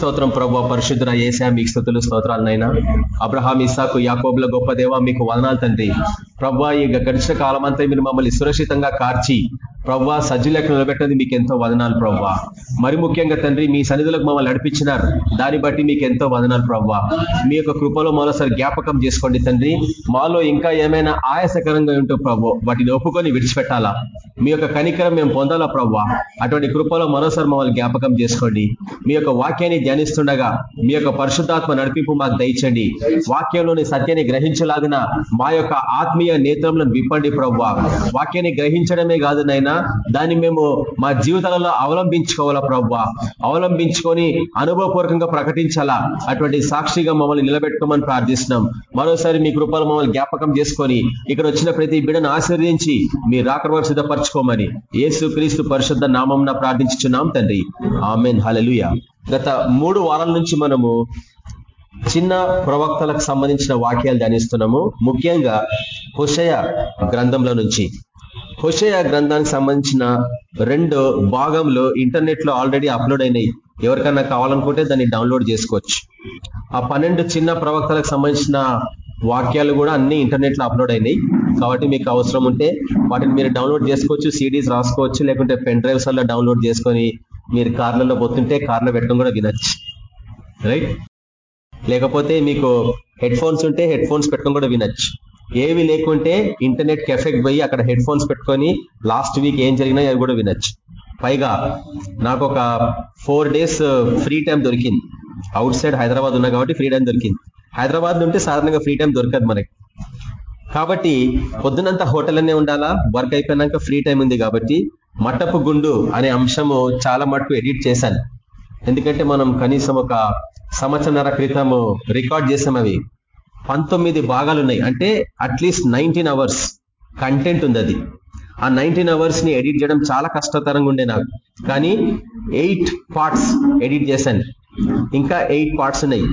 స్తోత్రం ప్రభు పరిశుద్ధ ఏసా మీకు స్థుతులు స్తోత్రాలనైనా అబ్రహాం ఇసాకు యాకోబుల గొప్ప దేవ మీకు వదనాలు తండ్రి. ప్రభా ఈ గడిచిన కాలం అంతా మీరు మమ్మల్ని సురక్షితంగా కార్చి ప్రవ్వా లెక్క నిలబెట్టినది మీకు ఎంతో వదనాలు ప్రవ్వా. మరి ముఖ్యంగా తండ్రి మీ సన్నిధులకు మమ్మల్ని నడిపించినారు. దాన్ని బట్టి మీకు ఎంతో వదనాలు ప్రవ్వా. మీ యొక్క కృపలో మరోసారి జ్ఞాపకం చేసుకోండి తండ్రి. మాలో ఇంకా ఏమైనా ఆయాసకరంగా ఉంటూ ప్రభు వాటిని ఒప్పుకొని విడిచిపెట్టాలా? మీ యొక్క కనికరం మేము పొందాలా ప్రవ్వా? అటువంటి కృపలో మరోసారి మమ్మల్ని జ్ఞాపకం చేసుకోండి. మీ యొక్క వాక్యాన్ని ధ్యానిస్తుండగా మీ యొక్క పరిశుద్ధాత్మ నడిపింపు మాకు దయచండి. వాక్యంలోని సత్యాన్ని గ్రహించలాగిన మా యొక్క ఆత్మీయ నేత్రంలో విప్పండి ప్రవ్వా. వాక్యాన్ని గ్రహించడమే కాదు నైనా దాన్ని మేము మా జీవితాలలో అవలంబించుకోవాలా ప్రవ్వా అవలంబించుకొని అనుభవపూర్వకంగా ప్రకటించాలా? అటువంటి సాక్షిగా మమ్మల్ని నిలబెట్టుకోమని ప్రార్థిస్తున్నాం. మరోసారి మీ కృపలు మమ్మల్ని జ్ఞాపకం చేసుకొని ఇక్కడ వచ్చిన ప్రతి బిడను ఆశీర్వదించి మీ రాకరవారు సిద్ధపరచుకోమని యేసు క్రీస్తు పరిశుద్ధ నామం ప్రార్థించున్నాం తండ్రి. ఆమెన్. హలలుయ గత మూడు వారాల నుంచి మనము చిన్న ప్రవక్తలకు సంబంధించిన వాక్యాలు ధ్యానిస్తున్నాము. ముఖ్యంగా హుషయ గ్రంథంలో నుంచి. హుషయ గ్రంథానికి సంబంధించిన రెండు భాగంలో ఇంటర్నెట్లో ఆల్రెడీ అప్లోడ్ అయినాయి. ఎవరికన్నా కావాలనుకుంటే దాన్ని డౌన్లోడ్ చేసుకోవచ్చు. ఆ పన్నెండు చిన్న ప్రవక్తలకు సంబంధించిన వాక్యాలు కూడా అన్ని ఇంటర్నెట్లో అప్లోడ్ అయినాయి. కాబట్టి మీకు అవసరం ఉంటే వాటిని మీరు డౌన్లోడ్ చేసుకోవచ్చు సిడీస్ రాసుకోవచ్చు లేకుంటే పెన్ డ్రైవ్స్ వల్ల డౌన్లోడ్ చేసుకొని మీరు కార్లలో పోతుంటే కార్లో పెట్టడం కూడా వినొచ్చు. రైట్? లేకపోతే మీకు హెడ్ ఫోన్స్ ఉంటే హెడ్ ఫోన్స్ పెట్టుకొని కూడా వినొచ్చు. ఏవి లేకుంటే ఇంటర్నెట్ కెఫెక్ పోయి అక్కడ హెడ్ ఫోన్స్ పెట్టుకొని లాస్ట్ వీక్ ఏం జరిగినా అవి కూడా వినొచ్చు. పైగా నాకు ఒక ఫోర్ డేస్ ఫ్రీ టైం దొరికింది. అవుట్ సైడ్ హైదరాబాద్ ఉన్నా కాబట్టి ఫ్రీ టైం దొరికింది. హైదరాబాద్ ఉంటే సాధారణంగా ఫ్రీ టైం దొరకదు మనకి. కాబట్టి పొద్దునంతా హోటల్లోనే ఉండాలా? వర్క్ అయిపోయినాక ఫ్రీ టైం ఉంది కాబట్టి మట్టపు గుండు అనే అంశము చాలా మటుకు ఎడిట్ చేశాను. ఎందుకంటే మనం కనీసం ఒక సంవత్సరన్నర క్రితము రికార్డ్ చేసాం అవి. పంతొమ్మిది భాగాలు ఉన్నాయి అంటే అట్లీస్ట్ నైన్టీన్ అవర్స్ కంటెంట్ ఉంది అది. ఆ నైన్టీన్ అవర్స్ని ఎడిట్ చేయడం చాలా కష్టతరంగా ఉండే నాకు. కానీ ఎయిట్ పార్ట్స్ ఎడిట్ చేశాను. ఇంకా ఎయిట్ పార్ట్స్ ఉన్నాయి.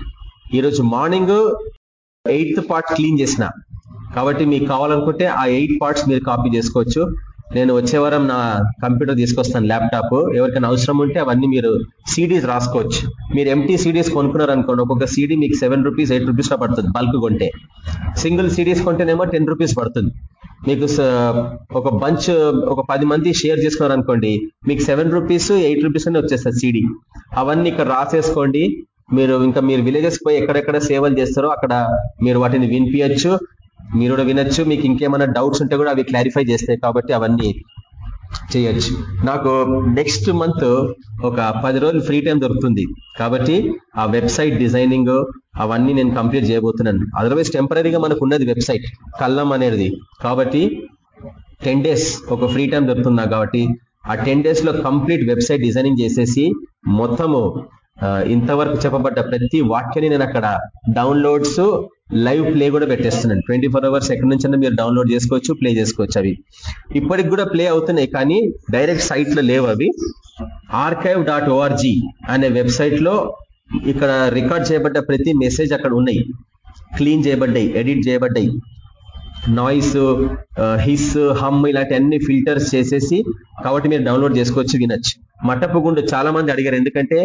ఈరోజు మార్నింగ్ ఎయిత్ పార్ట్ క్లీన్ చేసిన. కాబట్టి మీకు కావాలనుకుంటే ఆ ఎయిట్ పార్ట్స్ మీరు కాపీ చేసుకోవచ్చు. నేను వచ్చే వారం నా కంప్యూటర్ తీసుకొస్తాను ల్యాప్టాప్. ఎవరికైనా అవసరం ఉంటే అవన్నీ మీరు సీడీస్ రాసుకోవచ్చు. మీరు ఎంటీ సీడీస్ కొనుక్కున్నారు అనుకోండి ఒక్కొక్క సీడీ మీకు సెవెన్ రూపీస్ ఎయిట్ రూపీస్లో పడుతుంది బల్క్ కొంటే. సింగిల్ సీడీస్ కొంటేనేమో టెన్ రూపీస్ పడుతుంది. మీకు ఒక బంచ్ ఒక పది మంది షేర్ చేసుకున్నారు అనుకోండి మీకు సెవెన్ రూపీస్ ఎయిట్ రూపీస్ అని వచ్చేస్తుంది సీడీ అవన్నీ ఇక్కడ రాసేసుకోండి. మీరు ఇంకా మీరు విలేజెస్ పోయి ఎక్కడెక్కడ సేవలు చేస్తారో అక్కడ మీరు వాటిని వినిపించచ్చు మీరు కూడా వినొచ్చు మీకు ఇంకేమైనా డౌట్స్ ఉంటే కూడా అవి క్లారిఫై చేస్తాయి కాబట్టి అవన్నీ చేయొచ్చు. నాకు నెక్స్ట్ మంత్ ఒక పది రోజులు ఫ్రీ టైం దొరుకుతుంది. కాబట్టి ఆ వెబ్సైట్ డిజైనింగ్ అవన్నీ నేను కంప్లీట్ చేయబోతున్నాను. అదర్వైజ్ టెంపరీగా మనకు ఉన్నది వెబ్సైట్ కల్లం అనేది. కాబట్టి టెన్ డేస్ ఒక ఫ్రీ టైం దొరుకుతుంది కాబట్టి ఆ టెన్ డేస్లో కంప్లీట్ వెబ్సైట్ డిజైనింగ్ చేసేసి మొత్తము ఇంతవరకు చెప్పబడ్డ ప్రతి వాక్యాన్ని నేను అక్కడ డౌన్లోడ్స్ లైవ్ ప్లే కూడా పెట్టేస్తున్నాను ట్వంటీ ఫోర్ అవర్స్ ఎక్కడి నుంచైనా మీరు డౌన్లోడ్ చేసుకోవచ్చు ప్లే చేసుకోవచ్చు అవి. ఇప్పటికి కూడా ప్లే అవుతున్నాయి కానీ డైరెక్ట్ సైట్లో లేవు అవి. ఆర్కైవ్ డాట్ ఓఆర్జీ అనే వెబ్సైట్లో ఇక్కడ రికార్డ్ చేయబడ్డ ప్రతి మెసేజ్ అక్కడ ఉన్నాయి. క్లీన్ చేయబడ్డాయి ఎడిట్ చేయబడ్డాయి. నాయిస్ హిస్ హమ్ ఇలాంటి అన్ని ఫిల్టర్స్ చేసేసి కాబట్టి మీరు డౌన్లోడ్ చేసుకోవచ్చు వినొచ్చు. మట్టపు గుండు చాలా మంది అడిగారు ఎందుకంటే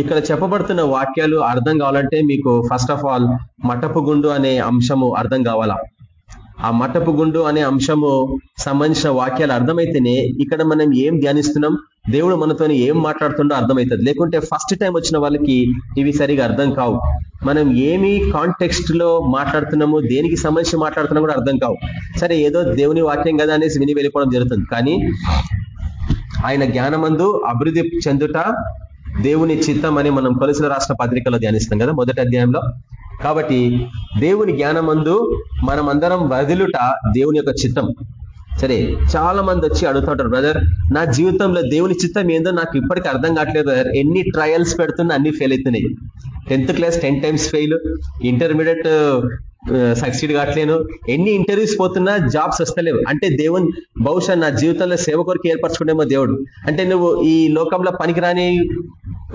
ఇక్కడ చెప్పబడుతున్న వాక్యాలు అర్థం కావాలంటే మీకు ఫస్ట్ ఆఫ్ ఆల్ మటపు గుండు అనే అంశము అర్థం కావాలా? ఆ మటపు గుండు అనే అంశము సంబంధించిన వాక్యాలు అర్థమైతేనే ఇక్కడ మనం ఏం ధ్యానిస్తున్నాం? దేవుడు మనతో ఏం మాట్లాడుతుండో అర్థమవుతుంది లేకుంటే ఫస్ట్ టైం వచ్చిన వాళ్ళకి ఇవి సరిగా అర్థం కావు. మనం ఏమి కాంటెక్స్ట్లో మాట్లాడుతున్నాము దేనికి సంబంధించి మాట్లాడుతున్నా కూడా అర్థం కావు. సరే ఏదో దేవుని వాక్యం కదా అనేసి విని వెళ్ళిపోవడం జరుగుతుంది. కానీ ఆయన జ్ఞానమందు అభివృద్ధి చెందుట దేవుని చిత్తం అని మనం కొలసిన రాష్ట్ర పత్రికలో ధ్యానిస్తాం కదా మొదటి అధ్యాయంలో. కాబట్టి దేవుని జ్ఞానమందు మనం అందరం వదిలుట దేవుని యొక్క చిత్తం. సరే చాలా మంది వచ్చి అడుగుతుంటారు బ్రదర్ నా జీవితంలో దేవుని చిత్తం ఏందో నాకు ఇప్పటికీ అర్థం కావట్లేదు బ్రదర్ ఎన్ని ట్రయల్స్ పెడుతున్నా అన్ని ఫెయిల్ అవుతున్నాయి. Tenth class ten times fail intermediate succeed కావట్లేను ఎన్ని ఇంటర్వ్యూస్ పోతున్నా జాబ్స్ వస్తలేవు. అంటే దేవుని బహుశా నా జీవితంలో సేవ కొరకు ఏర్పరచుకునేమో దేవుడు. అంటే నువ్వు ఈ లోకంలో పనికిరాని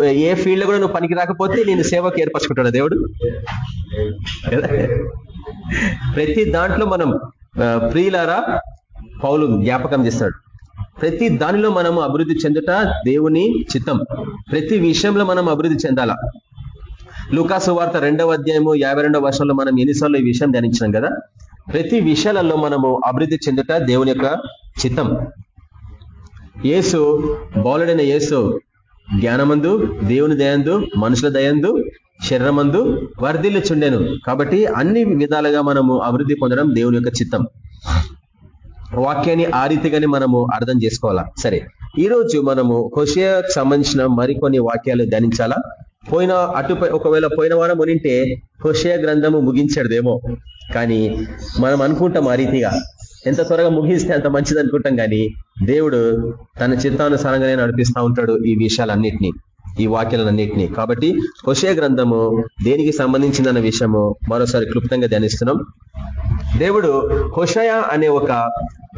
ఏ ఫీల్డ్ కూడా నువ్వు పనికి రాకపోతే నేను సేవకు ఏర్పరచుకుంటాడు దేవుడు? ప్రతి దాంట్లో మనం ప్రియులారా పౌలు జ్ఞాపకం చేస్తాడు. ప్రతి దానిలో మనము అభివృద్ధి చెందుట దేవుని చిత్తం. ప్రతి విషయంలో మనం అభివృద్ధి చెందాలా? లుకాసు వార్త రెండవ అధ్యాయము యాభై రెండవ వర్షంలో మనం ఎన్నిసార్లు ఈ విషయం ధ్యానించినాం కదా? ప్రతి విషయాలలో మనము అభివృద్ధి చెందుట దేవుని యొక్క చిత్తం. యేసు బౌలుడైన యేసు జ్ఞానమందు దేవుని దయందు మనుషుల దయందు శరీరమందు వర్ధిల్లుచుండెను. కాబట్టి అన్ని విధాలుగా మనము అభివృద్ధి పొందడం దేవుని యొక్క చిత్తం. వాక్యాన్ని ఆ రీతిగానే మనము అర్థం చేసుకోవాలా? సరే. ఈ రోజు మనము హుషయకు సంబంధించిన మరికొన్ని వాక్యాలు ధ్యానించాలా? పోయిన అటు ఒకవేళ పోయిన వారం ఉనింటే హుషయ గ్రంథము ముగించడదేమో. కానీ మనం అనుకుంటాం ఆ రీతిగా. ఎంత త్వరగా ముగిస్తే అంత మంచిది అనుకుంటాం కానీ దేవుడు తన చిత్తానుసారంగానే నడిపిస్తూ ఉంటాడు ఈ విషయాలన్నింటినీ ఈ వాక్యాలన్నింటినీ. కాబట్టి హుషయ గ్రంథము దేనికి సంబంధించిందన్న విషయము మరోసారి క్లుప్తంగా ధ్యానిస్తున్నాం. దేవుడు హుషయ అనే ఒక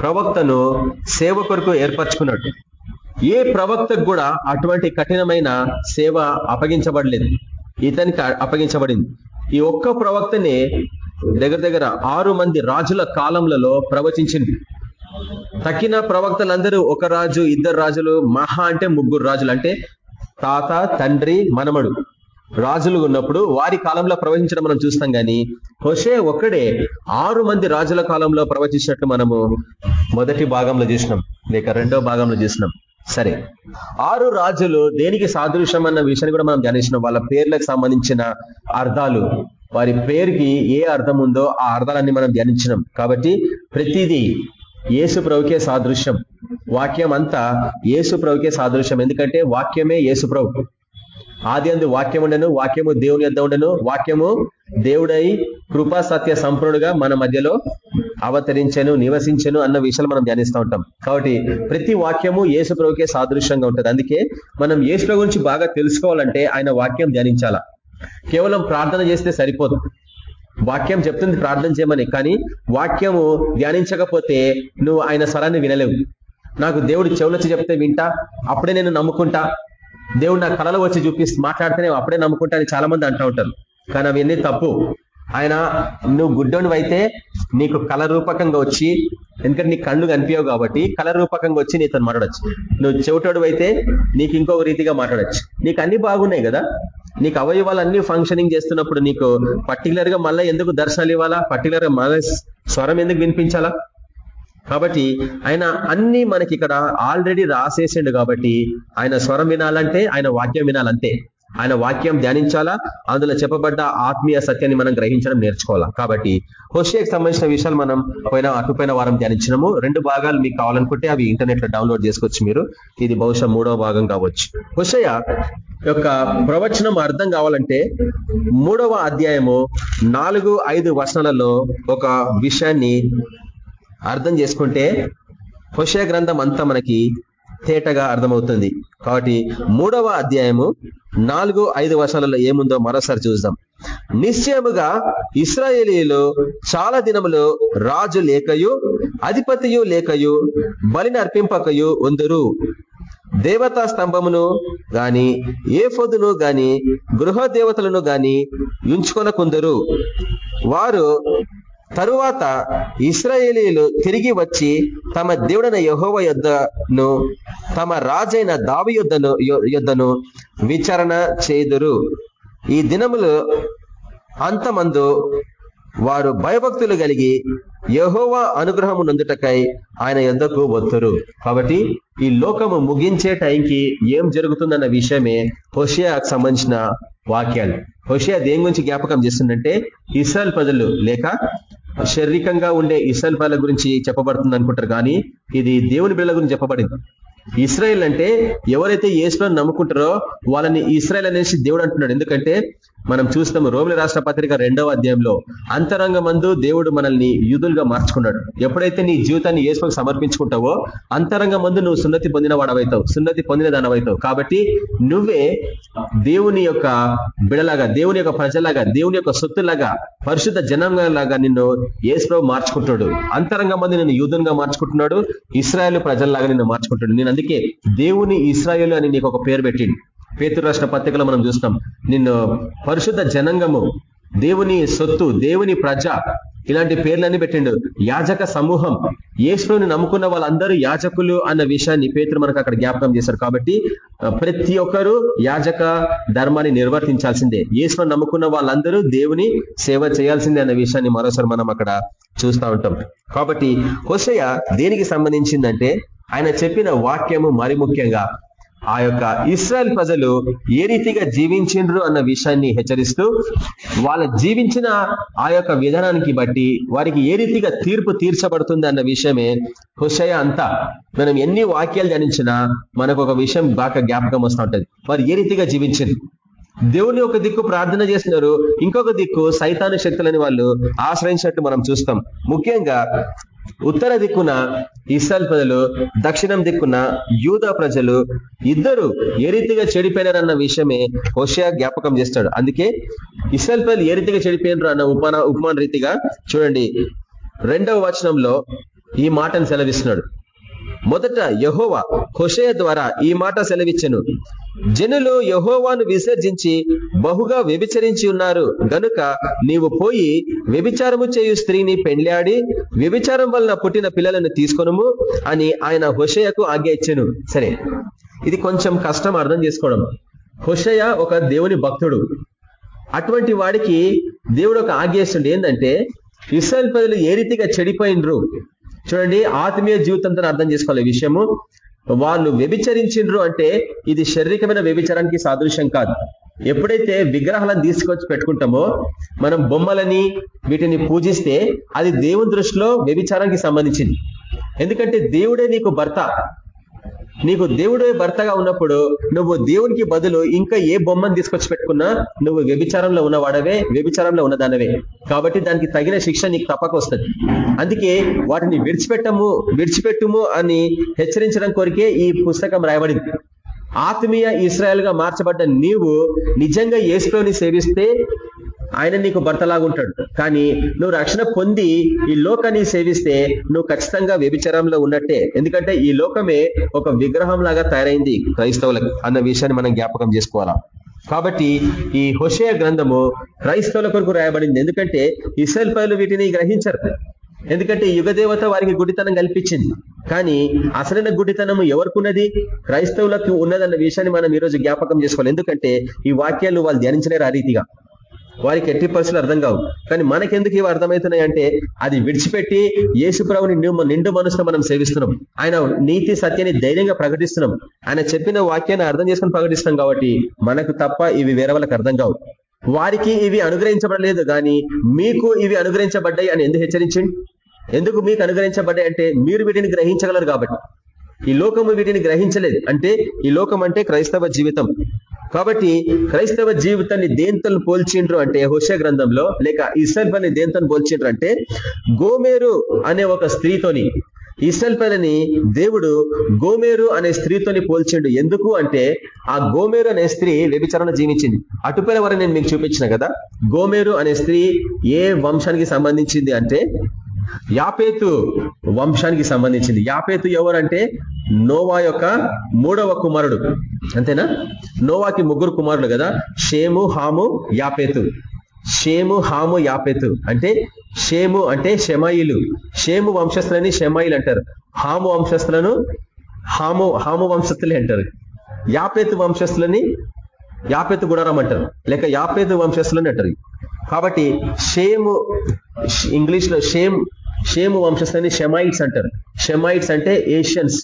ప్రవక్తను సేవ కొరకు ఏర్పరచుకున్నాడు. ఏ ప్రవక్తకు కూడా అటువంటి కఠినమైన సేవ అప్పగించబడలేదు. ఇతనికి అప్పగించబడింది. ఈ ఒక్క ప్రవక్తనే దగ్గర దగ్గర ఆరు మంది రాజుల కాలంలలో ప్రవచించింది. తక్కిన ప్రవక్తలందరూ ఒక రాజు ఇద్దరు రాజులు మహా అంటే ముగ్గురు రాజులు. అంటే తాత తండ్రి మనమడు. రాజులు ఉన్నప్పుడు వారి కాలంలో ప్రవచించడం మనం చూస్తాం కానీ హుషే ఒక్కడే ఆరు మంది రాజుల కాలంలో ప్రవచించినట్టు మనము మొదటి భాగంలో చూసినాం. లేక రెండో భాగంలో చూసినాం. సరే. ఆరు రాజులు దేనికి సాదృశ్యం అన్న విషయాన్ని కూడా మనం ధ్యానించినాం వాళ్ళ పేర్లకు సంబంధించిన అర్థాలు. వారి పేరుకి ఏ అర్థం ఉందో ఆ అర్థాలన్నీ మనం ధ్యానించినాం. కాబట్టి ప్రతిదీ ఏసు ప్రభుకే సాదృశ్యం. వాక్యం అంతా ఏసు ప్రభుకే సాదృశ్యం. ఎందుకంటే వాక్యమే ఏసు ప్రభు. ఆది అందు వాక్యం ఉండను వాక్యము దేవుని యొద్ ఉండను వాక్యము దేవుడై కృపా సత్య సంపూర్ణుడుగా మన మధ్యలో అవతరించను నివసించను అన్న విషయాలు మనం ధ్యానిస్తూ ఉంటాం. కాబట్టి ప్రతి వాక్యము ఏసు ప్రభుకే సాదృశ్యంగా ఉంటుంది. అందుకే మనం ఏసు గురించి బాగా తెలుసుకోవాలంటే ఆయన వాక్యం ధ్యానించాలా. కేవలం ప్రార్థన చేస్తే సరిపోదు. వాక్యం చెప్తుంది ప్రార్థన చేయమని కానీ వాక్యము ధ్యానించకపోతే నువ్వు ఆయన స్వరాన్ని వినలేవు. నాకు దేవుడు చెవులొచ్చి చెప్తే వింటా అప్పుడే నేను నమ్ముకుంటా దేవుడు నా కళలు వచ్చి చూపిస్తూ మాట్లాడితేనే అప్పుడే నమ్ముకుంటా చాలా మంది అంటూ ఉంటారు. కానీ అవన్నీ తప్పు. ఆయన నువ్వు గుడ్డోనివి అయితే నీకు కళ రూపకంగా వచ్చి ఎందుకంటే నీ కళ్ళు కనిపించవు కాబట్టి కళ రూపకంగా వచ్చి నీతో మాట్లాడచ్చు. నువ్వు చెవిటోడు అయితే నీకు ఇంకొక రీతిగా మాట్లాడచ్చు. నీకు అన్ని బాగున్నాయి కదా. నీకు అవయవాలు అన్ని ఫంక్షనింగ్ చేస్తున్నప్పుడు నీకు పర్టికులర్గా మళ్ళీ ఎందుకు దర్శనాలు ఇవ్వాలా? పర్టికులర్గా మళ్ళీ స్వరం ఎందుకు వినిపించాలా? కాబట్టి ఆయన అన్ని మనకి ఇక్కడ ఆల్రెడీ రాసేసిండు కాబట్టి ఆయన స్వరం వినాలంటే ఆయన వాక్యం వినాలంతే. ఆయన వాక్యం ధ్యానించాలా? అందులో చెప్పబడ్డ ఆత్మీయ సత్యాన్ని మనం గ్రహించడం నేర్చుకోవాలా? కాబట్టి హుషేకి సంబంధించిన విషయాలు మనం పోయిన అటుపోయిన వారం ధ్యానించినము. రెండు భాగాలు మీకు కావాలనుకుంటే అవి ఇంటర్నెట్లో డౌన్లోడ్ చేసుకోవచ్చు మీరు. ఇది బహుశా మూడవ భాగం కావచ్చు. హుషయ యొక్క ప్రవచనం అర్థం కావాలంటే మూడవ అధ్యాయము నాలుగు ఐదు వర్షాలలో ఒక విషయాన్ని అర్థం చేసుకుంటే హుషయ గ్రంథం అంతా మనకి తేటగా అర్థమవుతుంది. కాబట్టి మూడవ అధ్యాయము నాలుగు ఐదు వర్షాలలో ఏముందో మరోసారి చూద్దాం. నిశ్చయముగా ఇస్రాయేలీలు చాలా దినములు రాజు లేకయు అధిపతియు లేకయు బలిని అర్పింపకయు ఉందరు. దేవతా స్తంభమును గాని ఏ పొద్దును గాని గృహ దేవతలను గాని ఉంచుకొనకుందరు. వారు తరువాత ఇస్రాయేలీలు తిరిగి వచ్చి తమ దేవుడైన యహోవ యుద్ధను తమ రాజైన దావి యుద్ధను యుద్ధను విచారణ చేదురు. ఈ దినములు అంతమందు వారు భయభక్తులు కలిగి యహోవా అనుగ్రహము నందుటకై ఆయన యుద్ధకు వద్దురు కాబట్టి ఈ లోకము ముగించే టైంకి ఏం జరుగుతుందన్న విషయమే హోషియాకు సంబంధించిన వాక్యాలు. హోషియా దేని గురించి జ్ఞాపకం చేస్తుందంటే ఇస్రాయల్ ప్రజలు లేక శారీరకంగా ఉండే ఇస్రాయల్ ప్రజల గురించి చెప్పబడుతుంది అనుకుంటారు. కానీ ఇది దేవుని బిడ్డల గురించి చెప్పబడింది. ఇస్రాయల్ అంటే ఎవరైతే ఏసులను నమ్ముకుంటారో వాళ్ళని ఇస్రాయల్ అనేసి దేవుడు అంటున్నాడు. ఎందుకంటే మనం చూస్తాము రోమిల రాష్ట్ర పత్రిక రెండవ అధ్యాయంలో అంతరంగమందు దేవుడు మనల్ని యూదులుగా మార్చుకున్నాడు. ఎప్పుడైతే నీ జీవితాన్ని ఏసుకు సమర్పించుకుంటావో అంతరంగమందు నువ్వు సున్నతి పొందిన వాడవైతావు సున్నతి పొందిన దానవైతావు కాబట్టి నువ్వే దేవుని యొక్క బిడలాగా దేవుని యొక్క ప్రజలాగా దేవుని యొక్క సొత్తులాగా పరిశుద్ధ జనంలాగా నిన్ను ఏసుప్రభు మార్చుకుంటాడు అంతరంగ మంది నిన్ను యూదులుగా మార్చుకుంటున్నాడు ఇస్రాయల్ ప్రజల్లాగా నిన్ను మార్చుకుంటాడు నేను అందుకే దేవుని ఇస్రాయల్ అని నీకు ఒక పేరు పెట్టిండు. పేతురు రాష్ట్ర పత్రికలో మనం చూస్తాం నిన్ను పరిశుద్ధ జనంగము దేవుని సొత్తు దేవుని ప్రజ ఇలాంటి పేర్లన్నీ పెట్టిండు. యాజక సమూహం యేసుని నమ్ముకున్న వాళ్ళందరూ యాజకులు అన్న విషయాన్ని పేతులు మనకు అక్కడ జ్ఞాపకం చేశారు కాబట్టి ప్రతి ఒక్కరూ యాజక ధర్మాన్ని నిర్వర్తించాల్సిందే. యేసును నమ్ముకున్న వాళ్ళందరూ దేవుని సేవ చేయాల్సిందే అన్న విషయాన్ని మరోసారి మనం అక్కడ చూస్తూ ఉంటాం. కాబట్టి హుసయ దేనికి సంబంధించిందంటే ఆయన చెప్పిన వాక్యము మరి ముఖ్యంగా ఆ యొక్క ఇస్రాయల్ ప్రజలు ఏ రీతిగా జీవించిండ్రు అన్న విషయాన్ని హెచ్చరిస్తూ వాళ్ళ జీవించిన ఆ యొక్క విధానానికి బట్టి వారికి ఏ రీతిగా తీర్పు తీర్చబడుతుంది అన్న విషయమే హుషయ అంతా. మనం ఎన్ని వాక్యాలు ధ్యానించినా మనకు ఒక విషయం బాగా జ్ఞాపకం వస్తూ ఉంటుంది. వారు ఏ రీతిగా జీవించింది దేవుని ఒక దిక్కు ప్రార్థన చేస్తున్నారు ఇంకొక దిక్కు సైతాను శక్తులని వాళ్ళు ఆశ్రయించినట్టు మనం చూస్తాం. ముఖ్యంగా ఉత్తర దిక్కున ఇస్రాయల్ ప్రజలు దక్షిణం దిక్కున యూదా ప్రజలు ఇద్దరు ఏ రీతిగా చెడిపోయినారన్న విషయమే హోషియా జ్ఞాపకం చేస్తాడు. అందుకే ఇస్రాయల్ ప్రజలు ఏ రీతిగా చెడిపోయినారు అన్న ఉపమాన ఉపమాన రీతిగా చూడండి. రెండవ వచనంలో ఈ మాటను సెలవిస్తున్నాడు. మొదట యహోవా హుషయ ద్వారా ఈ మాట సెలవిచ్చను. జనులు యహోవాను విసర్జించి బహుగా వ్యభిచరించి ఉన్నారు. గనుక నీవు పోయి వ్యభిచారము చేయు స్త్రీని పెండ్లాడి వ్యభిచారం వలన పుట్టిన పిల్లలను తీసుకొనము అని ఆయన హుషయకు ఆజ్ఞ ఇచ్చాను. సరే ఇది కొంచెం కష్టం అర్థం చేసుకోవడం. హుషయ ఒక దేవుని భక్తుడు. అటువంటి వాడికి దేవుడు ఒక ఆజ్ఞేస్తుండే ఏంటంటే ఇస్రాయల్ ప్రజలు ఏ రీతిగా చెడిపోయినరు చూడండి ఆత్మీయ జీవితంతో అర్థం చేసుకోవాలి విషయము. వాళ్ళు వ్యభిచరించిండ్రు అంటే ఇది శారీరకమైన వ్యభిచారానికి సాదృశ్యం కాదు. ఎప్పుడైతే విగ్రహాలను తీసుకొచ్చి పెట్టుకుంటామో మనం బొమ్మలని వీటిని పూజిస్తే అది దేవుని దృష్టిలో వ్యభిచారానికి సంబంధించింది. ఎందుకంటే దేవుడే నీకు భర్త. నీకు దేవుడే భర్తగా ఉన్నప్పుడు నువ్వు దేవునికి బదులు ఇంకా ఏ బొమ్మను తీసుకొచ్చి పెట్టుకున్నా నువ్వు వ్యభిచారంలో ఉన్నవాడవే వ్యభిచారంలో ఉన్నదానవే. కాబట్టి దానికి తగిన శిక్ష నీకు తప్పక అందుకే వాటిని విడిచిపెట్టము విడిచిపెట్టుము అని హెచ్చరించడం కొరికే ఈ పుస్తకం రాయబడింది. ఆత్మీయ ఇస్రాయల్గా మార్చబడ్డ నీవు నిజంగా ఏసులోని సేవిస్తే ఆయన నీకు భర్తలాగుంటాడు. కానీ నువ్వు రక్షణ పొంది ఈ లోకాన్ని సేవిస్తే నువ్వు ఖచ్చితంగా వ్యభిచారంలో ఉన్నట్టే. ఎందుకంటే ఈ లోకమే ఒక విగ్రహం లాగా తయారైంది క్రైస్తవులకు అన్న విషయాన్ని మనం జ్ఞాపకం చేసుకోవాలా. కాబట్టి ఈ హుషయ గ్రంథము క్రైస్తవుల కొరకు రాయబడింది. ఎందుకంటే ఇసల్ పనులు వీటిని గ్రహించరు. ఎందుకంటే యుగదేవత వారికి గుడితనం కల్పించింది. కానీ అసలైన గుడితనం ఎవరికున్నది? క్రైస్తవులకు ఉన్నదన్న విషయాన్ని మనం ఈరోజు జ్ఞాపకం చేసుకోవాలి. ఎందుకంటే ఈ వాక్యాలు వాళ్ళు ధ్యానించలేరు ఆ రీతిగా. వారికి ఎట్టి పరిస్థితులు అర్థం కావు. కానీ మనకెందుకు ఇవి అర్థమవుతున్నాయి అంటే అది విడిచిపెట్టి యేసుప్రభుని నిండు మనసుతో మనం సేవిస్తున్నాం. ఆయన నీతి సత్యాన్ని ధైర్యంగా ప్రకటిస్తున్నాం. ఆయన చెప్పిన వాక్యాన్ని అర్థం చేసుకుని ప్రకటిస్తున్నాం కాబట్టి మనకు తప్ప ఇవి వేరే వాళ్ళకి అర్థం కావు. వారికి ఇవి అనుగ్రహించబడలేదు కానీ మీకు ఇవి అనుగ్రహించబడ్డాయి అని ఎందుకు హెచ్చరించండి? ఎందుకు మీకు అనుగ్రహించబడ్డాయి అంటే మీరు వీటిని గ్రహించగలరు కాబట్టి. ఈ లోకము వీటిని గ్రహించలేదు. అంటే ఈ లోకం అంటే క్రైస్తవ జీవితం. కాబట్టి క్రైస్తవ జీవితాన్ని దేంతో పోల్చిండ్రు అంటే హుష గ్రంథంలో లేక ఇసల్పల్ని దేంతో పోల్చిండ్రు అంటే గోమేరు అనే ఒక స్త్రీతోని. ఇసల్ దేవుడు గోమేరు అనే స్త్రీతోని పోల్చిండు. ఎందుకు అంటే ఆ గోమేరు అనే స్త్రీ వ్యభిచరణ జీవించింది. అటుపైన వరకు నేను మీకు చూపించిన కదా గోమేరు అనే స్త్రీ ఏ వంశానికి సంబంధించింది అంటే యాపేతు వంశానికి సంబంధించింది. యాపేతు ఎవరంటే? నోవా యొక్క మూడవ కుమారుడు. అంతేనా? నోవాకి ముగ్గురు కుమారులు కదా? షేము హాము యాపేతు. షేము హాము యాపేతు. అంటే షేము అంటే షమాయిలు. షేము వంశస్థులని షమాయిలు అంటారు. హాము వంశస్థులను హాము హాము వంశస్థులే అంటారు. యాపేతు వంశస్థులని యాపేతు గుడారం అంటారు. లేక యాపేతు వంశస్థులని అంటారు. కాబట్టి షేమ్ ఇంగ్లీష్లో షేమ్ షేము వంశస్థాన్ని షెమైట్స్ అంటారు. షెమైట్స్ అంటే ఏషియన్స్.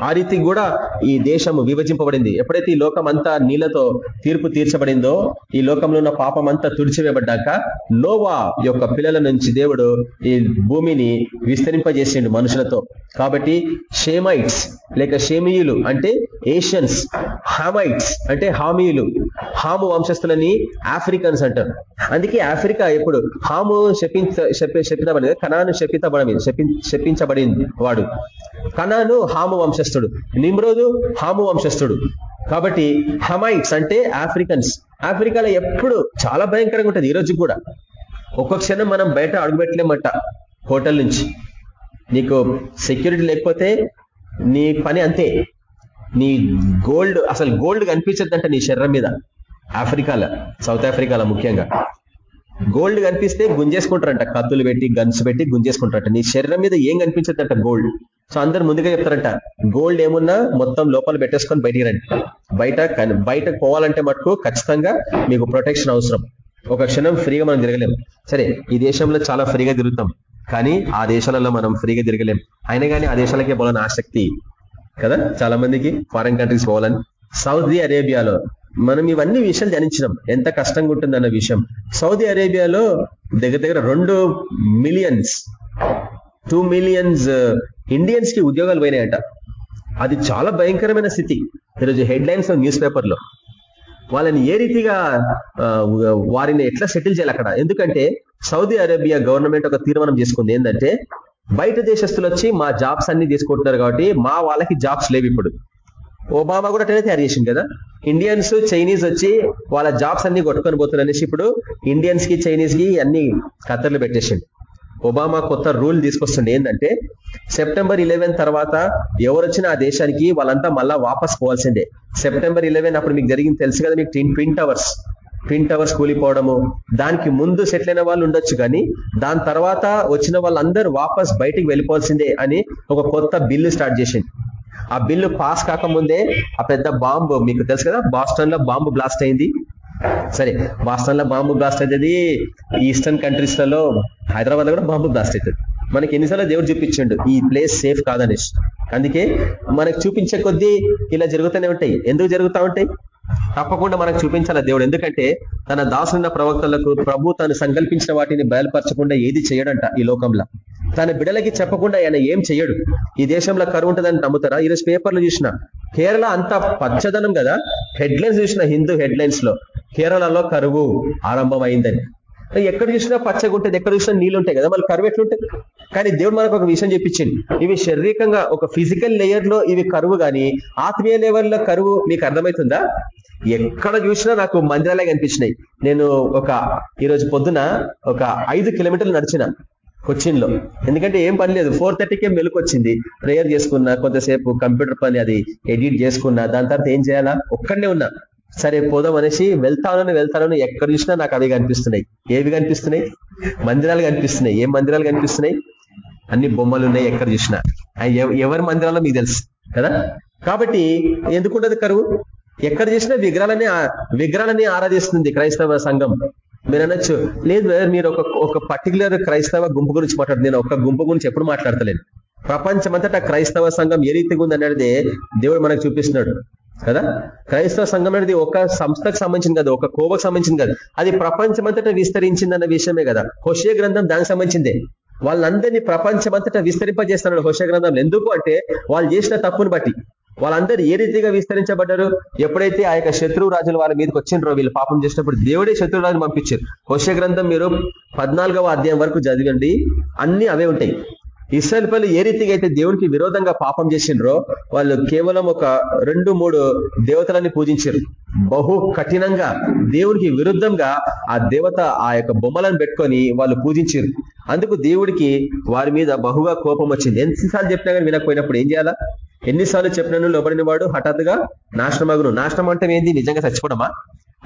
ఆ రీతి కూడా ఈ దేశము విభజింపబడింది. ఎప్పుడైతే ఈ లోకం అంతా నీళ్ళతో తీర్పు తీర్చబడిందో ఈ లోకంలో ఉన్న పాపం అంతా తుడిచివేయబడ్డాక నోవా యొక్క పిల్లల నుంచి దేవుడు ఈ భూమిని విస్తరింపజేసిండు మనుషులతో. కాబట్టి షేమైట్స్ లేక షేమియులు అంటే ఏషియన్స్ హామైట్స్ అంటే హామీయులు హాము వంశస్థులని ఆఫ్రికన్స్ అంటారు. అందుకే ఆఫ్రికా ఎప్పుడు హాము శపించ శపించబడింది కణాను శపించబడింది శపించబడింది వాడు. కణాను హాము వంశస్థుడు. నిమ్రోదు హాము వంశస్థుడు. కాబట్టి హమైట్స్ అంటే ఆఫ్రికన్స్. ఆఫ్రికాలో ఎప్పుడు చాలా భయంకరంగా ఉంటుంది ఈ రోజు కూడా. ఒక్కొక్క క్షణం మనం బయట అడుగుపెట్టలేమట హోటల్ నుంచి. నీకు సెక్యూరిటీ లేకపోతే నీ పని అంతే. నీ గోల్డ్ అసలు గోల్డ్ కనిపించద్దంట నీ శరీరం మీద. ఆఫ్రికాలో సౌత్ ఆఫ్రికాలో ముఖ్యంగా. గోల్డ్ కనిపిస్తే గుంజేసుకుంటారంట. కత్తులు పెట్టి గన్స్ పెట్టి గుంజేసుకుంటారంట. నీ శరీరం మీద ఏం కనిపించద్దంట గోల్డ్? సో అందరు ముందుగా చెప్తారంట గోల్డ్ ఏమున్నా మొత్తం లోపల పెట్టేసుకొని బయటికి రండి. బయట బయటకు పోవాలంటే మటుకు ఖచ్చితంగా మీకు ప్రొటెక్షన్ అవసరం. ఒక క్షణం ఫ్రీగా మనం తిరగలేం. సరే ఈ దేశంలో చాలా ఫ్రీగా తిరుగుతాం. కానీ ఆ దేశాలలో మనం ఫ్రీగా తిరగలేం. అయినా కానీ ఆ దేశాలకే పోవాలని ఆసక్తి కదా చాలా మందికి ఫారెన్ కంట్రీస్ పోవాలని. సౌదీ అరేబియాలో మనం ఇవన్నీ విషయాలు ధ్యానించినాం. ఎంత కష్టంగా ఉంటుంది అన్న విషయం. సౌదీ అరేబియాలో దగ్గర దగ్గర రెండు మిలియన్స్ టూ మిలియన్స్ ఇండియన్స్కి ఉద్యోగాలు పోయినాయంట. అది చాలా భయంకరమైన స్థితి. ఈరోజు హెడ్ లైన్స్ న్యూస్ పేపర్లో వాళ్ళని ఏ రీతిగా వారిని ఎట్లా సెటిల్ చేయాలి అక్కడ? ఎందుకంటే సౌదీ అరేబియా గవర్నమెంట్ ఒక తీర్మానం చేసుకుంది. ఏంటంటే బయట దేశస్తులు వచ్చి మా జాబ్స్ అన్ని తీసుకుంటున్నారు కాబట్టి మా వాళ్ళకి జాబ్స్ లేవు ఇప్పుడు. ఒబామా కూడా అట్లనే తయారు చేసింది కదా? ఇండియన్స్ చైనీస్ వచ్చి వాళ్ళ జాబ్స్ అన్ని కొట్టుకొని పోతున్నారు అనేసి ఇప్పుడు ఇండియన్స్కి చైనీస్కి అన్ని ఖతర్లు పెట్టేసింది. ఒబామా కొత్త రూల్ తీసుకొస్తుండే ఏంటంటే సెప్టెంబర్ ఇలెవెన్ తర్వాత ఎవరు వచ్చినా ఆ దేశానికి వాళ్ళంతా మళ్ళా వాపస్ పోవాల్సిందే. సెప్టెంబర్ ఇలెవెన్ అప్పుడు మీకు జరిగింది తెలుసు కదా మీకు ట్విన్ టవర్స్. ట్విన్ టవర్స్ కూలిపోవడము. దానికి ముందు సెటిల్ అయిన వాళ్ళు ఉండొచ్చు కానీ దాని తర్వాత వచ్చిన వాళ్ళందరూ వాపస్ బయటికి వెళ్ళిపోవాల్సిందే అని ఒక కొత్త బిల్లు స్టార్ట్ చేసింది ఆ బిల్లు పాస్ కాకముందే ఆ పెద్ద బాంబు మీకు తెలుసు కదా బాస్టన్లో బాంబు బ్లాస్ట్ అయింది. సరే వాస్తవంలో లో బాంబు బ్లాస్ట్ అవుతుంది ఈస్టర్న్ కంట్రీస్లలో హైదరాబాద్లో కూడా బాంబు బ్లాస్ట్ అవుతుంది మనకి ఎన్నిసార్లు దేవుడు చూపించండు ఈ ప్లేస్ సేఫ్ కాదనేసి. అందుకే మనకు చూపించే కొద్దీ ఇలా జరుగుతూనే ఉంటాయి. ఎందుకు జరుగుతూ ఉంటాయి? తప్పకుండా మనకు చూపించాల దేవుడు. ఎందుకంటే తన దాసున్న ప్రవక్తలకు ప్రభు తను సంకల్పించిన వాటిని బయలుపరచకుండా ఏది చేయడంట ఈ లోకంలో. తన బిడలకి చెప్పకుండా ఆయన ఏం చేయడు. ఈ దేశంలో కరువు ఉంటుందని నమ్ముతారా? ఈరోజు పేపర్లు చూసిన కేరళ అంత పచ్చదనం కదా? హెడ్లైన్స్ చూసిన హిందూ హెడ్లైన్స్లో. కేరళలో కరువు ఆరంభం అయిందని ఎక్కడ చూసినా పచ్చగా ఉంటుంది ఎక్కడ చూసినా నీళ్ళు ఉంటాయి కదా మళ్ళీ కరువు ఎట్లుంటుంది? కానీ దేవుడు మనకు ఒక విషయం చెప్పించింది ఇవి శారీరకంగా ఒక ఫిజికల్ లేయర్లో ఇవి కరువు కానీ ఆత్మీయ లెవెల్లో కరువు మీకు అర్థమవుతుందా ఎక్కడ చూసినా నాకు మందిరాలే కనిపించినాయి. నేను ఒక ఈరోజు పొద్దున ఒక ఐదు కిలోమీటర్లు నడిచిన కొచ్చిన్లో. ఎందుకంటే ఏం పని లేదు ఫోర్ థర్టీకే మెలకు వచ్చింది. ప్రేయర్ చేసుకున్నా కొంతసేపు కంప్యూటర్ పని అది ఎడిట్ చేసుకున్నా దాని తర్వాత ఏం చేయాలా? ఒక్కడనే ఉన్నా. సరే పోదాం అనేసి వెళ్తానని వెళ్తానని ఎక్కడ చూసినా నాకు అవి కనిపిస్తున్నాయి. ఏవి కనిపిస్తున్నాయి? మందిరాలు కనిపిస్తున్నాయి. ఏం మందిరాలు కనిపిస్తున్నాయి? అన్ని బొమ్మలు ఉన్నాయి ఎక్కడ చూసినా. ఎవరి మందిరాలో మీకు తెలుసు కదా? కాబట్టి ఎందుకుంటది కరువు? ఎక్కడ చేసినా విగ్రహాలని విగ్రహాలని ఆరాధిస్తుంది క్రైస్తవ సంఘం. మీరు అనొచ్చు. లేదు మీరు ఒక ఒక పర్టికులర్ క్రైస్తవ గుంపు గురించి మాట్లాడు నేను ఒక గుంపు గురించి ఎప్పుడు మాట్లాడతలేను. ప్రపంచమంతటా క్రైస్తవ సంఘం ఏ రీతిగా ఉంది అనేది దేవుడు మనకు చూపిస్తున్నాడు. కదా? క్రైస్తవ సంఘం అనేది ఒక సంస్థకు సంబంధించింది కదా ఒక కోవకు సంబంధించింది కదా. అది ప్రపంచమంతటా విస్తరించింది అన్న విషయమే కదా. హోషే గ్రంథం దానికి సంబంధించిందే. వాళ్ళందరినీ ప్రపంచమంతటా విస్తరింపజేస్తున్నాడు హోష గ్రంథంలో. ఎందుకు అంటే వాళ్ళు చేసిన తప్పును బట్టి. వాళ్ళందరూ ఏ రీతిగా విస్తరించబడ్డారు? ఎప్పుడైతే ఆ యొక్క శత్రువు రాజులు వాళ్ళ మీదకి వచ్చిండ్రో వీళ్ళు పాపం చేసినప్పుడు దేవుడే శత్రువు రాజు పంపించారు. హోష గ్రంథం మీరు పద్నాలుగవ అధ్యాయం వరకు చదివండి. అన్ని అవే ఉంటాయి. ఇస్రాయల్ పనులు ఏ రీతిగా అయితే దేవునికి విరోధంగా పాపం చేసిండ్రో వాళ్ళు కేవలం ఒక రెండు మూడు దేవతలని పూజించారు బహు కఠినంగా దేవునికి విరుద్ధంగా ఆ దేవత ఆ యొక్క బొమ్మలను పెట్టుకొని వాళ్ళు పూజించారు అందుకు దేవుడికి వారి మీద బహుగా కోపం వచ్చింది. ఎన్నిసార్లు చెప్పినా కానీ వినకపోయినప్పుడు ఏం చేయాలా? ఎన్నిసార్లు చెప్పినను లోబడిన వాడు హఠాత్తుగా నాశనమగును. నాశనం అంటే ఏంది? నిజంగా చచ్చిపోవడమా?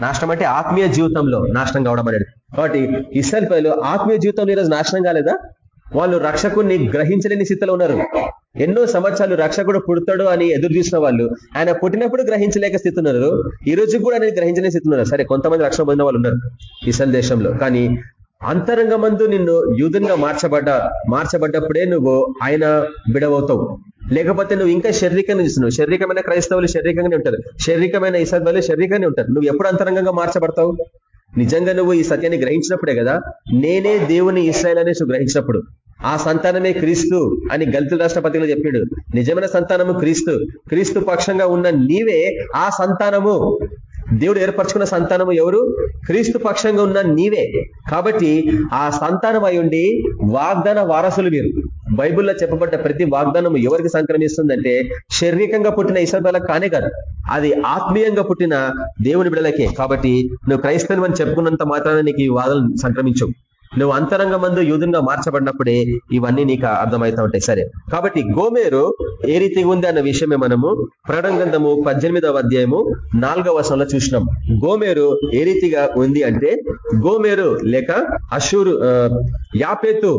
నాశనం అంటే ఆత్మీయ జీవితంలో నాశనం కావడం అనేది. కాబట్టి ఇస్రాయల్ పనులు ఆత్మీయ జీవితంలో ఈరోజు నాశనం కాలేదా? వాళ్ళు రక్షకుని గ్రహించలేని స్థితిలో ఉన్నారు. ఎన్నో సంవత్సరాలు రక్షకుడు పుడతాడు అని ఎదురు చూసిన వాళ్ళు ఆయన పుట్టినప్పుడు గ్రహించలేక స్థితి ఉన్నారు ఈ రోజు కూడా ఆయన గ్రహించలేని స్థితి ఉన్నారు. సరే కొంతమంది రక్షణ పొందిన వాళ్ళు ఉన్నారు ఇసల్ దేశంలో. కానీ అంతరంగమందు నిన్ను యూధంగా మార్చబడ్డ మార్చబడ్డప్పుడే నువ్వు ఆయన బిడవవుతావు. లేకపోతే నువ్వు ఇంకా శారీరకంగా చూస్తున్నావు. శారీరకమైన క్రైస్తవులు శారీరకంగానే ఉంటారు. శారీరకమైన ఇసద్వాలు శారీరకంగానే ఉంటారు. నువ్వు ఎప్పుడు అంతరంగంగా మార్చబడతావు? నిజంగా నువ్వు ఈ సత్యాన్ని గ్రహించినప్పుడే కదా? నేనే దేవుని ఇస్రాయల్ అనేసి గ్రహించినప్పుడు. ఆ సంతానమే క్రీస్తు అని గల్తుల రాష్ట్రపతిలో చెప్పాడు నిజమైన సంతానము క్రీస్తు. క్రీస్తు పక్షంగా ఉన్న నీవే ఆ సంతానము. దేవుడు ఏర్పరచుకున్న సంతానము ఎవరు? క్రీస్తు పక్షంగా ఉన్న నీవే. కాబట్టి ఆ సంతానం అయ్యుండి వాగ్దాన వారసులు మీరు బైబుల్లో చెప్పబడ్డ ప్రతి వాగ్దానం ఎవరికి సంక్రమిస్తుందంటే శారీరకంగా పుట్టిన ఇసబెలకు కానే కాదు అది ఆత్మీయంగా పుట్టిన దేవుని బిడలకే కాబట్టి నువ్వు క్రైస్తవం అని చెప్పుకున్నంత మాత్రాన నీకు ఈ వాదనలు సంక్రమించవు. నువ్వు అంతరంగ మందు యూదునిగా మార్చబడినప్పుడే ఇవన్నీ నీకు అర్థమవుతా ఉంటాయి. సరే. కాబట్టి గోమేరు ఏ రీతిగా ఉంది అన్న విషయమే మనము ప్రణంగంధము పద్దెనిమిదవ అధ్యాయము నాలుగవ వర్షంలో చూసినాం. గోమేరు ఏ రీతిగా ఉంది అంటే గోమేరు లేక అషూరు యాపేతు.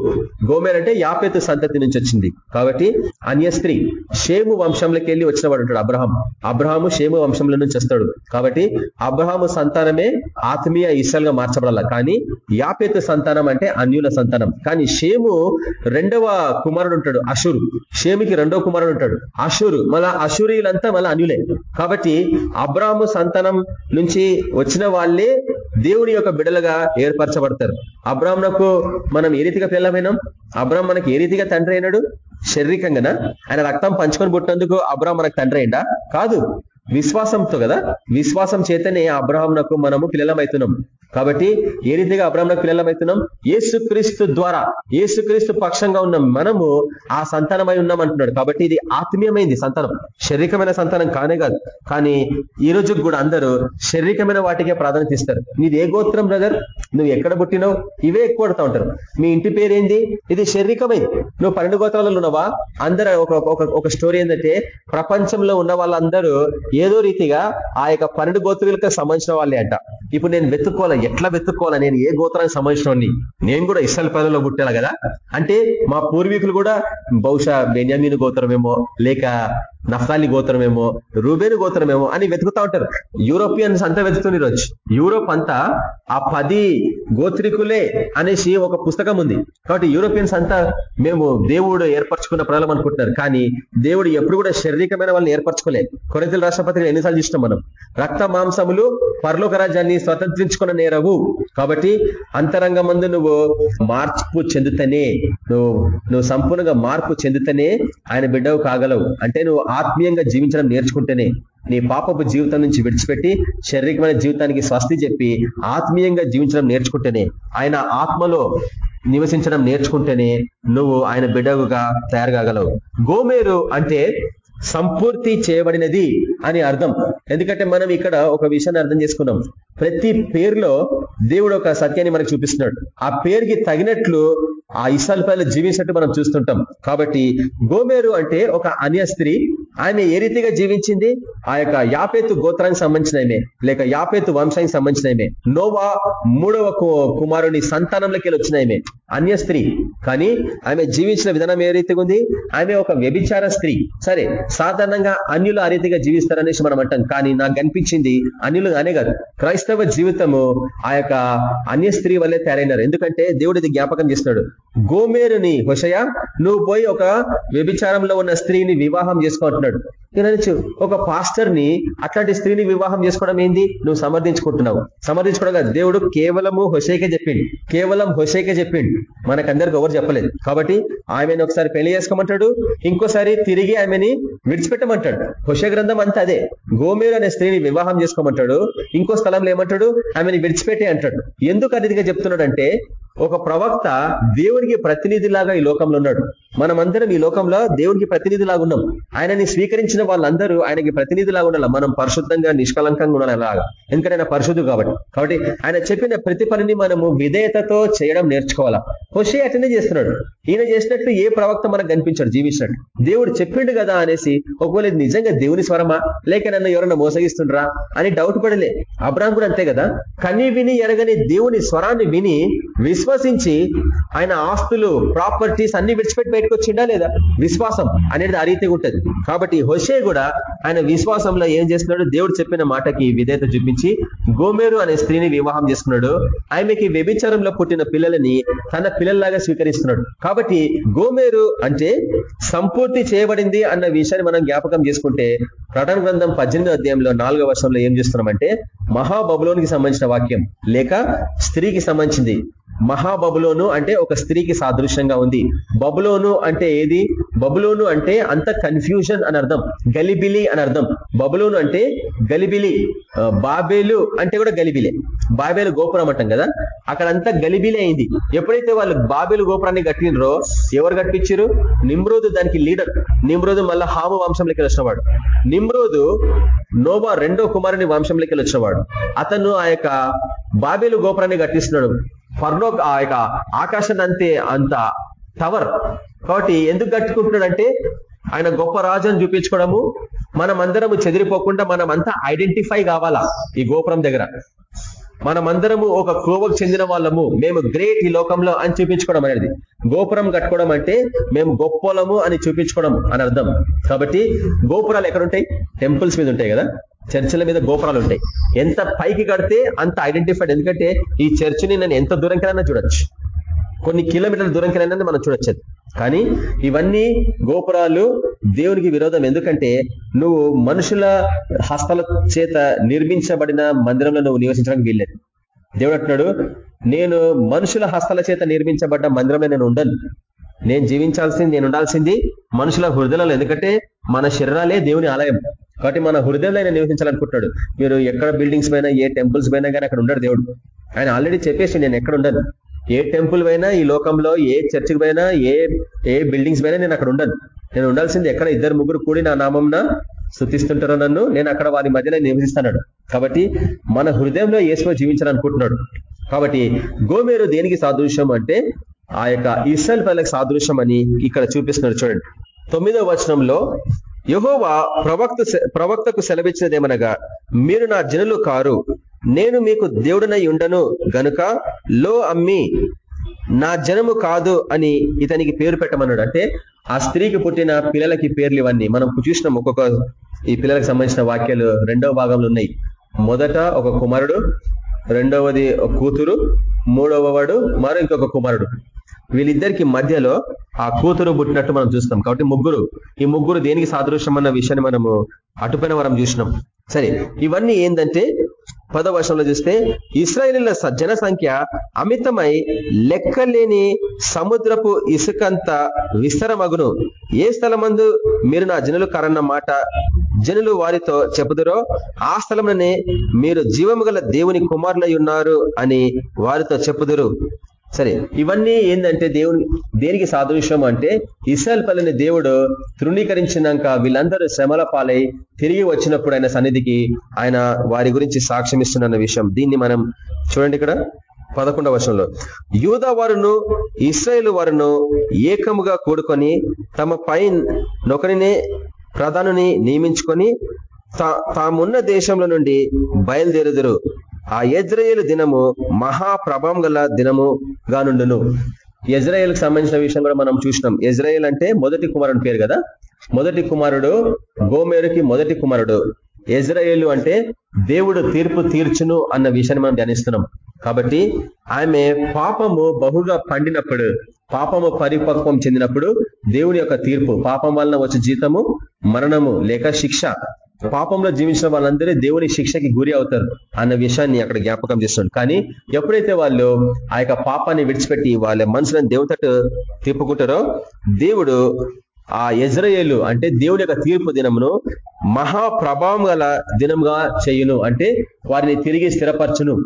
గోమేరు అంటే యాపేతు సంతతి నుంచి వచ్చింది. కాబట్టి అన్యస్త్రీ షేము వంశంలోకి వెళ్ళి వచ్చిన వాడు ఉంటాడు అబ్రహాం. అబ్రహాము షేము వంశంలో నుంచి వస్తాడు. కాబట్టి అబ్రహాము సంతానమే ఆత్మీయ ఇసల్గా మార్చబడాల. కానీ యాపేతు సంతానం అంటే అన్యుల సంతానం. కానీ షేము రెండవ కుమారుడు ఉంటాడు అషురు. షేమికి రెండవ కుమారుడు ఉంటాడు అషురు. మళ్ళా అషురీలంతా మళ్ళీ అన్యులే. కాబట్టి అబ్రాహ్ము సంతానం నుంచి వచ్చిన వాళ్ళే దేవుని యొక్క బిడలుగా ఏర్పరచబడతారు. అబ్రాహ్మణకు మనం ఏ రీతిగా పిల్లమైనాం అబ్రాహ్మ మనకి ఏ రీతిగా తండ్రి అయినాడు? శారీరకంగానా? ఆయన రక్తం పంచుకొని పుట్టినందుకు అబ్రాహ్మ మనకు తండ్రి అయిందా? కాదు. విశ్వాసంతో కదా? విశ్వాసం చేతనే అబ్రహాంనకు మనము పిల్లలమవుతున్నాం కాబట్టి ఏ రీతిగా అబ్రాహ్మణకు పిల్లలమవుతున్నాం ఏసుక్రీస్తు ద్వారా ఏసుక్రీస్తు పక్షంగా ఉన్న మనము ఆ సంతానమై ఉన్నాం అంటున్నాడు కాబట్టి ఇది ఆత్మీయమైంది సంతానం. శారీరకమైన సంతానం కానే కాదు. కానీ ఈ రోజు కూడా అందరూ శారీరకమైన వాటికే ప్రాధాన్యత ఇస్తారు. నీది ఏ గోత్రం బ్రదర్? నువ్వు ఎక్కడ పుట్టినావు? ఇవే ఎక్కువ ఉంటారు. మీ ఇంటి పేరేంది? ఇది శారీరకమైంది. నువ్వు పన్నెండు గోత్రాలలో ఉన్నవా? అందరూ ఒక ఒక స్టోరీ ఏంటంటే ప్రపంచంలో ఉన్న వాళ్ళందరూ ఏదో రీతిగా ఆ యొక్క పన్నెండు గోత్రులకు సంబంధించిన వాళ్ళే అంట. ఇప్పుడు నేను వెతుక్కోవాలి? ఎట్లా వెతుక్కోవాలా? నేను ఏ గోత్రానికి సంబంధించిన నేను కూడా ఇసల్ పదవిలో పుట్టాను కదా. అంటే మా పూర్వీకులు కూడా బహుశా బెన్యామీన్ గోత్రమేమో లేక నఫ్తాలి గోత్రమేమో రూబేను గోత్రమేమో అని వెతుకుతా ఉంటారు. యూరోపియన్స్ అంతా వెతుకుతున్నారు రోజు యూరోప్ అంతా ఆ పది గోత్రికులే అనేసి ఒక పుస్తకం ఉంది. కాబట్టి యూరోపియన్స్ అంతా మేము దేవుడు ఏర్పరచుకున్న ప్రజలం అనుకుంటున్నారు. కానీ దేవుడు ఎప్పుడు కూడా శారీరకమైన వాళ్ళని ఏర్పరచుకోలే కొరతల రాష్ట్రపతిగా ఎన్నిసార్లు చూసినాం మనం. రక్త మాంసములు పరలోక రాజ్యాన్ని స్వతంత్రించుకున్న నేరవు. కాబట్టి అంతరంగ మందు నువ్వు మార్పు చెందుతనే నువ్వు నువ్వు సంపూర్ణంగా మార్పు చెందుతనే ఆయన బిడ్డవు కాగలవు. అంటే నువ్వు ఆత్మీయంగా జీవించడం నేర్చుకుంటేనే నీ పాపపు జీవితం నుంచి విడిచిపెట్టి శారీరకమైన జీవితానికి స్వస్తి చెప్పి ఆత్మీయంగా జీవించడం నేర్చుకుంటేనే ఆయన ఆత్మలో నివసించడం నేర్చుకుంటేనే నువ్వు ఆయన బిడవుగా తయారు కాగలవు గోమేరు అంటే సంపూర్తి చేయబడినది అని అర్థం. ఎందుకంటే మనం ఇక్కడ ఒక విషయాన్ని అర్థం చేసుకున్నాం. ప్రతి పేరులో దేవుడు ఒక సత్యాన్ని మనకు చూపిస్తున్నాడు. ఆ పేరుకి తగినట్లు ఆ ఇసాల్పాయలు జీవించినట్టు మనం చూస్తుంటాం. కాబట్టి గోమేరు అంటే ఒక అన్య స్త్రీ ఆమె ఏ రీతిగా జీవించింది? ఆ యొక్క యాపేతు గోత్రానికి సంబంధించిన లేక యాపేతు వంశానికి సంబంధించిన నోవా మూడవ కుమారుని సంతానంలోకి వచ్చిన అన్య స్త్రీ. కానీ ఆమె జీవించిన విధానం ఏ రీతిగా ఉంది? ఆమె ఒక వ్యభిచార స్త్రీ. సరే సాధారణంగా అన్యులు ఆ రీతిగా జీవిస్తారనేసి మనం అంటాం. కానీ నాకు కనిపించింది అన్యులు అనే కాదు. క్రైస్తవ జీవితము ఆ యొక్క అన్య స్త్రీ వల్లే తయారైనారు. ఎందుకంటే దేవుడు ఇది జ్ఞాపకం చేస్తున్నాడు. గోమేరుని హుషయ నువ్వు పోయి ఒక వ్యభిచారంలో ఉన్న స్త్రీని వివాహం చేసుకుంటున్నాడు 100 నేను ఒక పాస్టర్ని అట్లాంటి స్త్రీని వివాహం చేసుకోవడం ఏంది? నువ్వు సమర్థించుకుంటున్నావు. సమర్థించుకోవడం దేవుడు కేవలము హుషేకే చెప్పిండు. కేవలం హుషేకే చెప్పిండు. మనకందరికి ఎవరు చెప్పలేదు. కాబట్టి ఆమెను ఒకసారి పెళ్ళి చేసుకోమంటాడు. ఇంకోసారి తిరిగి ఆమెని విడిచిపెట్టమంటాడు. హుష గ్రంథం అంతా అదే. గోమేరు అనే స్త్రీని వివాహం చేసుకోమంటాడు. ఇంకో స్థలంలో ఏమంటాడు? ఆమెని విడిచిపెట్టే అంటాడు. ఎందుకు అతిథిగా చెప్తున్నాడంటే ఒక ప్రవక్త దేవునికి ప్రతినిధిలాగా ఈ లోకంలో ఉన్నాడు. మనమందరం ఈ లోకంలో దేవునికి ప్రతినిధిలాగా ఉన్నాం ఆయనని స్వీకరించిన వాళ్ళందరూ ఆయనకి ప్రతినిధిలాగా ఉండాలి? మనం పరిశుద్ధంగా నిష్కలంకంగా ఉండాలి? అలాగా ఎందుకంటే ఆయన పరిశుద్ధు కాబట్టి. కాబట్టి ఆయన చెప్పిన ప్రతి పనిని మనము విధేయతతో చేయడం నేర్చుకోవాలా? హుషే అటనే చేస్తున్నాడు. ఈయన చేసినట్టు ఏ ప్రవక్త మనకు కనిపించాడు జీవించినట్టు. దేవుడు చెప్పిండు కదా అనేసి ఒకవేళ నిజంగా దేవుని స్వరమా? లేక నన్ను ఎవరన్నా మోసగిస్తుండ్రా? అని డౌట్ పడలే. అబ్రాహం కూడా అంతే కదా. కని విని ఎరగని దేవుని స్వరాన్ని విని విశ్వసించి ఆయన ఆస్తులు ప్రాపర్టీస్ అన్ని విడిచిపెట్టి బయటకు వచ్చిండా లేదా? విశ్వాసం అనేది ఆ రీతిగా ఉంటుంది. కాబట్టి హొషే కూడా ఆయన విశ్వాసంలో ఏం చేస్తున్నాడు? దేవుడు చెప్పిన మాటకి విధేత చూపించి గోమేరు అనే స్త్రీని వివాహం చేసుకున్నాడు. ఆమెకి వ్యభిచారంలో పుట్టిన పిల్లలని తన పిల్లల్లాగా స్వీకరిస్తున్నాడు. కాబట్టి గోమేరు అంటే సంపూర్తి చేయబడింది అన్న విషయాన్ని మనం జ్ఞాపకం చేసుకుంటే ప్రటన గ్రంథం పద్దెనిమిది అధ్యాయంలో నాలుగో వర్షంలో ఏం చేస్తున్నామంటే మహాబబులోనికి సంబంధించిన వాక్యం. లేక స్త్రీకి సంబంధించింది. మహాబబులోను అంటే ఒక స్త్రీకి సాదృశ్యంగా ఉంది. బబులోను అంటే ఏది? బబులోను అంటే అంత కన్ఫ్యూజన్ అని అర్థం. గలిబిలి అని అర్థం. బబులోను అంటే గలిబిలి. బాబేలు అంటే కూడా గలిబిలే. బాబేలు గోపురం అంటాం కదా? అక్కడంతా గలిబిలి అయింది. ఎప్పుడైతే వాళ్ళు బాబేలు గోపురాన్ని కట్టినరో ఎవరు కట్టించారు నిమ్రోదు దానికి లీడర్. నిమ్రోదు మళ్ళా హాము వంశంలోకి వచ్చినవాడు. నిమ్రోదు నోబా రెండో కుమారుని వంశంలోకి వచ్చినవాడు. అతను ఆ యొక్క బాబేలు గోపురాన్ని కట్టిస్తున్నాడు. పర్లో ఆ యొక్క ఆకాశం అంతే అంత టవర్. కాబట్టి ఎందుకు కట్టుకుంటున్నాడంటే ఆయన గొప్ప రాజు అని చూపించుకోవడము అందరము చెదిరిపోకుండా మనం అంతా ఐడెంటిఫై కావాలా ఈ గోపురం దగ్గర? మనమందరము ఒక క్రోవకు చెందిన వాళ్ళము. మేము గ్రేట్ ఈ లోకంలో అని చూపించుకోవడం అనేది. గోపురం కట్టుకోవడం అంటే మేము గొప్పలము అని చూపించుకోవడం అని అర్థం. కాబట్టి గోపురాలు ఎక్కడుంటాయి? టెంపుల్స్ మీద ఉంటాయి కదా? చర్చిల మీద గోపురాలు ఉంటాయి. ఎంత పైకి కడితే అంత ఐడెంటిఫైడ్. ఎందుకంటే ఈ చర్చిని నేను ఎంత దూరంకైనా చూడొచ్చు. కొన్ని కిలోమీటర్ల దూరంకైనా మనం చూడొచ్చు. కానీ ఇవన్నీ గోపురాలు దేవునికి విరోధం. ఎందుకంటే నువ్వు మనుషుల హస్తల చేత నిర్మించబడిన మందిరంలో నువ్వు నివసించడానికి వీల్లేదు. దేవుడు అంటున్నాడు నేను మనుషుల హస్తల చేత నిర్మించబడ్డ మందిరంలో నేను ఉండను. నేను జీవించాల్సింది నేను ఉండాల్సింది మనుషుల హృదయాలు ఎందుకంటే మన శరీరాలే దేవుని ఆలయం. కాబట్టి మన హృదయంలో ఆయన నివసించాలనుకుంటున్నాడు. మీరు ఎక్కడ బిల్డింగ్స్ పైన ఏ టెంపుల్స్ పైన కానీ అక్కడ ఉండడు దేవుడు. ఆయన ఆల్రెడీ చెప్పేసి నేను ఎక్కడ ఉండను. ఏ టెంపుల్ పైనా ఈ లోకంలో ఏ చర్చికి పైనా ఏ ఏ బిల్డింగ్స్ పైన నేను అక్కడ ఉండను. నేను ఉండాల్సింది ఎక్కడ ఇద్దరు ముగ్గురు కూడి నా నామంన శుతిస్తుంటారో నన్ను నేను అక్కడ వారి మధ్యలో నివసిస్తున్నాడు కాబట్టి మన హృదయంలో ఏసులో జీవించాలనుకుంటున్నాడు. కాబట్టి గోమేరు దేనికి సాదృశ్యం అంటే ఆ యొక్క ఇస్రాయల్ పల్లెకి సాదృశ్యం అని ఇక్కడ చూపిస్తున్నాడు చూడండి. తొమ్మిదో వచనంలో యహోవా ప్రవక్త ప్రవక్తకు సెలవిచ్చినదేమనగా మీరు నా జనులు కారు నేను మీకు దేవుడనై ఉండను గనుక లో అమ్మి నా జనము కాదు అని ఇతనికి పేరు పెట్టమన్నాడు. అంటే ఆ స్త్రీకి పుట్టిన పిల్లలకి పేర్లు ఇవన్నీ. మనం చూసినాం ఒక్కొక్క ఈ పిల్లలకు సంబంధించిన వాక్యాలు రెండవ భాగంలో ఉన్నాయి. మొదట ఒక కుమారుడు రెండవది ఒక కూతురు మూడవ వాడు మరో ఇంకొక కుమారుడు. వీళ్ళిద్దరికి మధ్యలో ఆ కూతురు పుట్టినట్టు మనం చూస్తాం కాబట్టి ముగ్గురు. ఈ ముగ్గురు దేనికి సాదృశ్యం అన్న విషయాన్ని మనము అటుపైన వరం చూసినాం. సరే ఇవన్నీ ఏంటంటే పదో వర్షంలో చూస్తే ఇస్రాయేలీల జన సంఖ్య అమితమై లెక్కలేని సముద్రపు ఇసుకంత విస్తరమగును. ఏ స్థలమందు మీరు నా జనులు కరన్న మాట జనులు వారితో చెప్పుదురో ఆ స్థలంలోనే మీరు జీవము దేవుని కుమారులై ఉన్నారు అని వారితో చెప్పుదురు. సరే ఇవన్నీ ఏంటంటే దేవుని దేనికి సాదృశ్యం అంటే ఇస్రాయల్ పల్లిని దేవుడు తృణీకరించినాక వీళ్ళందరూ శ్రమల పాలై తిరిగి వచ్చినప్పుడు ఆయన సన్నిధికి ఆయన వారి గురించి సాక్ష్యం ఇస్తున్న విషయం. దీన్ని మనం చూడండి ఇక్కడ పదకొండవ వర్షంలో యూద వారును ఇస్రాయేల్ వారును ఏకముగా కూడుకొని తమ పై నొకరినే ప్రధానుని నియమించుకొని తామున్న దేశంలో నుండి బయలుదేరుదురు. ఆ యజ్రయేలు దినము మహాప్రభం గల దినము గానుండును. ఎజ్రాయేల్కి సంబంధించిన విషయం కూడా మనం చూసినాం. ఎజ్రాయేల్ అంటే మొదటి కుమారుడు పేరు కదా? మొదటి కుమారుడు గోమేరుకి మొదటి కుమారుడు. ఎజ్రాయేలు అంటే దేవుడు తీర్పు తీర్చును అన్న విషయాన్ని మనం ధ్యానిస్తున్నాం. కాబట్టి ఆమె పాపము బహుగా పండినప్పుడు పాపము పరిపక్వం చెందినప్పుడు దేవుని యొక్క తీర్పు పాపం వలన వచ్చే జీతము మరణము లేక శిక్ష. పాపంలో జీవించిన వాళ్ళందరూ దేవుని శిక్షకి గురి అవుతారు అన్న విషయాన్ని అక్కడ జ్ఞాపకం చేస్తున్నాడు. కానీ ఎప్పుడైతే వాళ్ళు ఆ యొక్క పాపాన్ని విడిచిపెట్టి వాళ్ళ మనసులను దేవుతట్టు తిప్పుకుంటారో దేవుడు ఆ ఎజ్రయేలు అంటే దేవుని యొక్క తీర్పు దినమును మహాప్రభావం గల దినంగా చేయును. అంటే వారిని తిరిగి స్థిరపరచును.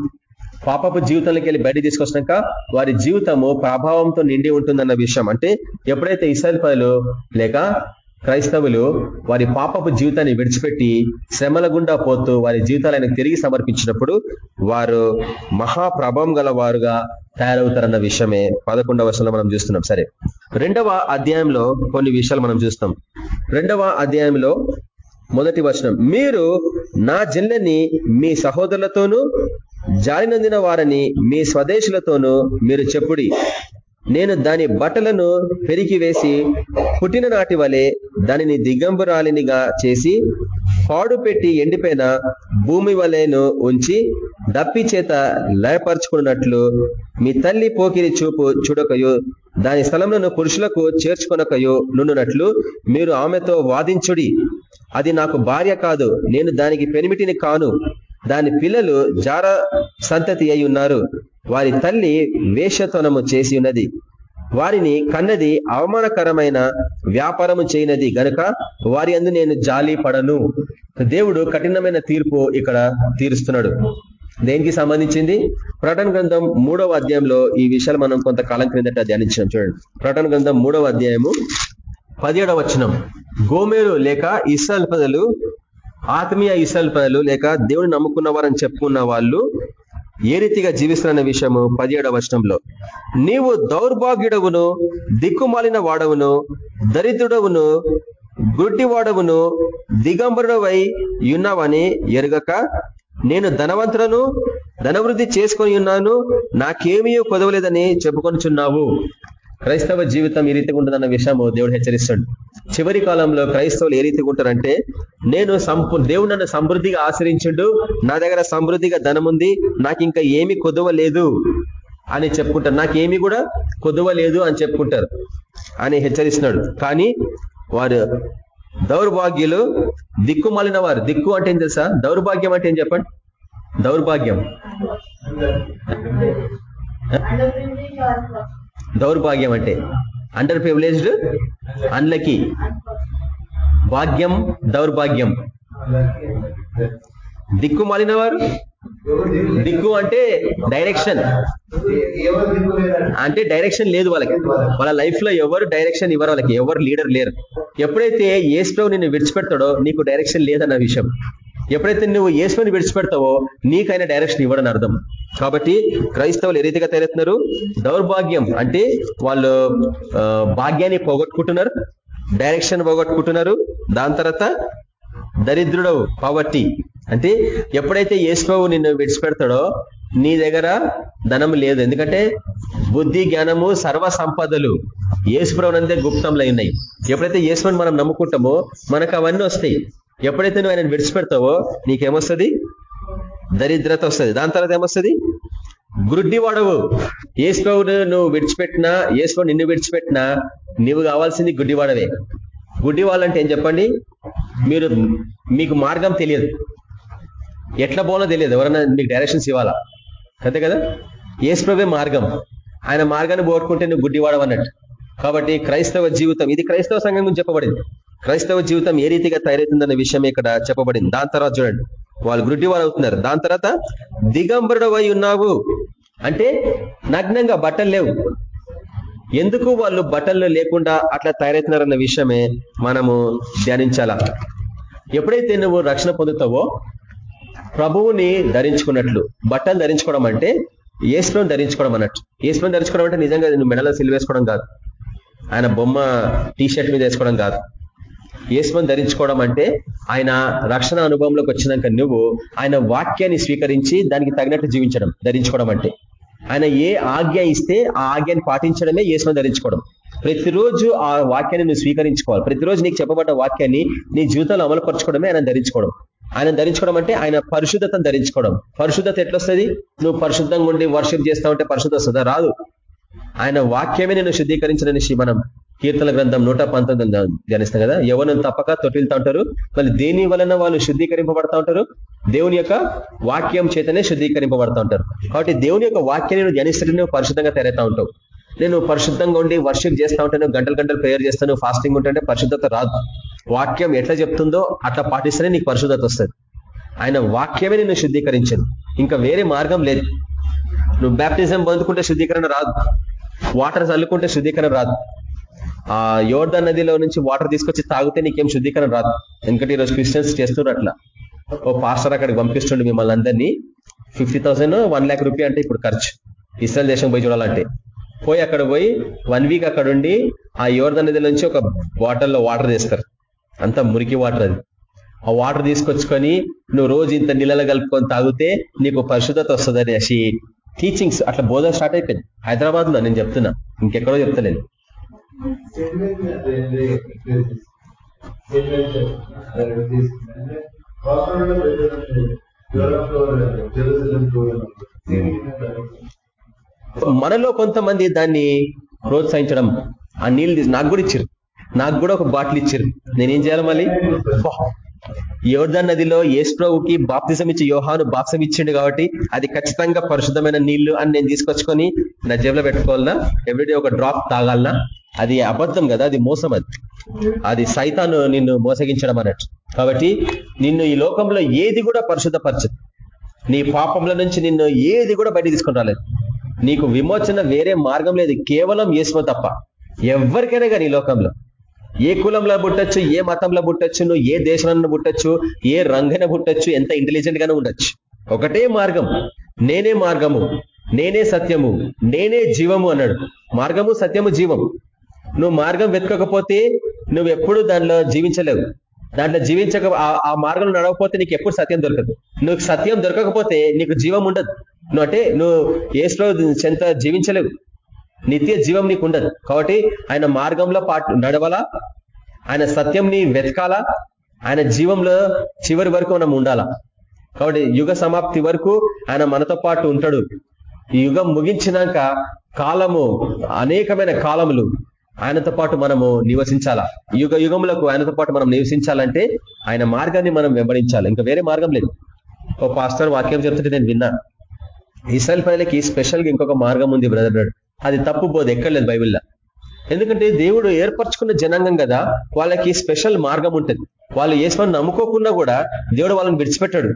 పాపపు జీవితంలోకి వెళ్ళి బయట తీసుకొచ్చినాక వారి జీవితము ప్రభావంతో నిండి ఉంటుందన్న విషయం. అంటే ఎప్పుడైతే ఇసల్ పదలు లేక క్రైస్తవులు వారి పాపపు జీవితాన్ని విడిచిపెట్టి శ్రమల గుండా పోతూ వారి జీవితాలను తిరిగి సమర్పించినప్పుడు వారు మహాప్రభావం గల వారుగా తయారవుతారన్న విషయమే పదకొండవ వర్షంలో మనం చూస్తున్నాం. సరే రెండవ అధ్యాయంలో కొన్ని విషయాలు మనం చూస్తాం. రెండవ అధ్యాయంలో మొదటి వచనం మీరు నా జిల్లని మీ సహోదరులతోనూ జారినందిన వారని మీ స్వదేశులతోనూ మీరు చెప్పుడి. నేను దాని బట్టలను పెరిగి వేసి పుట్టిన నాటి వలె దానిని దిగంబరాలినిగా చేసి పాడు పెట్టి ఎండిపోయిన భూమి వలెను ఉంచి దప్పి చేత లయపరుచుకున్నట్లు మీ తల్లి పోకిరి చూపు చూడకయో దాని స్థలంలో పురుషులకు చేర్చుకొనకయో నున్నట్లు మీరు ఆమెతో వాదించుడి. అది నాకు భార్య కాదు నేను దానికి పెనిమిటిని కాను. దాని పిల్లలు జార సంతతి అయి ఉన్నారు. వారి తల్లి వేషతనము చేసి ఉన్నది వారిని కన్నది అవమానకరమైన వ్యాపారము చేయనది. గనుక వారి అందు నేను జాలి పడను. దేవుడు కఠినమైన తీర్పు ఇక్కడ తీరుస్తున్నాడు. దేనికి సంబంధించింది? ప్రటన గ్రంథం మూడవ అధ్యాయంలో ఈ విషయాలు మనం కొంతకాలం క్రిందట ధ్యానించాం చూడండి. ప్రటన గ్రంథం మూడవ అధ్యాయము పదిహేడవ వచనం. గోమేరు లేక ఇస్రాల్ ప్రజలు ఆత్మీయ ఇస్రాల్ పదలు లేక దేవుని నమ్ముకున్న వారని చెప్పుకున్న వాళ్ళు ఏ రీతిగా జీవిస్తున్న విషయము పదిహేడవ వచనంలో. నీవు దౌర్భాగ్యుడవును దిక్కుమాలిన వాడవును దరిద్రుడవును గుడ్డివాడవును దిగంబరుడవై ఉన్నావని ఎరగక నేను ధనవంతులను ధనవృద్ధి చేసుకొని ఉన్నాను నాకేమీ కొదవలేదని చెప్పుకొనిచున్నావు. క్రైస్తవ జీవితం ఈ రీతిగా ఉంటుందన్న విషయము దేవుడు హెచ్చరిస్తాడు. చివరి కాలంలో క్రైస్తవులు ఏ రీతిగా ఉంటారంటే నేను సంపు దేవుడు నన్ను సమృద్ధిగా ఆశ్రయించుడు నా దగ్గర సమృద్ధిగా ధనం ఉంది నాకు ఇంకా ఏమి కొదువ లేదు అని చెప్పుకుంటారు. నాకేమి కూడా కొదువ లేదు అని చెప్పుకుంటారు అని హెచ్చరిస్తున్నాడు. కానీ వారు దౌర్భాగ్యులు దిక్కుమాలిన వారు దిక్కు అంటే ఏం తెలుసా? దౌర్భాగ్యం అంటే ఏం చెప్పండి? దౌర్భాగ్యం. దౌర్భాగ్యం అంటే అండర్ ప్రివిలేజ్డ్ అన్లకి భాగ్యం దౌర్భాగ్యం. దిక్కు మాలిన వారు దిక్కు అంటే డైరెక్షన్ అంటే డైరెక్షన్ లేదు వాళ్ళకి. వాళ్ళ లైఫ్లో ఎవరు డైరెక్షన్ ఇవ్వరు వాళ్ళకి. ఎవరు లీడర్ లేరు. ఎప్పుడైతే ఏస్లో నిన్ను విడిచిపెడతాడో నీకు డైరెక్షన్ లేదన్న విషయం. ఎప్పుడైతే నువ్వు ఏసుని విడిచిపెడతావో నీకైనా డైరెక్షన్ ఇవ్వడని అర్థం. కాబట్టి క్రైస్తవులు ఏ రీతిగా తయారవుతున్నారు? దౌర్భాగ్యం అంటే వాళ్ళు భాగ్యాన్ని పోగొట్టుకుంటున్నారు డైరెక్షన్ పోగొట్టుకుంటున్నారు దాని తర్వాత దరిద్రుడవు పవర్టీ అంటే ఎప్పుడైతే ఏసుప్రభు నిన్ను విడిచిపెడతాడో నీ దగ్గర ధనం లేదు. ఎందుకంటే బుద్ధి జ్ఞానము సర్వ సంపదలు ఏసుప్రభునందే గుప్తంలో ఉన్నాయి. ఎప్పుడైతే ఏసుని మనం నమ్ముకుంటామో మనకు అవన్నీ వస్తాయి. ఎప్పుడైతే నువ్వు ఆయన విడిచిపెడతావో నీకేమొస్తుంది? దరిద్రత వస్తుంది. దాని తర్వాత ఏమొస్తుంది? గుడ్డి వాడవు ఏసుప్రభుడు నువ్వు విడిచిపెట్టినా ఏసుకో నిన్ను విడిచిపెట్టినా నువ్వు కావాల్సింది గుడ్డివాడవే. గుడ్డివాళ్ళంటే ఏం చెప్పండి? మీరు మీకు మార్గం తెలియదు. ఎట్లా పోనో తెలియదు. ఎవరన్నా మీకు డైరెక్షన్స్ ఇవ్వాలా? అంతే కదా? ఏసుప్రభే మార్గం. ఆయన మార్గాన్ని పోగొట్టుకుంటే నువ్వు గుడ్డివాడవన్నట్టు. కాబట్టి క్రైస్తవ జీవితం ఇది క్రైస్తవ సంఘం గురించి చెప్పబడింది. క్రైస్తవ జీవితం ఏ రీతిగా తయారవుతుందన్న విషయం ఇక్కడ చెప్పబడింది. దాని తర్వాత చూడండి. వాళ్ళు గుడ్డివారు అవుతున్నారు. దాని తర్వాత దిగంబరుడవై ఉన్నావు. అంటే నగ్నంగా బట్టలు లేవు. ఎందుకు వాళ్ళు బట్టలు లేకుండా అట్లా తయారవుతున్నారన్న విషయమే మనము ధ్యానించాలా? ఎప్పుడైతే నువ్వు రక్షణ పొందుతావో ప్రభువుని ధరించుకున్నట్లు బట్టలు ధరించుకోవడం అంటే ఏసులను ధరించుకోవడం అన్నట్టు. ఏసులను ధరించుకోవడం అంటే నిజంగా నువ్వు మెడలో సిల్వేసుకోవడం కాదు. ఆయన బొమ్మ టీ షర్ట్ మీద వేసుకోవడం కాదు. యేసుమని ధరించుకోవడం అంటే ఆయన రక్షణ అనుభవంలోకి వచ్చినాక నువ్వు ఆయన వాక్యాన్ని స్వీకరించి దానికి తగినట్టు జీవించడం ధరించుకోవడం అంటే. ఆయన ఏ ఆజ్ఞ ఇస్తే ఆ ఆజ్ఞాన్ని పాటించడమే యేసుమని ధరించుకోవడం. ప్రతిరోజు ఆ వాక్యాన్ని నువ్వు స్వీకరించుకోవాలి. ప్రతిరోజు నీకు చెప్పబడ్డ వాక్యాన్ని నీ జీవితంలో అమలుపరచుకోవడమే ఆయన ధరించుకోవడం. ఆయన ధరించుకోవడం అంటే ఆయన పరిశుద్ధతను ధరించుకోవడం. పరిశుద్ధత ఎట్లొస్తుంది? నువ్వు పరిశుద్ధంగా ఉండి వర్షం చేస్తా ఉంటే పరిశుద్ధ వస్తుందా? రాదు. ఆయన వాక్యమే నేను శుద్ధీకరించిన మనం కీర్తన గ్రంథం నూట పంతొమ్మిది ధ్యానిస్తాం కదా? యవనం తప్పక తొట్టిల్తా ఉంటారు. మళ్ళీ దేని వలన వాళ్ళు శుద్ధీకరింపబడతా ఉంటారు? దేవుని యొక్క వాక్యం చేతనే శుద్ధీకరింపబడతా ఉంటారు. కాబట్టి దేవుని యొక్క వాక్యాన్ని నువ్వు ధ్యానిస్తుంటే పరిశుద్ధంగా తెరతా ఉంటావు. నేను పరిశుద్ధంగా ఉండి వర్షిప్ చేస్తా ఉంటాను గంటలు గంటలు ప్రేయర్ చేస్తాను ఫాస్టింగ్ ఉంటుంటే పరిశుద్ధత రాదు. వాక్యం ఎట్లా చెప్తుందో అట్లా పాటిస్తేనే నీకు పరిశుద్ధత వస్తుంది. ఆయన వాక్యమే నిన్ను శుద్ధీకరించను ఇంకా వేరే మార్గం లేదు. నువ్వు బ్యాప్టిజం పొందుకుంటే శుద్ధీకరణ రాదు. వాటర్ చల్లుకుంటే శుద్ధీకరణ రాదు. ఆ యోర్ధ నదిలో నుంచి వాటర్ తీసుకొచ్చి తాగితే నీకేం శుద్ధీకరణ రాదు. ఎందుకంటే ఈరోజు క్రిస్టియన్స్ చేస్తున్నారు అట్లా. ఓ పాస్టర్ అక్కడికి పంపిస్తుండే మిమ్మల్ని అందరినీ. Fifty thousand one lakh rupee అంటే ఇప్పుడు ఖర్చు. ఇస్రాయల్ దేశం పోయి చూడాలంటే. పోయి అక్కడ పోయి వన్ వీక్ అక్కడ ఉండి ఆ యోర్ధ నది నుంచి ఒక బాటిల్లో వాటర్ తీస్తారు. అంత మురికి వాటర్ అది. ఆ వాటర్ తీసుకొచ్చుకొని నువ్వు రోజు ఇంత నీళ్ళలో కలుపుకొని తాగితే నీకు పరిశుద్ధత వస్తుంది అనేసి టీచింగ్స్ అట్లా బోధన స్టార్ట్ అయిపోయింది. హైదరాబాద్లో నేను చెప్తున్నా. ఇంకెక్కడో చెప్తలేదు. మనలో కొంతమంది దాన్ని ప్రోత్సహించడం ఆ నీళ్ళు నాకు కూడా ఇచ్చారు. నాకు కూడా ఒక బాటిల్ ఇచ్చారు. నేనేం చేయాలి మళ్ళీ? యోర్ధన్ నదిలో ఏస్ప్రభుకి బాప్తిజం ఇచ్చి యోహాను బాప్సం ఇచ్చిండు కాబట్టి అది ఖచ్చితంగా పరిశుద్ధమైన నీళ్ళు అని నేను తీసుకొచ్చుకొని నా జేబులో పెట్టుకోవాలనా? ఎవ్రీడే ఒక డ్రాప్ తాగాలనా? అది అబద్ధం కదా అది మోసం అది. అది సైతాను నిన్ను మోసగించడం అన్నట్టు. కాబట్టి నిన్ను ఈ లోకంలో ఏది కూడా పరిశుద్ధపరచదు. నీ పాపంల నుంచి నిన్ను ఏది కూడా బయట తీసుకుని రాలేదు. నీకు విమోచన వేరే మార్గం లేదు. కేవలం ఏసుమ తప్ప. ఎవరికైనా కానీ ఈ లోకంలో. ఏ కులంలో పుట్టచ్చు ఏ మతంలో పుట్టచ్చు నువ్వు ఏ దేశంలో పుట్టచ్చు ఏ రంగైన పుట్టచ్చు ఎంత ఇంటెలిజెంట్ గానే ఉండొచ్చు. ఒకటే మార్గం. నేనే మార్గము. నేనే సత్యము. నేనే జీవము అన్నాడు. మార్గము సత్యము జీవం నువ్వు మార్గం వెతకకపోతే నువ్వు ఎప్పుడు దానిలో జీవించలేవు. దాంట్లో జీవించక ఆ మార్గంలో నడవకపోతే నీకు ఎప్పుడు సత్యం దొరకదు. నువ్వు సత్యం దొరకకపోతే నీకు జీవం ఉండదు. నువ్వు అంటే నువ్వు ఏసులో చెంత జీవించలేవు. నిత్య జీవం నీకు ఉండదు. కాబట్టి ఆయన మార్గంలో పాటు నడవాలా? ఆయన సత్యంని వెతకాలా? ఆయన జీవంలో చివరి వరకు మనం ఉండాలా? కాబట్టి యుగ సమాప్తి వరకు ఆయన మనతో పాటు ఉంటాడు. ఈ యుగం ముగించినాక కాలము అనేకమైన కాలములు ఆయనతో పాటు మనము నివసించాలా? యుగ యుగములకు ఆయనతో పాటు మనం నివసించాలంటే ఆయన మార్గాన్ని మనం వెంబడించాలి. ఇంకా వేరే మార్గం లేదు. ఓ పాస్టర్ వాక్యం చెప్తుంటే నేను విన్నా. ఇస్రాయల్ ప్రజలకి స్పెషల్గా ఇంకొక మార్గం ఉంది బ్రదర్ అది తప్పు పోదు ఎక్కర్లేదు బైబిల్లో. ఎందుకంటే దేవుడు ఏర్పరచుకున్న జనాంగం కదా వాళ్ళకి స్పెషల్ మార్గం ఉంటుంది. వాళ్ళు ఏసుమని నమ్ముకోకుండా కూడా దేవుడు వాళ్ళని విడిచిపెట్టాడు.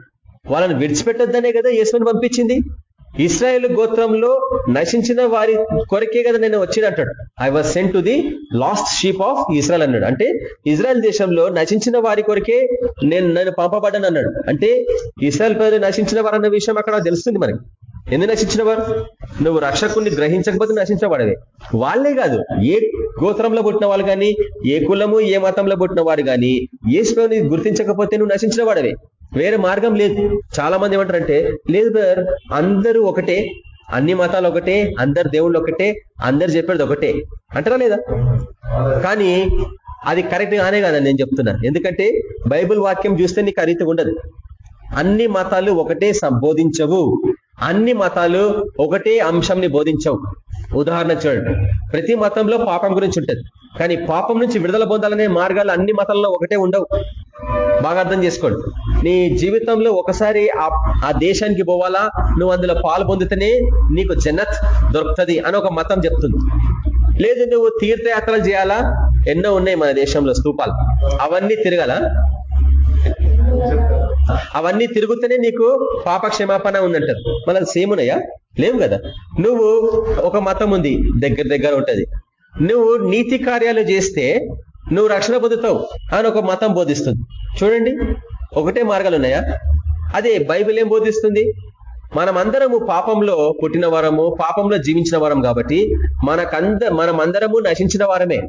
వాళ్ళని విడిచిపెట్టద్దనే కదా యేసుని పంపించింది. ఇస్రాయేల్ గోత్రంలో నశించిన వారి కొరకే కదా నేను వచ్చినట్టాడు I was sent to the lost sheep of Israel అన్నాడు. అంటే ఇజ్రాయల్ దేశంలో నశించిన వారి కొరకే నేను నన్ను పంపబడ్డాను అన్నాడు. అంటే ఇస్రాయల్ ప్రజలు నశించిన వారు అన్న విషయం అక్కడ తెలుస్తుంది మనకి. ఎందుకు నశించిన వారు? నువ్వు రక్షకుని గ్రహించకపోతే నశించబడవే. వాళ్ళే కాదు ఏ గోత్రంలో పుట్టిన వాళ్ళు కానీ ఏ కులము ఏ మతంలో పుట్టిన వాడు కానీ ఏ గుర్తించకపోతే నువ్వు నశించిన వాడవే. వేరే మార్గం లేదు. చాలా మంది ఏమంటారంటే లేదు బ్రదర్ అందరూ ఒకటే అన్ని మతాలు ఒకటే అందరు దేవుళ్ళు ఒకటే అందరు చెప్పేది ఒకటే. అంటారా లేదా? కానీ అది కరెక్ట్ గానే కదా నేను చెప్తున్నా. ఎందుకంటే బైబుల్ వాక్యం చూస్తే నీకు అరీతి ఉండదు. అన్ని మతాలు ఒకటే సంబోధించవు. అన్ని మతాలు ఒకటే అంశంని బోధించవు. ఉదాహరణ చూడండి. ప్రతి మతంలో పాపం గురించి ఉంటుంది. కానీ పాపం నుంచి విడుదల పొందాలనే మార్గాలు అన్ని మతంలో ఒకటే ఉండవు. బాగా అర్థం చేసుకోండి. నీ జీవితంలో ఒకసారి ఆ దేశానికి పోవాలా? నువ్వు అందులో పాలు పొందితేనే నీకు జన్నత్ దొరుకుతుంది అని ఒక మతం చెప్తుంది. లేదు నువ్వు తీర్థయాత్రలు చేయాలా? ఎన్నో ఉన్నాయి మన దేశంలో స్తూపాలు. అవన్నీ తిరగాల? అవన్నీ తిరుగుతూనే నీకు పాప క్షమాపణ ఉందంటారు. మన సేమ్ ఉన్నాయా? లేవు కదా? నువ్వు ఒక మతం ఉంది దగ్గర దగ్గర ఉంటుంది. నువ్వు నీతి కార్యాలు చేస్తే నువ్వు రక్షణ పొందుతావు అని ఒక మతం బోధిస్తుంది. చూడండి ఒకటే మార్గాలు ఉన్నాయా? అదే బైబిల్ ఏం బోధిస్తుంది? మనమందరము పాపంలో పుట్టిన వారము పాపంలో జీవించిన వారం కాబట్టి మనకంద మనమందరము నశించిన వారమే.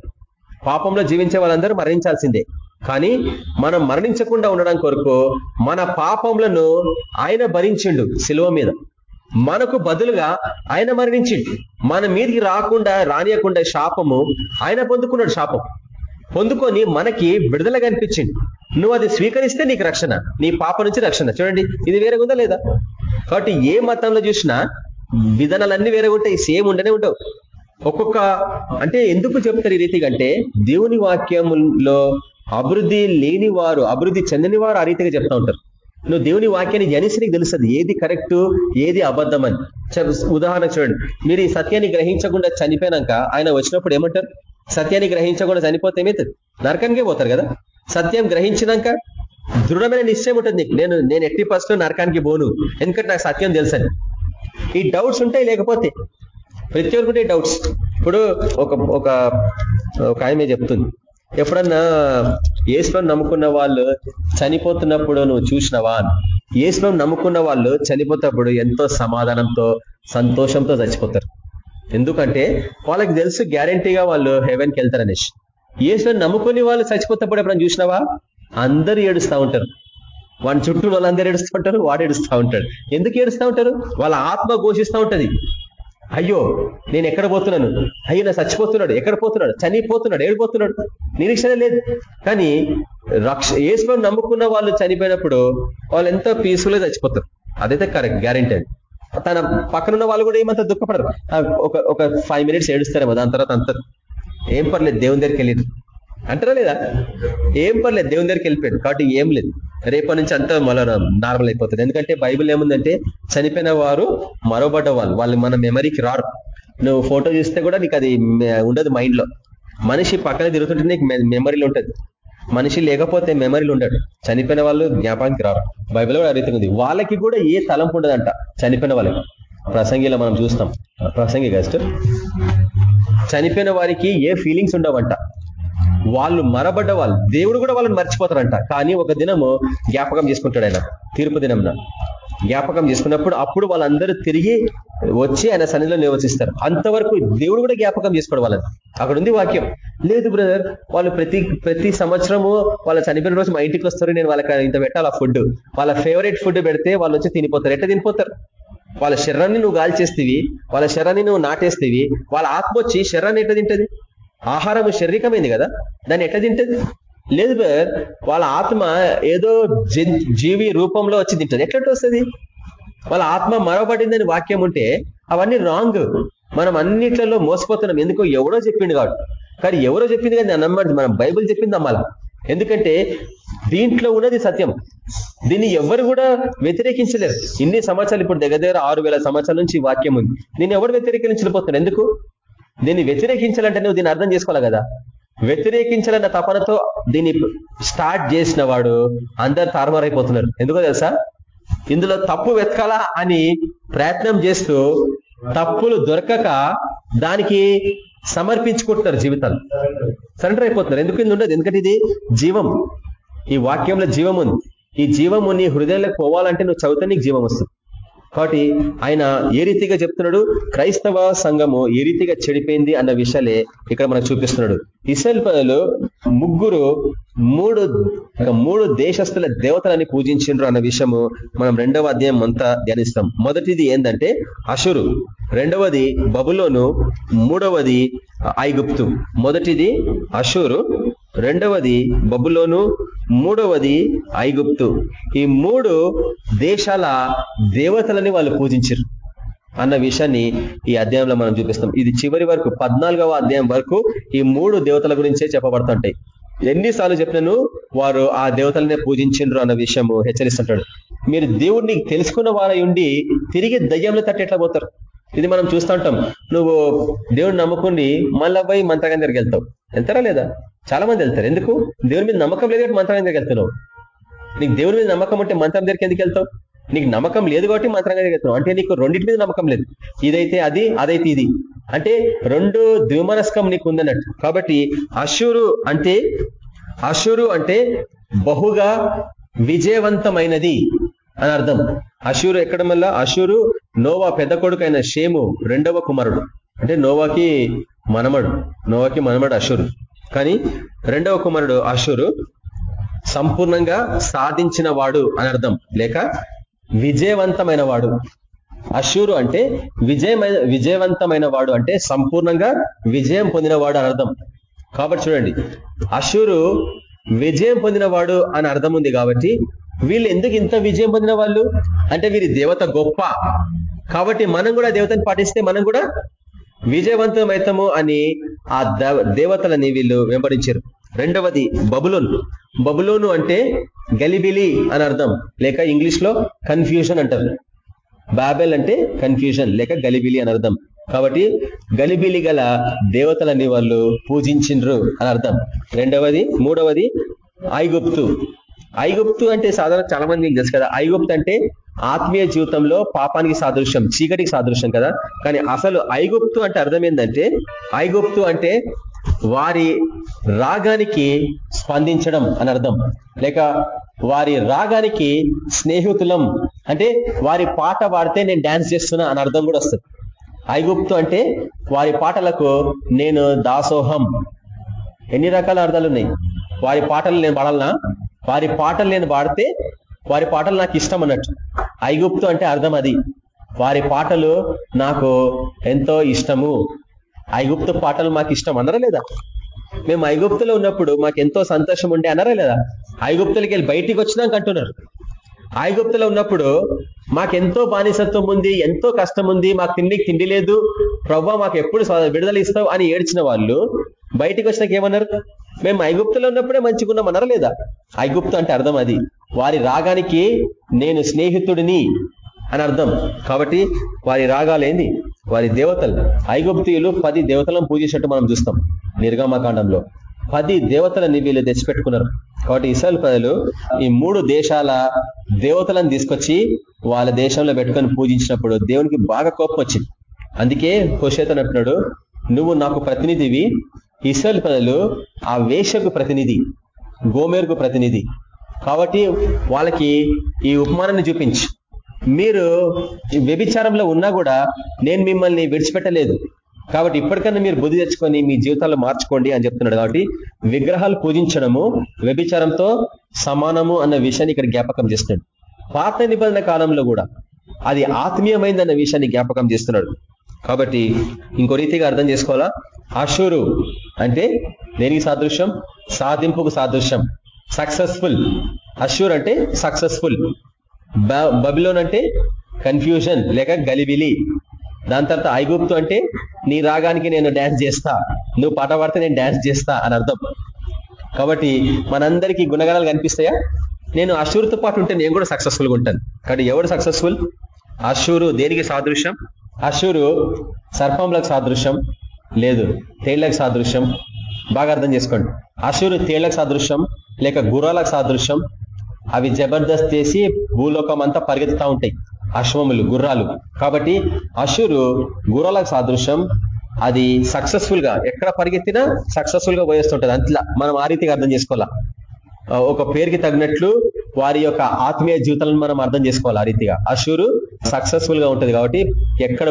పాపంలో జీవించే వాళ్ళందరూ మరణించాల్సిందే. కానీ మనం మరణించకుండా ఉండడం కొరకు మన పాపములను ఆయన భరించిండు శిలువ మీద. మనకు బదులుగా ఆయన మరణించిండు. మన మీదికి రాకుండా రానియకుండా శాపము ఆయన పొందుకున్నాడు శాపం. పొందుకొని మనకి విడుదల కనిపించింది నువ్వు అది స్వీకరిస్తే నీకు రక్షణ. నీ పాప నుంచి రక్షణ. చూడండి ఇది వేరే ఉందా లేదా? కాబట్టి ఏ మతంలో చూసినా విధానాలన్నీ వేరే ఉంటాయి. సేమ్ ఉండనే ఉండవు. ఒక్కొక్క అంటే ఎందుకు చెప్తారు ఈ రీతిగా అంటే దేవుని వాక్యంలో అభివృద్ధి లేని వారు అభివృద్ధి చెందని వారు ఆ రీతిగా చెప్తా ఉంటారు. నువ్వు దేవుని వాక్యాన్ని జనిసి నీకు తెలుస్తుంది. ఏది కరెక్ట్ ఏది అబద్ధం అని. ఉదాహరణ చూడండి. మీరు ఈ సత్యాన్ని గ్రహించకుండా చనిపోయినాక ఆయన వచ్చినప్పుడు ఏమంటారు? సత్యాన్ని గ్రహించకుండా చనిపోతే ఏమవుతుంది? నరకానికే పోతారు కదా? సత్యం గ్రహించినాక దృఢమైన నిశ్చయం ఉంటుంది నీకు. నేను నేను ఎట్టి ఫస్ట్ నరకానికి పోను. ఎందుకంటే నాకు సత్యం తెలుసని. ఈ డౌట్స్ ఉంటాయి లేకపోతే. ప్రతి ఒక్కటి డౌట్స్ ఇప్పుడు ఒక ఒక ఒక ఆమె చెప్తుంది. ఎప్పుడన్నా ఏసులను నమ్ముకున్న వాళ్ళు చనిపోతున్నప్పుడు నువ్వు చూసినవా? ఏసులను నమ్ముకున్న వాళ్ళు చనిపోతప్పుడు ఎంతో సమాధానంతో సంతోషంతో చచ్చిపోతారు. ఎందుకంటే వాళ్ళకి తెలుసు గ్యారంటీగా వాళ్ళు హెవెన్కి వెళ్తారనేసి. ఏసులను నమ్ముకుని వాళ్ళు చచ్చిపోతప్పుడు ఎప్పుడైనా చూసినావా? అందరూ ఏడుస్తూ ఉంటారు. వాడి చుట్టూ వాళ్ళందరూ ఏడుస్తూ ఉంటారు వాడు ఏడుస్తూ ఉంటాడు. ఎందుకు ఏడుస్తూ ఉంటారు? వాళ్ళ ఆత్మ ఘోషిస్తూ ఉంటది. అయ్యో నేను ఎక్కడ పోతున్నాను? అయ్యో నా చచ్చిపోతున్నాడు ఎక్కడ పోతున్నాడు? చనిపోతున్నాడు ఏడిపోతున్నాడు. నిరీక్షణ లేదు. కానీ రక్ష ఏసుకొని నమ్ముకున్న వాళ్ళు చనిపోయినప్పుడు వాళ్ళు ఎంతో పీస్ఫుల్గా చచ్చిపోతారు. అదైతే కరెక్ట్ గ్యారెంటీ తన పక్కనున్న వాళ్ళు కూడా ఏమంత దుఃఖపడరు. ఒక ఒక ఫైవ్ మినిట్స్ ఏడుస్తారేమో దాని తర్వాత అంత. ఏం పర్లేదు దేవుని దగ్గరికి వెళ్ళి అంటారా లేదా? ఏం పర్లేదు దేవుని దగ్గరికి వెళ్ళిపోయాడు. కాబట్టి ఏం లేదు. రేపటి నుంచి అంతా మళ్ళీ నార్మల్ అయిపోతుంది. ఎందుకంటే బైబిల్ ఏముందంటే చనిపోయిన వారు మరోబడ్డ వాళ్ళు వాళ్ళు మన మెమరీకి రారు. నువ్వు ఫోటో చూస్తే కూడా నీకు అది ఉండదు మైండ్లో. మనిషి పక్కన తిరుగుతుంటే నీకు మెమరీలు ఉంటుంది. మనిషి లేకపోతే మెమరీలు ఉండడు. చనిపోయిన వాళ్ళు జ్ఞాపానికి రారు. బైబిల్ కూడా అరీతిగా ఉంది. వాళ్ళకి కూడా ఏ తలంపు ఉండదంట చనిపోయిన వాళ్ళకి. ప్రసంగిలో మనం చూస్తాం. ప్రసంగి గస్ట్ చనిపోయిన వారికి ఏ ఫీలింగ్స్ ఉండవంట. వాళ్ళు మరబడ్డ వాళ్ళు దేవుడు కూడా వాళ్ళని మర్చిపోతారంట. కానీ ఒక దినము జ్ఞాపకం చేసుకుంటాడు ఆయన తీర్పు దినంన జ్ఞాపకం చేసుకున్నప్పుడు అప్పుడు వాళ్ళందరూ తిరిగి వచ్చి ఆయన సన్నిధిలో నివసిస్తారు. అంతవరకు దేవుడు కూడా జ్ఞాపకం చేసుకోవడం వాళ్ళని. అక్కడ ఉంది వాక్యం. లేదు బ్రదర్ వాళ్ళు ప్రతి ప్రతి సంవత్సరము వాళ్ళ చనిపోయిన రోజు మా ఇంటికి వస్తారు నేను వాళ్ళకి ఇంత పెట్టాలి ఆ ఫుడ్. వాళ్ళ ఫేవరెట్ ఫుడ్ పెడితే వాళ్ళు వచ్చి తినిపోతారు. ఎట్లా తినిపోతారు? వాళ్ళ శరీరాన్ని నువ్వు గాల్చేస్తేవి వాళ్ళ శరీరాన్ని నువ్వు నాటేస్తేవి వాళ్ళ ఆత్మ వచ్చి శరీరాన్ని ఎట్లా తింటది? ఆహారము శారీరకమైంది కదా? దాన్ని ఎట్లా తింటది? లేదు బ్రదర్ వాళ్ళ ఆత్మ ఏదో జీవి రూపంలో వచ్చి తింటది. ఎట్లా వస్తుంది? వాళ్ళ ఆత్మ మరవబడిందని వాక్యం ఉంటే అవన్నీ రాంగ్. మనం అన్నిట్లలో మోసపోతున్నాం. ఎందుకో ఎవరో చెప్పిండు కాబట్టి. కానీ ఎవరో చెప్పింది కానీ నమ్మది మనం బైబుల్ చెప్పింది నమ్మాల? ఎందుకంటే దీంట్లో ఉన్నది సత్యం. దీన్ని ఎవరు కూడా వ్యతిరేకించలేరు. ఇన్ని సంవత్సరాలు ఇప్పుడు దగ్గర దగ్గర ఆరు వేల సంవత్సరాల నుంచి వాక్యం ఉంది. దీన్ని ఎవరు వ్యతిరేకించలేకపోతున్నారు? ఎందుకు? దీన్ని వ్యతిరేకించాలంటే నువ్వు దీన్ని అర్థం చేసుకోవాలి కదా. వ్యతిరేకించాలన్న తపనతో దీన్ని స్టార్ట్ చేసిన వాడు అందరు తారుమారైపోతున్నారు. ఎందుకో తెలుసా? ఇందులో తప్పు వెతకాలా అని ప్రయత్నం చేస్తూ తప్పులు దొరకక దానికి సమర్పించుకుంటున్నారు జీవితాలు. సరెండర్ అయిపోతున్నారు. ఎందుకు ఉండదు? ఎందుకంటే ఇది జీవం. ఈ వాక్యంలో జీవం ఉంది ఈ జీవము నీ హృదయంలోకి పోవాలంటే నువ్వు చదివితే నీకు జీవం వస్తుంది. కాబట్టి ఆయన ఏ రీతిగా చెప్తున్నాడు? క్రైస్తవ సంఘము ఏ రీతిగా చెడిపోయింది అన్న విషయాలే ఇక్కడ మనకు చూపిస్తున్నాడు. ఇసల్ పదలు ముగ్గురు మూడు మూడు దేశస్తుల దేవతలని పూజించిండ్రు అన్న విషయము మనం రెండవ అధ్యాయం అంతా ధ్యానిస్తాం. మొదటిది ఏంటంటే అసురు రెండవది బబులోను మూడవది ఐగుప్తు. మొదటిది అషూరు రెండవది బబులోను మూడవది ఐగుప్తు. ఈ మూడు దేశాల దేవతలని వాళ్ళు పూజించారు అన్న విషయాన్ని ఈ అధ్యాయంలో మనం చూపిస్తాం. ఇది చివరి వరకు పద్నాలుగవ అధ్యాయం వరకు ఈ మూడు దేవతల గురించే చెప్పబడుతుంటాయి. ఎన్నిసార్లు చెప్పినను వారు ఆ దేవతలనే పూజించిండ్రు అన్న విషయము హెచ్చరిస్తుంటాడు. మీరు దేవుడిని తెలుసుకున్న వారై ఉండి తిరిగి దయ్యంలో తట్టేట్లా పోతారు. ఇది మనం చూస్తుంటాం నువ్వు దేవుడిని నమ్ముకుని మళ్ళీ పోయి మంత్రగాని దగ్గరికి వెళ్తావు. వెళ్తారా లేదా? చాలా మంది వెళ్తారు. ఎందుకు? దేవుని మీద నమ్మకం లేదు కాబట్టి మంత్రగాని దగ్గరికి వెళ్తున్నావు. నీకు దేవుని మీద నమ్మకం ఉంటే మంత్రం దగ్గరికి ఎందుకు వెళ్తావు? నీకు నమ్మకం లేదు కాబట్టి మంత్రంగా వెళ్తున్నావు. అంటే నీకు రెండింటి మీద నమ్మకం లేదు. ఇదైతే అది అదైతే ఇది. అంటే రెండు ద్విమనస్కం నీకు ఉందన్నట్టు. కాబట్టి అశురు అంటే అశురు అంటే బహుగా విజయవంతమైనది అని అర్థం. అశూరు ఎక్కడం వల్ల అశూరు నోవా పెద్ద కొడుకు అయిన షేము రెండవ కుమారుడు. అంటే నోవాకి మనమడు నోవాకి మనమడు అషురు. కానీ రెండవ కుమారుడు అషురు సంపూర్ణంగా సాధించిన వాడు అని అర్థం. లేక విజయవంతమైన వాడు. అషూరు అంటే విజయమైన విజయవంతమైన వాడు అంటే సంపూర్ణంగా విజయం పొందినవాడు అని అర్థం. కాబట్టి చూడండి అషూరు విజయం పొందినవాడు అని అర్థం ఉంది కాబట్టి వీళ్ళు ఎందుకు ఇంత విజయం పొందిన వాళ్ళు? అంటే వీరి దేవత గొప్ప. కాబట్టి మనం కూడా దేవతని పాటిస్తే మనం కూడా విజయవంతమవుతాము అని ఆ దేవతలని వీళ్ళు వెంబడించారు. రెండవది బబులోన్. బబులోను అంటే గలిబిలి అని అర్థం. లేక ఇంగ్లీష్లో కన్ఫ్యూజన్ అంటారు. బాబెల్ అంటే కన్ఫ్యూజన్ లేక గలిబిలి అని అర్థం. కాబట్టి గలిబిలి గల దేవతలని వాళ్ళు పూజించిండ్రు అని అర్థం. రెండవది మూడవది ఐగుప్తు. ఐగుప్తు అంటే సాధారణ చాలా మంది మీకు తెలుసు కదా. ఐగుప్తు అంటే ఆత్మీయ జీవితంలో పాపానికి సాదృశ్యం చీకటికి సాదృశ్యం కదా. కానీ అసలు ఐగుప్తు అంటే అర్థం ఏంటంటే ఐగుప్తు అంటే వారి రాగానికి స్పందించడం అని అర్థం. లేక వారి రాగానికి స్నేహితులం అంటే వారి పాట పాడితే నేను డాన్స్ చేస్తున్నా అని అర్థం కూడా వస్తుంది. ఐగుప్తు అంటే వారి పాటలకు నేను దాసోహం. ఎన్ని రకాల అర్థాలు ఉన్నాయి? వారి పాటలు నేను పాడాలనా? వారి పాటలు నేను పాడితే వారి పాటలు నాకు ఇష్టం అన్నట్టు. ఐగుప్తు అంటే అర్థం అది. వారి పాటలు నాకు ఎంతో ఇష్టము. ఐగుప్తు పాటలు మాకు ఇష్టం అనరా లేదా? మేము ఐగుప్తులో ఉన్నప్పుడు మాకు ఎంతో సంతోషం ఉండే అనరా లేదా? ఐగుప్తులకి వెళ్ళి బయటికి వచ్చినాక అంటున్నారు. ఐగుప్తులో ఉన్నప్పుడు మాకెంతో బానిసత్వం ఉంది ఎంతో కష్టం ఉంది మాకు తిండికి తిండి లేదు ప్రభావ మాకు ఎప్పుడు విడుదల ఇస్తావు అని ఏడ్చిన వాళ్ళు బయటికి వచ్చినాక ఏమన్నారు? మేము ఐగుప్తులో ఉన్నప్పుడే మంచిగున్నాం అన్నారా లేదా? ఐగుప్తు అంటే అర్థం అది. వారి రాగానికి నేను స్నేహితుడిని అని అర్థం. కాబట్టి వారి రాగాలేంది వారి దేవతలు. ఐగుప్తీయులు పది దేవతలను పూజించినట్టు మనం చూస్తాం నిర్గమకాండంలో. పది దేవతలని వీళ్ళు తెచ్చిపెట్టుకున్నారు. కాబట్టి ఇస్రాయల్ ప్రజలు ఈ మూడు దేశాల దేవతలను తీసుకొచ్చి వాళ్ళ దేశంలో పెట్టుకొని పూజించినప్పుడు దేవునికి బాగా కోపం వచ్చింది. అందుకే హుషేతన్ అంటున్నాడు నువ్వు నాకు ప్రతినిధివి ఇసల్ ప్రజలు ఆ వేషకు ప్రతినిధి గోమేరుకు ప్రతినిధి. కాబట్టి వాళ్ళకి ఈ ఉపమానాన్ని చూపించి. మీరు వ్యభిచారంలో ఉన్నా కూడా నేను మిమ్మల్ని విడిచిపెట్టలేదు. కాబట్టి ఇప్పటికన్నా మీరు బుద్ధి తెచ్చుకొని మీ జీవితాలు మార్చుకోండి అని చెప్తున్నాడు. కాబట్టి విగ్రహాలు పూజించడము వ్యభిచారంతో సమానము అన్న విషయాన్ని ఇక్కడ జ్ఞాపకం చేస్తున్నాడు. పాత నిబంధన కాలంలో కూడా అది ఆత్మీయమైందన్న విషయాన్ని జ్ఞాపకం చేస్తున్నాడు. కాబట్టి ఇంకో రీతిగా అర్థం చేసుకోవాలా? అషూరు అంటే దేనికి సాదృశ్యం? సాధింపుకు సాదృశ్యం. సక్సెస్ఫుల్. అష్యూర్ అంటే సక్సెస్ఫుల్. బబిలోన్ అంటే కన్ఫ్యూజన్ లేక గలిబిలి. దాని తర్వాత ఐగుప్తు అంటే నీ రాగానికి నేను డ్యాన్స్ చేస్తా నువ్వు పాట పాడితే నేను డ్యాన్స్ చేస్తా అని అర్థం. కాబట్టి మనందరికీ గుణగణాలు కనిపిస్తాయా? నేను అషూర్తో పాటు ఉంటే నేను కూడా సక్సెస్ఫుల్గా ఉంటాను. కాబట్టి ఎవడు సక్సెస్ఫుల్? అషూరు దేనికి సాదృశ్యం? అషూరు సర్పంలకు సాదృశ్యం. లేదు. తేళ్ళకు సాదృశ్యం. బాగా అర్థం చేసుకోండి. అషూరు తేళ్ళకు సాదృశ్యం లేక గుర్రాలకు సాదృశ్యం అవి జబర్దస్త్ చేసి భూలోకం అంతా పరిగెత్తుతూ ఉంటాయి. అశ్వములు గుర్రాలు. కాబట్టి అషురు గుర్రాలకు సాదృశ్యం అది సక్సెస్ఫుల్గా ఎక్కడ పరిగెత్తినా సక్సెస్ఫుల్గా పోయేస్తుంటది. అంతలా మనం ఆ రీతిగా అర్థం చేసుకోవాలా? ఒక పేరుకి తగినట్లు వారి యొక్క ఆత్మీయ జీవితాలను మనం అర్థం చేసుకోవాలి ఆ రీతిగా. అషూరు సక్సెస్ఫుల్గా ఉంటుంది కాబట్టి ఎక్కడ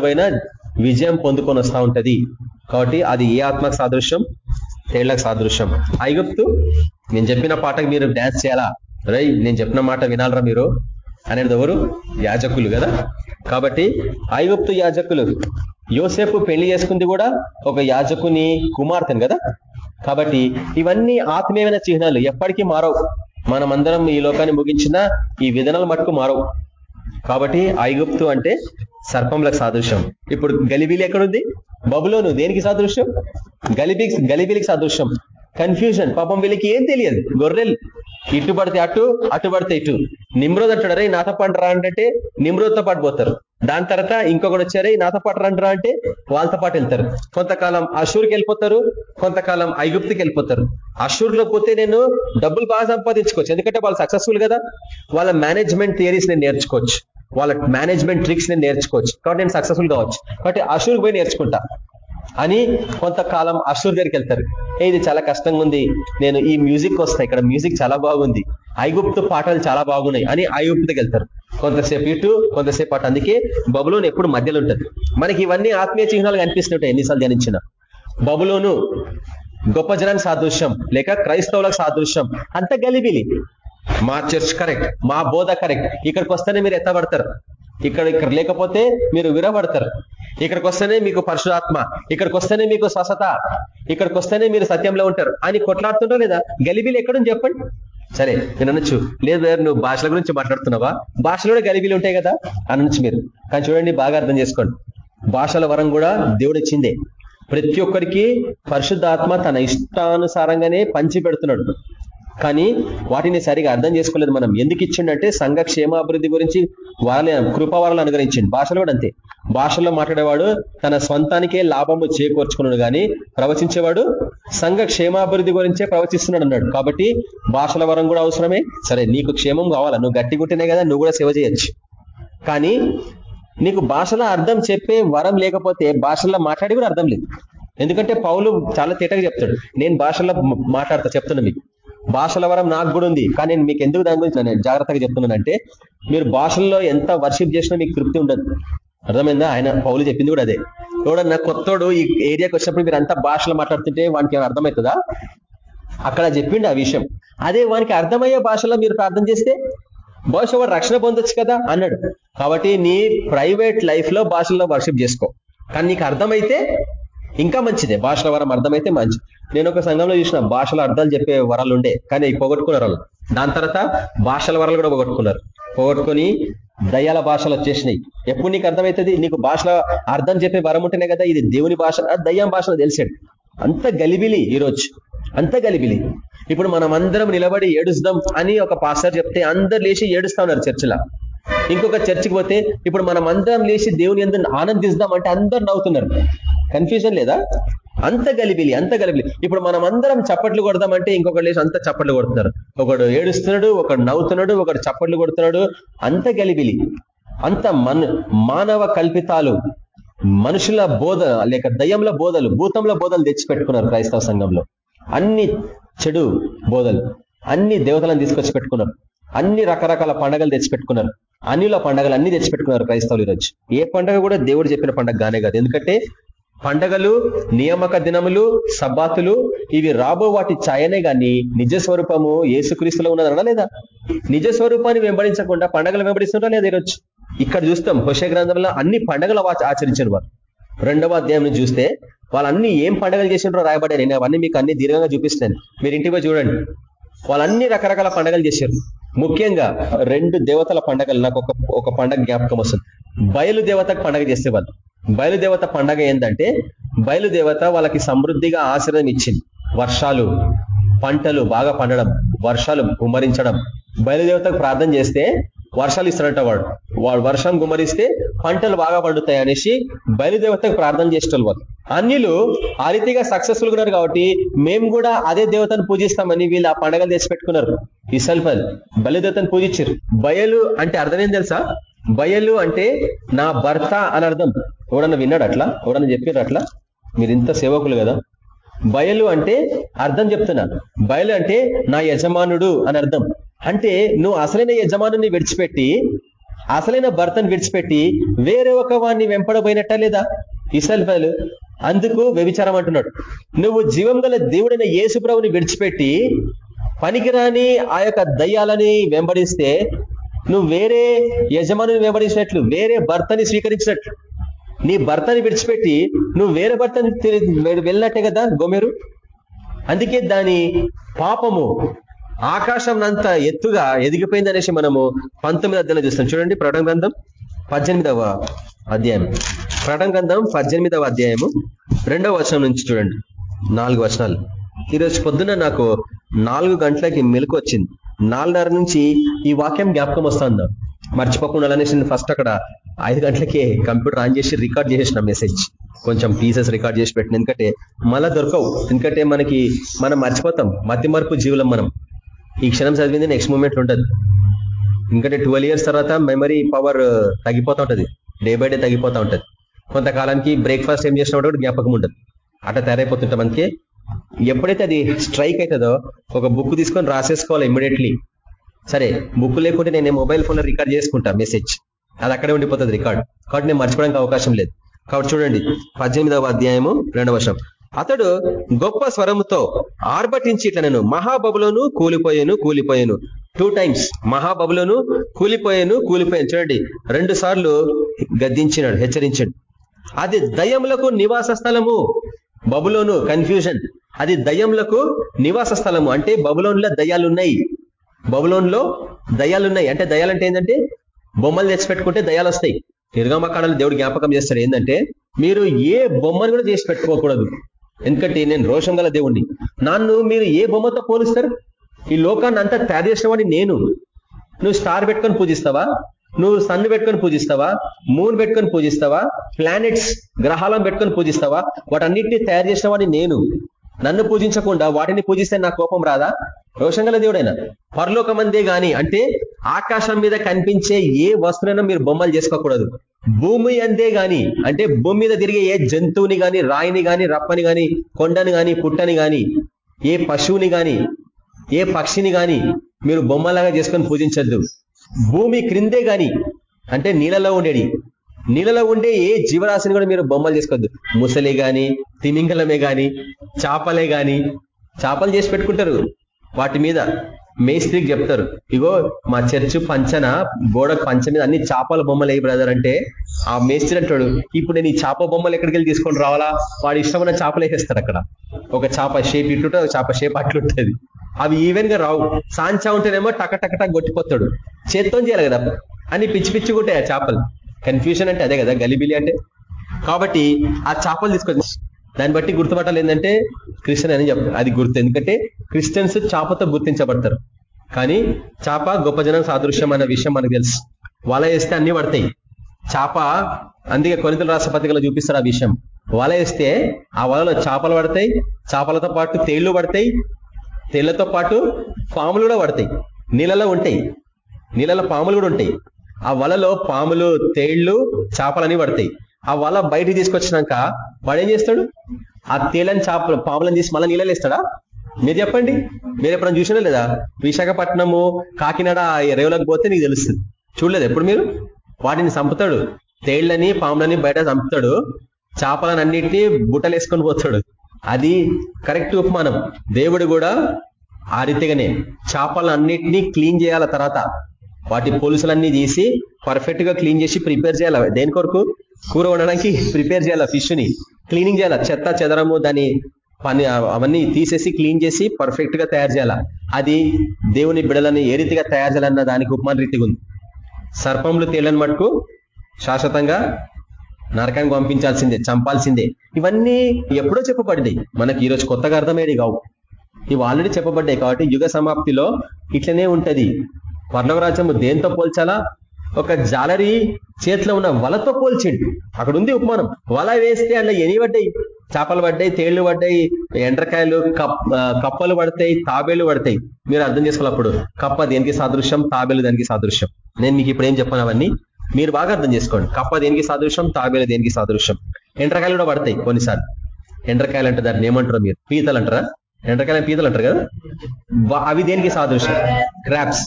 విజయం పొందుకొని వస్తూ ఉంటది. కాబట్టి అది ఏ ఆత్మకు సాదృశ్యం? తేళ్ళకు సాదృశ్యం. ఐగుప్తు నేను చెప్పిన పాటకు మీరు డ్యాన్స్ చేయాలా? రై నేను చెప్పిన మాట వినాలరా మీరు? అనేది ఎవరు? యాజకులు కదా. కాబట్టి ఐగుప్తు యాజకులు యోసేపు పెళ్ళి చేసుకుంది కూడా ఒక యాజకుని కుమార్తెను కదా. కాబట్టి ఇవన్నీ ఆత్మీయమైన చిహ్నాలు ఎప్పటికీ మారవు. మనమందరం ఈ లోకాన్ని ముగించిన ఈ విధానాలు మటుకు మారవు. కాబట్టి ఐగుప్తు అంటే సర్పంలకు సాదృశ్యం. ఇప్పుడు గలిబిలి ఎక్కడుంది? బబులోను. దేనికి సాదృశ్యం? గలిబి గలిబిలికి సాదృశ్యం. కన్ఫ్యూజన్. పాపం వీళ్ళకి ఏం తెలియదు. గొర్రెలు. ఇటు పడితే అటు అటు పడితే ఇటు. నిమ్రోద్ అంటాడు అరే నాతో పాటు రా అంటే నిమ్రోద్తో పాటు పోతారు. దాని తర్వాత ఇంకొకటి వచ్చారే నాతో పాటు రండి అంటే వాళ్ళతో పాటు వెళ్తారు. కొంతకాలం అషూర్కి వెళ్ళిపోతారు కొంతకాలం ఐగుప్తికి వెళ్ళిపోతారు. అషూర్లో పోతే నేను డబ్బులు బాగా సంపాదించుకోవచ్చు. ఎందుకంటే వాళ్ళు సక్సెస్ఫుల్ కదా. వాళ్ళ మేనేజ్మెంట్ థియరీస్ నేను నేర్చుకోవచ్చు. వాళ్ళ మేనేజ్మెంట్ ట్రిక్స్ నేను నేర్చుకోవచ్చు. కాబట్టి నేను సక్సెస్ఫుల్ కావచ్చు. కాబట్టి అషూర్కి పోయి నేర్చుకుంటా. అని కొంతకాలం అషూర్ దగ్గరికి వెళ్తారు. ఏ ఇది చాలా కష్టంగా ఉంది. నేను ఈ మ్యూజిక్ వస్తాయి ఇక్కడ మ్యూజిక్ చాలా బాగుంది. ఐగుప్తు పాటలు చాలా బాగున్నాయి. అని ఐగుప్తుకి వెళ్తారు. కొంతసేపు ఇటు కొంతసేపు అటు. అందుకే బబులోను ఎప్పుడు మధ్యలో ఉంటుంది. మనకి ఇవన్నీ ఆత్మీయ చిహ్నాలు కనిపిస్తుంటాయి ఎన్నిసార్లు ధ్యానించిన. బబులోను గొప్ప జనానికి సాదృశ్యం లేక క్రైస్తవులకు సాదృశ్యం. అంత గలిబిలి. మా చర్చ్ కరెక్ట్ మా బోధ కరెక్ట్ ఇక్కడికి వస్తేనే మీరు ఎత్తబడతారు. ఇక్కడ ఇక్కడ లేకపోతే మీరు విరబడతారు ఇక్కడికి వస్తేనే మీకు పరశురాత్మ ఇక్కడికి వస్తేనే మీకు స్వసత ఇక్కడికి వస్తేనే మీరు సత్యంలో ఉంటారు. అని కొట్లాడుతుంటారు లేదా? గలిబీలు ఎక్కడుంది చెప్పండి. సరే నేను అనొచ్చు. లేదు నువ్వు భాషల గురించి మాట్లాడుతున్నావా? భాషలో గలిబీలు ఉంటాయి కదా? అనొచ్చు మీరు. కానీ చూడండి బాగా అర్థం చేసుకోండి. భాషల వరం కూడా దేవుడు ఇచ్చిందే. ప్రతి ఒక్కరికి పరిశుద్ధాత్మ తన ఇష్టానుసారంగానే పంచి పెడుతున్నాడు కానీ వాటిని సరిగా అర్థం చేసుకోలేదు మనం. ఎందుకు ఇచ్చిండంటే సంఘ క్షేమాభివృద్ధి గురించి వాళ్ళ కృపావరాలు అనుగ్రహించింది భాషలో కూడా అంతే. భాషలో మాట్లాడేవాడు తన స్వంతానికే లాభము చేకూర్చుకున్నాడు కానీ ప్రవచించేవాడు సంఘ క్షేమాభివృద్ధి గురించే ప్రవచిస్తున్నాడు అన్నాడు. కాబట్టి భాషల వరం కూడా అవసరమే. సరే నీకు క్షేమం కావాలా? నువ్వు గట్టి గుట్టినే కదా నువ్వు కూడా సేవ చేయొచ్చు. కానీ నీకు భాషలో అర్థం చెప్పే వరం లేకపోతే భాషల్లో మాట్లాడి కూడా అర్థం లేదు. ఎందుకంటే పౌలు చాలా తేటగా చెప్తాడు. నేను భాషల్లో మాట్లాడతా చెప్తున్నా మీకు. భాషల వరం నాకు కూడా ఉంది. కానీ నేను మీకు ఎందుకు దాని గురించి నేను జాగ్రత్తగా చెప్తున్నానంటే మీరు భాషల్లో ఎంత వర్షిప్ చేసినా మీకు తృప్తి ఉండదు. అర్థమైందా? ఆయన పౌలు చెప్పింది కూడా అదే. ఎవడన్నా కొత్తోడు ఈ ఏరియాకి వచ్చినప్పుడు మీరు అంతా భాషలు మాట్లాడుతుంటే వానికి అర్థమవుతుందా? అక్కడ చెప్పిండు ఆ విషయం. అదే వానికి అర్థమయ్యే భాషలో మీరు ప్రార్థన చేస్తే బహుశా వాడు రక్షణ పొందొచ్చు కదా అన్నాడు. కాబట్టి నీ ప్రైవేట్ లైఫ్లో భాషల్లో వర్షిప్ చేసుకో. కానీ నీకు అర్థమైతే ఇంకా మంచిదే. భాషల వరం అర్థమైతే మంచిది నేను ఒక సంఘంలో చూసిన భాషల అర్థాలు చెప్పే వరాలు ఉండే కానీ పోగొట్టుకున్నారు వాళ్ళు దాని తర్వాత భాషల వరాలు కూడా పోగొట్టుకున్నారు. పోగొట్టుకొని దయ్యాల భాషలు వచ్చేసినాయి. ఎప్పుడు నీకు అర్థమవుతుంది నీకు భాషల అర్థం చెప్పే వరం ఉంటేనే కదా ఇది దేవుని భాష దయ్యం భాషలో తెలిసాడు అంత గలిబిలి ఈరోజు. అంత గలిబిలి. ఇప్పుడు మనం అందరం నిలబడి ఏడుస్తాం అని ఒక పాస్టర్ చెప్తే అందరు లేచి ఏడుస్తా ఉన్నారు చర్చిలో ఇంకొక చర్చికి పోతే ఇప్పుడు మనం అందరం లేచి దేవుని ఎందుకు ఆనందిస్తాం అంటే అందరు నవ్వుతున్నారు. కన్ఫ్యూజన్ లేదా? అంత గలిబిలి అంత గలిబిలి. ఇప్పుడు మనం అందరం చప్పట్లు కొడదామంటే ఇంకొకటి లేచి అంత చప్పట్లు కొడుతున్నారు. ఒకడు ఏడుస్తున్నాడు ఒకడు నవ్వుతున్నాడు ఒకడు చప్పట్లు కొడుతున్నాడు. అంత గలిబిలి. అంత మన మానవ కల్పితాలు మనుషుల బోధ లేక దయ్యంల బోధలు భూతంలో బోధలు తెచ్చిపెట్టుకున్నారు క్రైస్తవ సంఘంలో. అన్ని చెడు బోధలు అన్ని దేవతలను తీసుకొచ్చి పెట్టుకున్నారు. అన్ని రకరకాల పండగలు తెచ్చిపెట్టుకున్నారు. అన్నిల పండగలు అన్ని తెచ్చిపెట్టుకున్నారు క్రైస్తవులు ఈరోజు. ఏ పండగ కూడా దేవుడు చెప్పిన పండగ గానే కాదు. ఎందుకంటే పండగలు నియామక దినములు సబ్బాతులు ఇవి రాబో వాటి ఛాయనే గాని నిజ స్వరూపము ఏసుక్రీస్తులో ఉన్నదన్నా లేదా? నిజ స్వరూపాన్ని వెంబడించకుండా పండగలు వెంబడిస్తుంటా లేదా ఈరోజు? ఇక్కడ చూస్తాం హుష గ్రంథంలో అన్ని పండగలు ఆచరించిన వారు రెండవ అధ్యాయం చూస్తే వాళ్ళన్నీ ఏం పండుగలు చేసినారో రాయబడ్డారు నేను అవన్నీ మీకు అన్ని దీర్ఘంగా చూపిస్తాను. మీరు ఇంటిపై చూడండి. వాళ్ళన్ని రకరకాల పండుగలు చేశారు ముఖ్యంగా రెండు దేవతల పండగలు నాకు ఒక ఒక పండగ జ్ఞాపకం వస్తుంది. బయలుదేవతకు పండగ చేసేవాళ్ళు బయలుదేవత పండగ ఏంటంటే బయలుదేవత వాళ్ళకి సమృద్ధిగా ఆశ్రయం ఇచ్చింది. వర్షాలు పంటలు బాగా పండడం వర్షాలు గుమ్మరించడం బయలుదేవతకు ప్రార్థన చేస్తే వర్షాలు ఇస్తాడంట వాడు. వాడు వర్షం గుమ్మరిస్తే పంటలు బాగా పండుతాయి అనేసి బయలుదేవతకు ప్రార్థన చేసేటోళ్ళు వాళ్ళు. అన్యులు ఆ రీతిగా సక్సెస్ఫుల్ ఉన్నారు కాబట్టి మేము కూడా అదే దేవతను పూజిస్తామని వీళ్ళు ఆ పండగలు తెచ్చి పెట్టుకున్నారు. ఇసల్ఫల్ బలిదేవతను పూజించారు. బయలు అంటే అర్థం ఏం తెలుసా? బయలు అంటే నా భర్త అని అర్థం. ఎవడన్నా విన్నాడు అట్లా? ఎవడన్నా చెప్పారు అట్లా? మీరు ఇంత సేవకులు కదా. బయలు అంటే అర్థం చెప్తున్నా. బయలు అంటే నా యజమానుడు అని అర్థం. అంటే నువ్వు అసలైన యజమానుని విడిచిపెట్టి అసలైన భర్తను విడిచిపెట్టి వేరే ఒక వాడిని వెంపడబోయినట్ట లేదా? ఇసల్ఫలు అందుకు వ్యభిచారం అంటున్నాడు. నువ్వు జీవం గల దేవుడైన యేసుప్రభుని విడిచిపెట్టి పనికిరాని ఆ యొక్క దయ్యాలని వెంబడిస్తే నువ్వు వేరే యజమానుని వెంబడించినట్లు వేరే భర్తని స్వీకరించినట్లు నీ భర్తని విడిచిపెట్టి నువ్వు వేరే భర్తని వెళ్ళినట్టే కదా గోమెరు? అందుకే దాని పాపము ఆకాశం అంత ఎత్తుగా ఎదిగిపోయింది అనేసి మనము పంతొమ్మిది అధ్యాయం చూస్తాం. చూడండి ప్రకటన గ్రంథం పద్దెనిమిదవ అధ్యాయం. ప్రకటన గ్రంథం పద్దెనిమిదవ అధ్యాయము రెండవ వచనం నుంచి చూడండి. నాలుగు వచనాలు. ఈరోజు పొద్దున నాకు నాలుగు గంటలకి మెలకు వచ్చింది. నాలుగున్నర నుంచి ఈ వాక్యం జ్ఞాపకం వస్తుందా. మర్చిపోకుండా అనేసి ఫస్ట్ అక్కడ ఐదు గంటలకే కంప్యూటర్ ఆన్ చేసి రికార్డ్ చేసేసిన మెసేజ్. కొంచెం పీసెస్ రికార్డ్ చేసి పెట్టిన. ఎందుకంటే మళ్ళా దొరకవు. ఎందుకంటే మనకి మనం మర్చిపోతాం. మతి మరపు జీవులం మనం. ఈ క్షణం చదివింది నెక్స్ట్ మూమెంట్ ఉంటుంది. ఎందుకంటే ట్వెల్వ్ ఇయర్స్ తర్వాత మెమరీ పవర్ uh, తగ్గిపోతూ ఉంటుంది. డే బై డే తగ్గిపోతూ ఉంటుంది. కొంతకాలానికి బ్రేక్ఫాస్ట్ ఏం చేసినా కూడా జ్ఞాపకం ఉండదు. అట్లా తయారైపోతుంటాం మనకి ఎప్పుడైతే అది స్ట్రైక్ అవుతుందో ఒక బుక్ తీసుకొని రాసేసుకోవాలి ఇమ్మీడియట్లీ సరే బుక్ లేకుంటే నేను మొబైల్ ఫోన్లో రికార్డ్ చేసుకుంటా మెసేజ్ అది అక్కడే ఉండిపోతుంది రికార్డ్ కాబట్టి నేను మర్చిపోవడానికి అవకాశం లేదు. కాబట్టి చూడండి పద్దెనిమిదవ అధ్యాయము రెండవ వర్షం అతడు గొప్ప స్వరముతో ఆర్భటించి ఇట్లా నేను మహాబబులోను కూలిపోయాను కూలిపోయాను. Two times మహాబబులోను కూలిపోయాను కూలిపోయాను. చూడండి రెండు సార్లు గద్దించినాడు హెచ్చరించాడు. అది దయములకు నివాస స్థలము. బబులోను కన్ఫ్యూజన్ అది దయ్యంలకు నివాస స్థలము. అంటే బబులోన్లో దయ్యాలున్నాయి. బబులోన్లో దయ్యాలున్నాయి. అంటే దయ్యాలంటే ఏంటంటే బొమ్మలు తెచ్చిపెట్టుకుంటే దయాలు వస్తాయి. నిర్గమకాండలు దేవుడు జ్ఞాపకం చేస్తాడు. ఏంటంటే మీరు ఏ బొమ్మను కూడా చేసి పెట్టుకోకూడదు ఎందుకంటే నేను రోషం గల దేవుణ్ణి. నన్ను మీరు ఏ బొమ్మతో పోలుస్తారు? ఈ లోకాన్ని అంతా తయారు చేసినవాడిని నేను. నువ్వు స్టార్ పెట్టుకొని పూజిస్తావా? నువ్వు సన్ను పెట్టుకొని పూజిస్తావా? మూన్ పెట్టుకొని పూజిస్తావా? ప్లానెట్స్ గ్రహాలను పెట్టుకొని పూజిస్తావా? వాటన్నిటిని తయారు చేసిన వాడిని నేను. నన్ను పూజించకుండా వాటిని పూజిస్తే నా కోపం రాదా? రోషంగల దేవుడైనా. పరలోకమందే గాని అంటే ఆకాశం మీద కనిపించే ఏ వస్తువునైనా మీరు బొమ్మలు చేసుకోకూడదు. భూమి అందే గాని అంటే భూమి మీద తిరిగే ఏ జంతువుని గాని రాయిని గాని రప్పని గాని కొండని గాని పుట్టని గాని ఏ పశువుని గాని ఏ పక్షిని గాని మీరు బొమ్మలాగా చేసుకొని పూజించద్దు. భూమి క్రిందే గాని అంటే నీళ్ళలో ఉండేది. నీళ్ళలో ఉండే ఏ జీవరాశిని కూడా మీరు బొమ్మలు చేసుకోవద్దు. ముసలే గాని తిమింగలమే గాని చేపలే గాని చేపలు చేసి పెట్టుకుంటారు వాటి మీద. మేస్త్రికి చెప్తారు ఇగో మా చర్చ్ పంచన గోడ పంచ మీద అన్ని చేపల బొమ్మలు ఏ బ్రదర్ అంటే ఆ మేస్త్రి అంటాడు ఇప్పుడు నేను ఈ చేప బొమ్మలు ఎక్కడికి వెళ్ళి తీసుకొని రావాలా? వాడు ఇష్టమైన చేపలు వేసేస్తాడు అక్కడ. ఒక చేప షేప్ ఇట్లుంటుంది ఒక చేప షేప్ అట్లుంటుంది. అవి ఈవెన్గా రావు. సాంచా ఉంటేనేమో టక టక టక్ కొట్టిపోతాడు. చేత్తో చేయాలి కదా? అని పిచ్చి పిచ్చి కొట్టాయి ఆ చేపలు. కన్ఫ్యూజన్ అంటే అదే కదా గలిబిలి అంటే. కాబట్టి ఆ చేపలు తీసుకొని దాన్ని బట్టి గుర్తుపట్టాలి ఏంటంటే క్రిస్టియన్ అని చెప్తారు అది గుర్తు. ఎందుకంటే క్రిస్టియన్స్ చేపతో గుర్తించబడతారు. కానీ చేప గొప్ప జనం సాదృశ్యం అనే విషయం మనకు తెలుసు. వల వేస్తే అన్ని పడతాయి. చేప అందుకే కొనితల రాష్ట్ర చూపిస్తారు ఆ విషయం. వల వేస్తే ఆ వలలో చేపలు పడతాయి చేపలతో పాటు తేళ్ళు పడతాయి తేళ్ళతో పాటు పాములు కూడా పడతాయి. నీళ్ళలో ఉంటాయి. నీళ్ళలో పాములు కూడా ఉంటాయి. ఆ వలలో పాములు తేళ్ళు చేపలని పడతాయి. ఆ వల బయటికి తీసుకొచ్చినాక వాడు ఏం చేస్తాడు? ఆ తేలని చేపలు పాములను తీసి మళ్ళీ నీళ్ళలో వేస్తాడా? మీరు చెప్పండి. మీరు ఎప్పుడైనా చూసినా లేదా? విశాఖపట్నము కాకినాడ రేవులకు పోతే నీకు తెలుస్తుంది. చూడలేదు ఎప్పుడు మీరు? వాటిని చంపుతాడు. తేళ్ళని పాములని బయట చంపుతాడు. చేపలను అన్నింటినీ బుట్టలు వేసుకొని పోతాడు. అది కరెక్ట్ ఉపమానం. దేవుడు కూడా ఆ రీతిగానే చేపలన్నిటినీ క్లీన్ చేయాల తర్వాత. వాటి పొలుసులన్నీ తీసి పర్ఫెక్ట్గా క్లీన్ చేసి ప్రిపేర్ చేయాలి. దేని కొరకు? కూర వండడానికి ప్రిపేర్ చేయాలి ఫిష్ని క్లీనింగ్ చేయాలి. చెత్త చెదరము దాని పని అవన్నీ తీసేసి క్లీన్ చేసి పర్ఫెక్ట్గా తయారు చేయాలా. అది దేవుని బిడలని ఏ రీతిగా తయారు చేయాలన్న దానికి ఉపమాన రీతిగా ఉంది. సర్పంలు తేలని మటుకు శాశ్వతంగా నరకానికి పంపించాల్సిందే చంపాల్సిందే. ఇవన్నీ ఎప్పుడో చెప్పబడ్డాయి మనకి ఈరోజు కొత్తగా అర్థమయ్యేది కావు. ఇవి ఆల్రెడీ చెప్పబడ్డాయి కాబట్టి యుగ సమాప్తిలో ఇట్లనే ఉంటది. పర్ణవరాజ్యము దేంతో పోల్చాలా? ఒక జాలరి చేతిలో ఉన్న వలతో పోల్చిండు. అక్కడ ఉంది ఉపమానం. వల వేస్తే అన్న ఎని పడ్డాయి చేపలు పడ్డాయి తేళ్ళు పడ్డాయి ఎండ్రకాయలు కప్పలు పడతాయి తాబేలు పడతాయి. మీరు అర్థం చేసుకోవాలి కప్ప దేనికి సాదృశ్యం తాబేలు దానికి సాదృశ్యం? నేను మీకు ఇప్పుడు ఏం చెప్పాను అవన్నీ? మీరు బాగా అర్థం చేసుకోండి. కప్ప దేనికి సాదృశ్యం తాబేలు దేనికి సాదృశ్యం? ఎండ్రకాయలు కూడా పడతాయి కొన్నిసార్లు. ఎండ్రకాయలు అంటే దాన్ని ఏమంటారు మీరు? పీతలు అంటారా? ఎండ్రకాయలు పీతలు అంటారు కదా? అవి దేనికి సాదృశ్యం? క్రాప్స్.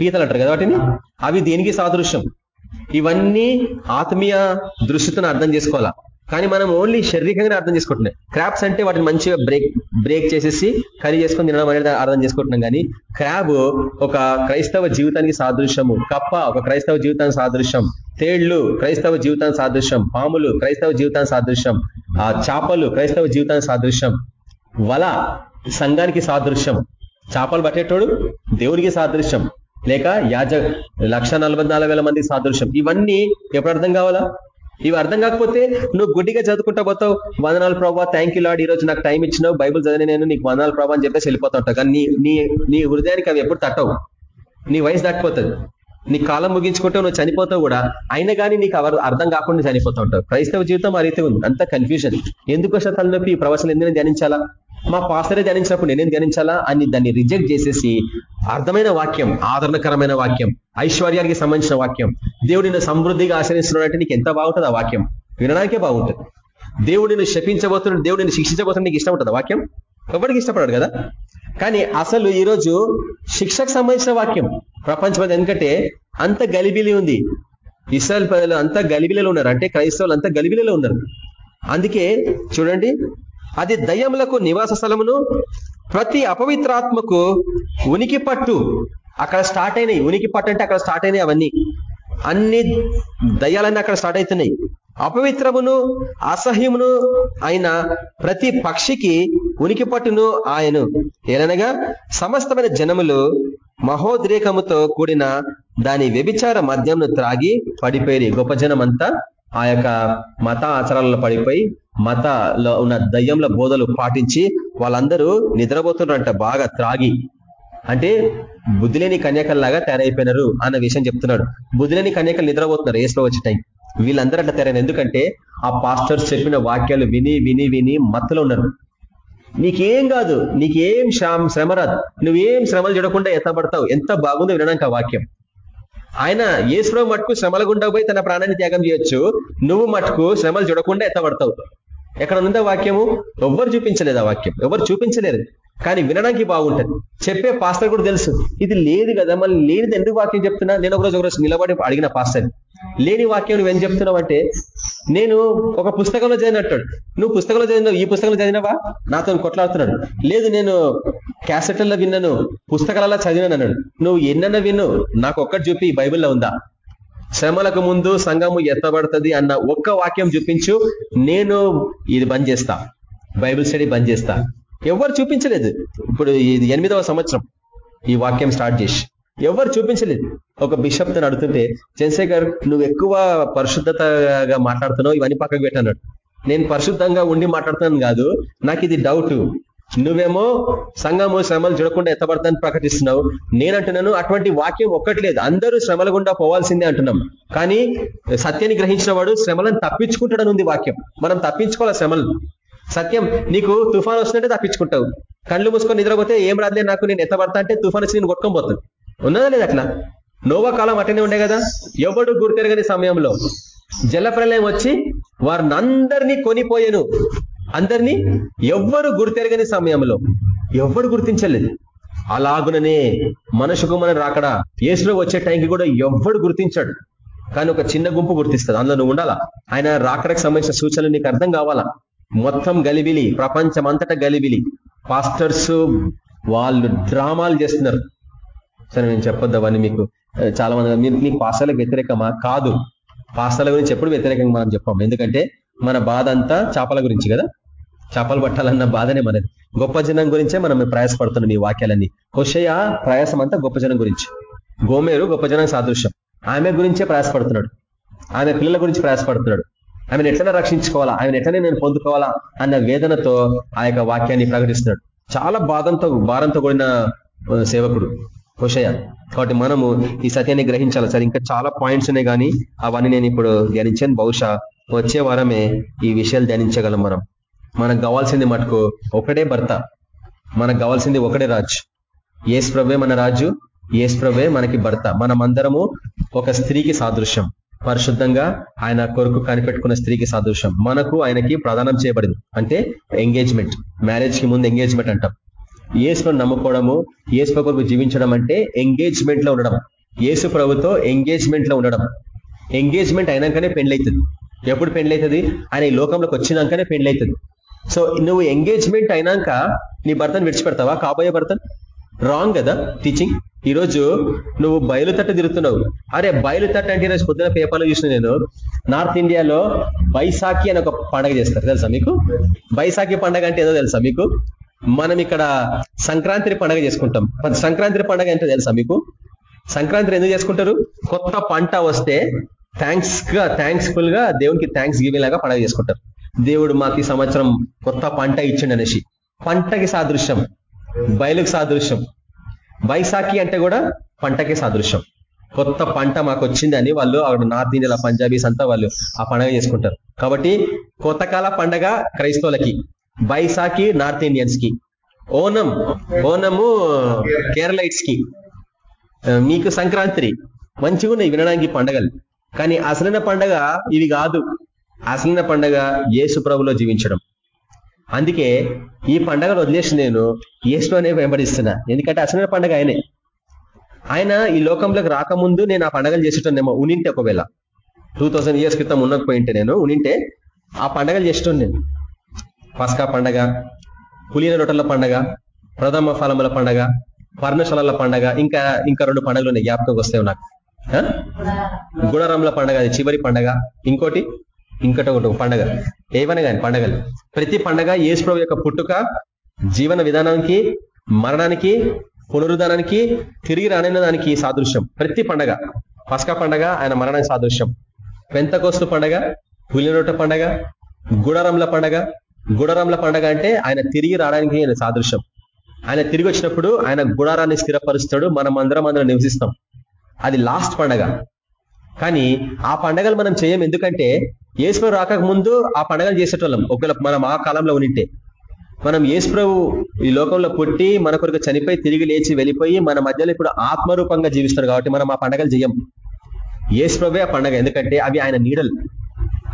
పీతలు అంటారు కదా వాటిని? అవి దేనికి సాదృశ్యం? ఇవన్నీ ఆత్మీయ దృష్టితో అర్థం చేసుకోవాలా? కానీ మనం ఓన్లీ శారీరకంగానే అర్థం చేసుకుంటున్నాం క్రాప్స్ అంటే వాటిని మంచిగా బ్రేక్ బ్రేక్ చేసేసి కర్రీ చేసుకొని తినడం అనేది అర్థం చేసుకుంటున్నాం కానీ క్రాబ్ ఒక క్రైస్తవ జీవితానికి సాదృశ్యము. కప్ప ఒక క్రైస్తవ జీవితానికి సాదృశ్యం. తేళ్ళు క్రైస్తవ జీవితానికి సాదృశ్యం. పాములు క్రైస్తవ జీవితానికి సాదృశ్యం. ఆ చేపలు క్రైస్తవ జీవితానికి సాదృశ్యం. వల సంఘానికి సాదృశ్యం. చేపలు పట్టేటోడు దేవునికి సాదృశ్యం. లేక యాజ లక్ష మంది సాదృశ్యం. ఇవన్నీ ఎప్పుడు అర్థం కావాలా? ఇవి అర్థం కాకపోతే నువ్వు గుడ్డిగా చదువుకుంటా పోతావు. వందనాలు ప్రభావ థ్యాంక్ యూ లాడ్ ఈ రోజు నాకు టైం ఇచ్చినావు. బైబుల్ చదివి నేను నీకు వందనాలు ప్రభావ అని చెప్పేసి వెళ్ళిపోతా ఉంటావు కానీ నీ నీ హృదయానికి అవి ఎప్పుడు తట్టవు. నీ వయసు దాటిపోతుంది. నీ కాలం ముగించుకుంటే నువ్వు చనిపోతావు కూడా. అయినా కానీ నీకు అర్థం కాకుండా చనిపోతా ఉంటావు. క్రైస్తవ జీవితం ఆ రీతి ఉంది. అంత కన్ఫ్యూజన్ ఎందుకు వచ్చిన తలనొప్పి? ఈ ప్రవచనం ఎందుకు ధ్యానించాలా? మా పాసరే ధ్యానించినప్పుడు నేనేం ధ్యానించాలా? అని దాన్ని రిజెక్ట్ చేసేసి అర్థమైన వాక్యం ఆదరణకరమైన వాక్యం ఐశ్వర్యానికి సంబంధించిన వాక్యం దేవుడిని సమృద్ధిగా ఆశ్రయిస్తున్నాడంటే నీకు ఎంత బాగుంటుంది ఆ వాక్యం? వినడానికే బాగుంటుంది. దేవుడిని శపించబోతున్నాడు దేవుడిని శిక్షించబోతున్నాడు నీకు ఇష్టం ఉంటుంది వాక్యం? ఎవరికి ఇష్టపడాడు కదా? కానీ అసలు ఈరోజు శిక్షకు సంబంధించిన వాక్యం ప్రపంచం ఎందుకంటే అంత గలిబిలి ఉంది. ఇస్రాయల్ ప్రజలు అంతా గలిబిలలో ఉన్నారు. అంటే క్రైస్తవులు అంతా గలిబిలలో ఉన్నారు. అందుకే చూడండి అది దయ్యములకు నివాస స్థలమును ప్రతి అపవిత్రాత్మకు ఉనికి పట్టు. అక్కడ స్టార్ట్ అయినాయి. ఉనికి పట్టు అంటే అక్కడ స్టార్ట్ అయినాయి అవన్నీ. అన్ని దయ్యాలన్నీ అక్కడ స్టార్ట్ అవుతున్నాయి. అపవిత్రమును అసహ్యమును అయిన ప్రతి పక్షికి ఉనికి పట్టును ఆయను. ఏలనగా సమస్తమైన జనములు మహోద్రేకముతో కూడిన దాని వ్యభిచార మద్యంను త్రాగి పడిపోయి గొప్ప జనమంతా ఆ యొక్క మత ఆచారాలలో పడిపోయి మతలో ఉన్న దయ్యంల బోధలు పాటించి వాళ్ళందరూ నిద్రపోతున్నారంట బాగా త్రాగి. అంటే బుద్ధిలేని కన్యకల్లాగా తయారైపోయినారు అన్న విషయం చెప్తున్నాడు. బుద్ధిలేని కన్యకలు నిద్రపోతున్నారు ఏసులో వచ్చే టైం. వీళ్ళందరూ అట్లా తయారైన ఎందుకంటే ఆ పాస్టర్స్ చెప్పిన వాక్యాలు విని విని విని మత్తులో ఉన్నారు. నీకేం కాదు నీకేం శ్రమ రాదు. నువ్వేం శ్రమలు చూడకుండా ఎత్తబడతావు? ఎంత బాగుందో వినడానికి ఆ వాక్యం. ఆయన ఏసులో మటుకు శ్రమల గుండా పోయి తన ప్రాణాన్ని త్యాగం చేయొచ్చు. నువ్వు మటుకు శ్రమలు చూడకుండా ఎత్తబడతావు. ఎక్కడ ఉందా వాక్యము? ఎవ్వరు చూపించలేదు ఆ వాక్యం. ఎవరు చూపించలేరు కానీ వినడానికి బాగుంటుంది. చెప్పే పాస్టర్ కూడా తెలుసు. ఇది లేదు కదా మళ్ళీ లేనిది ఎందుకు వాక్యం చెప్తున్నా? నేను ఒకరోజు ఒకరోజు నిలబడి అడిగిన పాస్టర్ లేని వాక్యం నువ్వేం చెప్తున్నావు అంటే నేను ఒక పుస్తకంలో చదివినట్టాడు. నువ్వు పుస్తకంలో చదివినావు ఈ పుస్తకంలో చదివినావా? నాతో కొట్లాడుతున్నాడు. లేదు నేను క్యాసెట్లలో విన్నాను పుస్తకాలలో చదివినాను అన్నాడు. నువ్వు ఎన్నన్నా విన్ను నాకు ఒక్కటి చూపి బైబిల్లో ఉందా? శ్రమలకు ముందు సంఘము ఎత్తబడుతుంది అన్న ఒక్క వాక్యం చూపించు నేను ఇది బంద్ చేస్తా. బైబిల్ స్టడీ బంద్ చేస్తా. ఎవరు చూపించలేదు. ఇప్పుడు ఇది ఎనిమిదవ సంవత్సరం ఈ వాక్యం స్టార్ట్ చేసి. ఎవరు చూపించలేదు. ఒక బిషప్ తను అడుగుతుంటే చంద్రశేఖర్ నువ్వు ఎక్కువ పరిశుద్ధతగా మాట్లాడుతున్నావు ఇవన్నీ పక్కకు పెట్టాను నేను పరిశుద్ధంగా ఉండి మాట్లాడుతున్నాను కాదు నాకు ఇది డౌట్. నువ్వేమో సంఘము శ్రమలు చూడకుండా ఎత్తబడతాను ప్రకటిస్తున్నావు. నేనంటున్నాను అటువంటి వాక్యం ఒక్కటి లేదు. అందరూ శ్రమల గుండా పోవాల్సిందే అంటున్నాం. కానీ సత్యాన్ని గ్రహించిన వాడు శ్రమలను తప్పించుకుంటాడని ఉంది వాక్యం. మనం తప్పించుకోవాలి శ్రమలు? సత్యం నీకు తుఫాన్ వస్తుందంటే తప్పించుకుంటావు. కళ్ళు మూసుకొని నిద్రపోతే ఏం రాదులే నాకు నేను ఎత్తబడతా అంటే తుఫాన్ వచ్చి నేను కొట్టుకొని పోతాను ఉన్నదా లేదు అట్లా? నోవా కాలం అట్టనే ఉండే కదా? ఎవడు గుర్తెరగని సమయంలో జలప్రలయం వచ్చి వారిని అందరినీ కొనిపోయాను. అందరినీ ఎవ్వరు గుర్తెరగని సమయంలో. ఎవ్వరు గుర్తించలేదు. అలాగుననే మనుషుకు కుమారుని రాకడా ఏసులో వచ్చే టైంకి కూడా ఎవ్వడు గుర్తించాడు. కానీ ఒక చిన్న గుంపు గుర్తిస్తుంది. అందులో నువ్వు ఉండాలా? ఆయన రాకడకు సంబంధించిన సూచనలు నీకు అర్థం కావాలా? మొత్తం గలిబిలి ప్రపంచం అంతటా గలిబిలి. పాస్టర్స్ వాళ్ళు డ్రామాలు చేస్తున్నారు. సరే నేను చెప్పొద్దామని మీకు. చాలా మంది మీరు మీకు పాసాలకు వ్యతిరేకమా? కాదు. పాసాల గురించి ఎప్పుడు వ్యతిరేకంగా మనం చెప్పాం. ఎందుకంటే మన బాధ అంతా చేపల గురించి కదా. చేపలు పట్టాలన్న బాధనే మనది. గొప్ప జనం గురించే మనం ప్రయాసపడుతున్నాం ఈ వాక్యాలన్నీ. హుషయ ప్రయాసం అంతా గొప్ప జనం గురించి. గోమేరు గొప్ప జనం సాదృశ్యం. ఆమె గురించే ప్రయాసపడుతున్నాడు. ఆమె పిల్లల గురించి ప్రయాసపడుతున్నాడు. ఆమెను ఎట్లనే రక్షించుకోవాలా? ఆమెను ఎట్లనే నేను పొందుకోవాలా? అన్న వేదనతో ఆ యొక్క వాక్యాన్ని ప్రకటిస్తున్నాడు. చాలా బాధంతో భారంతో కూడిన సేవకుడు హుషయ. కాబట్టి మనము ఈ సత్యాన్ని గ్రహించాలి? సార్ ఇంకా చాలా పాయింట్స్ ఉన్నాయి కానీ అవన్నీ నేను ఇప్పుడు ధ్యానించాను. బహుశా వచ్చే వారమే ఈ విషయాలు ధ్యానించగలం మనం. మనకు కావాల్సింది మటుకు ఒకటే భర్త. మనకు కావాల్సింది ఒకటే రాజు. ఏసు ప్రభే మన రాజు ఏసు ప్రభే మనకి భర్త. మనమందరము ఒక స్త్రీకి సాదృశ్యం. పరిశుద్ధంగా ఆయన కొరకు కనిపెట్టుకున్న స్త్రీకి సాదృశ్యం. మనకు ఆయనకి ప్రదానం చేయబడింది. అంటే ఎంగేజ్మెంట్ మ్యారేజ్కి ముందు ఎంగేజ్మెంట్ అంటాం. ఏసును నమ్ముకోవడము ఏసు కొరకు జీవించడం అంటే ఎంగేజ్మెంట్లో ఉండడం. ఏసు ప్రభుతో ఎంగేజ్మెంట్లో ఉండడం. ఎంగేజ్మెంట్ అయినాకనే పెండ్లైతుంది. ఎప్పుడు పెండ్లైతుంది? ఆయన ఈ లోకంలోకి వచ్చినాకనే పెండ్లైతుంది. సో నువ్వు ఎంగేజ్మెంట్ అయినాక నీ భర్తను విడిచిపెడతావా? కాబోయే భర్తను? రాంగ్ కదా టీచింగ్ ఈరోజు నువ్వు బయలుతట్ట తిరుగుతున్నావు. అరే బయలుతట్ట అంటే ఈరోజు పొద్దున పేపర్లో చూసిన నేను నార్త్ ఇండియాలో బైసాఖి అని ఒక పండగ చేస్తారు. తెలుసా మీకు? బైసాఖి పండగ అంటే ఏదో తెలుసా మీకు? మనం ఇక్కడ సంక్రాంతి పండగ చేసుకుంటాం. సంక్రాంతి పండగ అంటే తెలుసా మీకు? సంక్రాంతి ఎందుకు చేసుకుంటారు? కొత్త పంట వస్తే థ్యాంక్స్గా థ్యాంక్స్ఫుల్గా దేవునికి థ్యాంక్స్ గివింగ్ లాగా పండగ చేసుకుంటారు. దేవుడు మాకు ఈ సంవత్సరం కొత్త పంట ఇచ్చిండు అనేసి పంటకి సాదృశ్యం. బయలుకు సాదృశ్యం. బైసాఖి అంటే కూడా పంటకి సాదృశ్యం. కొత్త పంట మాకు వచ్చింది అని వాళ్ళు అక్కడ నార్త్ ఇండియాలో పంజాబీస్ అంతా వాళ్ళు ఆ పండగ చేసుకుంటారు. కాబట్టి కొత్తకాల పండగ క్రైస్తవులకి బైసాకి నార్త్ ఇండియన్స్కి ఓనం ఓనము కేరళైట్స్కి మీకు సంక్రాంతి మంచిగా ఉన్నాయి వినడానికి పండగలు. కానీ అసలైన పండగ ఇవి కాదు. అసలైన పండగ యేసు ప్రభులో జీవించడం. అందుకే ఈ పండగను వదిలేసి నేను యేసులోనే వెంబడిస్తున్నా. ఎందుకంటే అసలు పండగ ఆయనే. ఆయన ఈ లోకంలోకి రాకముందు నేను ఆ పండగలు చేసేటోనేమో ఉనింటే ఒకవేళ. టూ థౌసండ్ ఇయర్స్ క్రితం ఉండకపోయింటే నేను ఉనింటే ఆ పండగలు చేసేటోను నేను. పస్కా పండగ పులిన రొట్టెల పండగ ప్రథమ ఫలముల పండగ పర్ణశాలల పండగ ఇంకా ఇంకా రెండు పండుగలు ఉన్నాయి జ్ఞాపకం వస్తాయి నాకు. గుణరంల పండగ అది చివరి పండగ. ఇంకోటి ఇంకట ఒకటి పండగ. ఏవైనా కానీ పండగలు? ప్రతి పండగ యేసుప్రభు యొక్క పుట్టుక జీవన విధానానికి మరణానికి పునరుద్ధానానికి తిరిగి రానైన దానికి సాదృశ్యం. ప్రతి పండగ. పసక పండగ ఆయన మరణానికి సాదృశ్యం. పెంతకోస్తు పండగ పులినోట పండగ గుడరంల పండగ. గుడరంల పండగ అంటే ఆయన తిరిగి రావడానికి ఆయన సాదృశ్యం. ఆయన తిరిగి వచ్చినప్పుడు ఆయన గుడారాన్ని స్థిరపరుస్తాడు మనం అందరం అందరం నివసిస్తాం. అది లాస్ట్ పండగ. కానీ ఆ పండగలు మనం చేయం ఎందుకంటే ఏసు రాకముందు ఆ పండగలు చేసేటోళ్ళం. ఒకవేళ మనం ఆ కాలంలో ఉనింటే మనం ఏసుప్రభు ఈ లోకంలో పుట్టి మన కొరకు చనిపోయి తిరిగి లేచి వెళ్ళిపోయి మన మధ్యలో ఇప్పుడు ఆత్మరూపంగా జీవిస్తారు కాబట్టి మనం ఆ పండగలు చేయం ఏసుప్రభే ఆ పండగ. ఎందుకంటే అవి ఆయన నీడలు.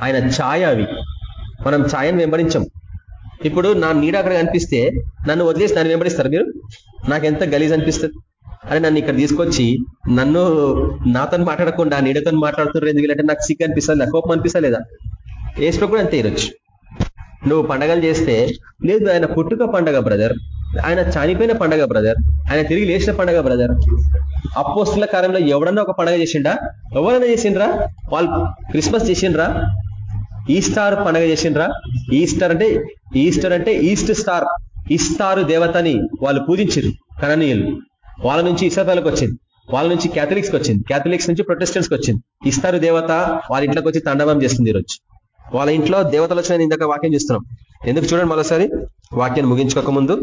ఆయన ఛాయ అవి. మనం ఛాయను వెంబడించం. ఇప్పుడు నా నీడ అక్కడ కనిపిస్తే నన్ను వదిలేసి నన్ను వెంబడిస్తారు మీరు? నాకు ఎంత గలీజ్ అనిపిస్తుంది. అని నన్ను ఇక్కడ తీసుకొచ్చి నన్ను నాతో మాట్లాడకుండా నీడతో మాట్లాడుతున్నారు ఎందుకు? అంటే నాకు సిగ్గు అనిపిస్తుంది నాకు కోపం అనిపిస్తలేదా? ఏసులో కూడా అంతే ఇరొచ్చు నువ్వు పండగలు చేస్తే లేదు ఆయన పుట్టుక పండగ బ్రదర్ ఆయన చనిపోయిన పండగ బ్రదర్ ఆయన తిరిగి లేచిన పండగ బ్రదర్. అప్పోస్తుల కాలంలో ఎవడన్నా ఒక పండగ చేసిండ్రా? ఎవరైనా చేసిండ్రా? వాళ్ళు క్రిస్మస్ చేసిండ్రా? ఈస్టార్ పండగ చేసిండ్రా? ఈస్టర్ అంటే ఈస్టర్ అంటే ఈస్ట్ స్టార్ ఇస్తారు దేవతని వాళ్ళు పూజించారు కననీయులు. వాళ్ళ నుంచి ఇసతాలకు వచ్చింది. వాళ్ళ నుంచి క్యాథలిక్స్కి వచ్చింది. క్యాథలిక్స్ నుంచి ప్రొటెస్టెంట్స్కి వచ్చింది. ఇస్తారు దేవత వాళ్ళ ఇంట్లోకి వచ్చి తండవం చేస్తుంది ఈరోజు. వాళ్ళ ఇంట్లో దేవతలు వచ్చిన ఇందాక వాక్యం చేస్తున్నాం. ఎందుకు చూడండి మరోసారి? వాక్యాన్ని ముగించుకోక ముందు.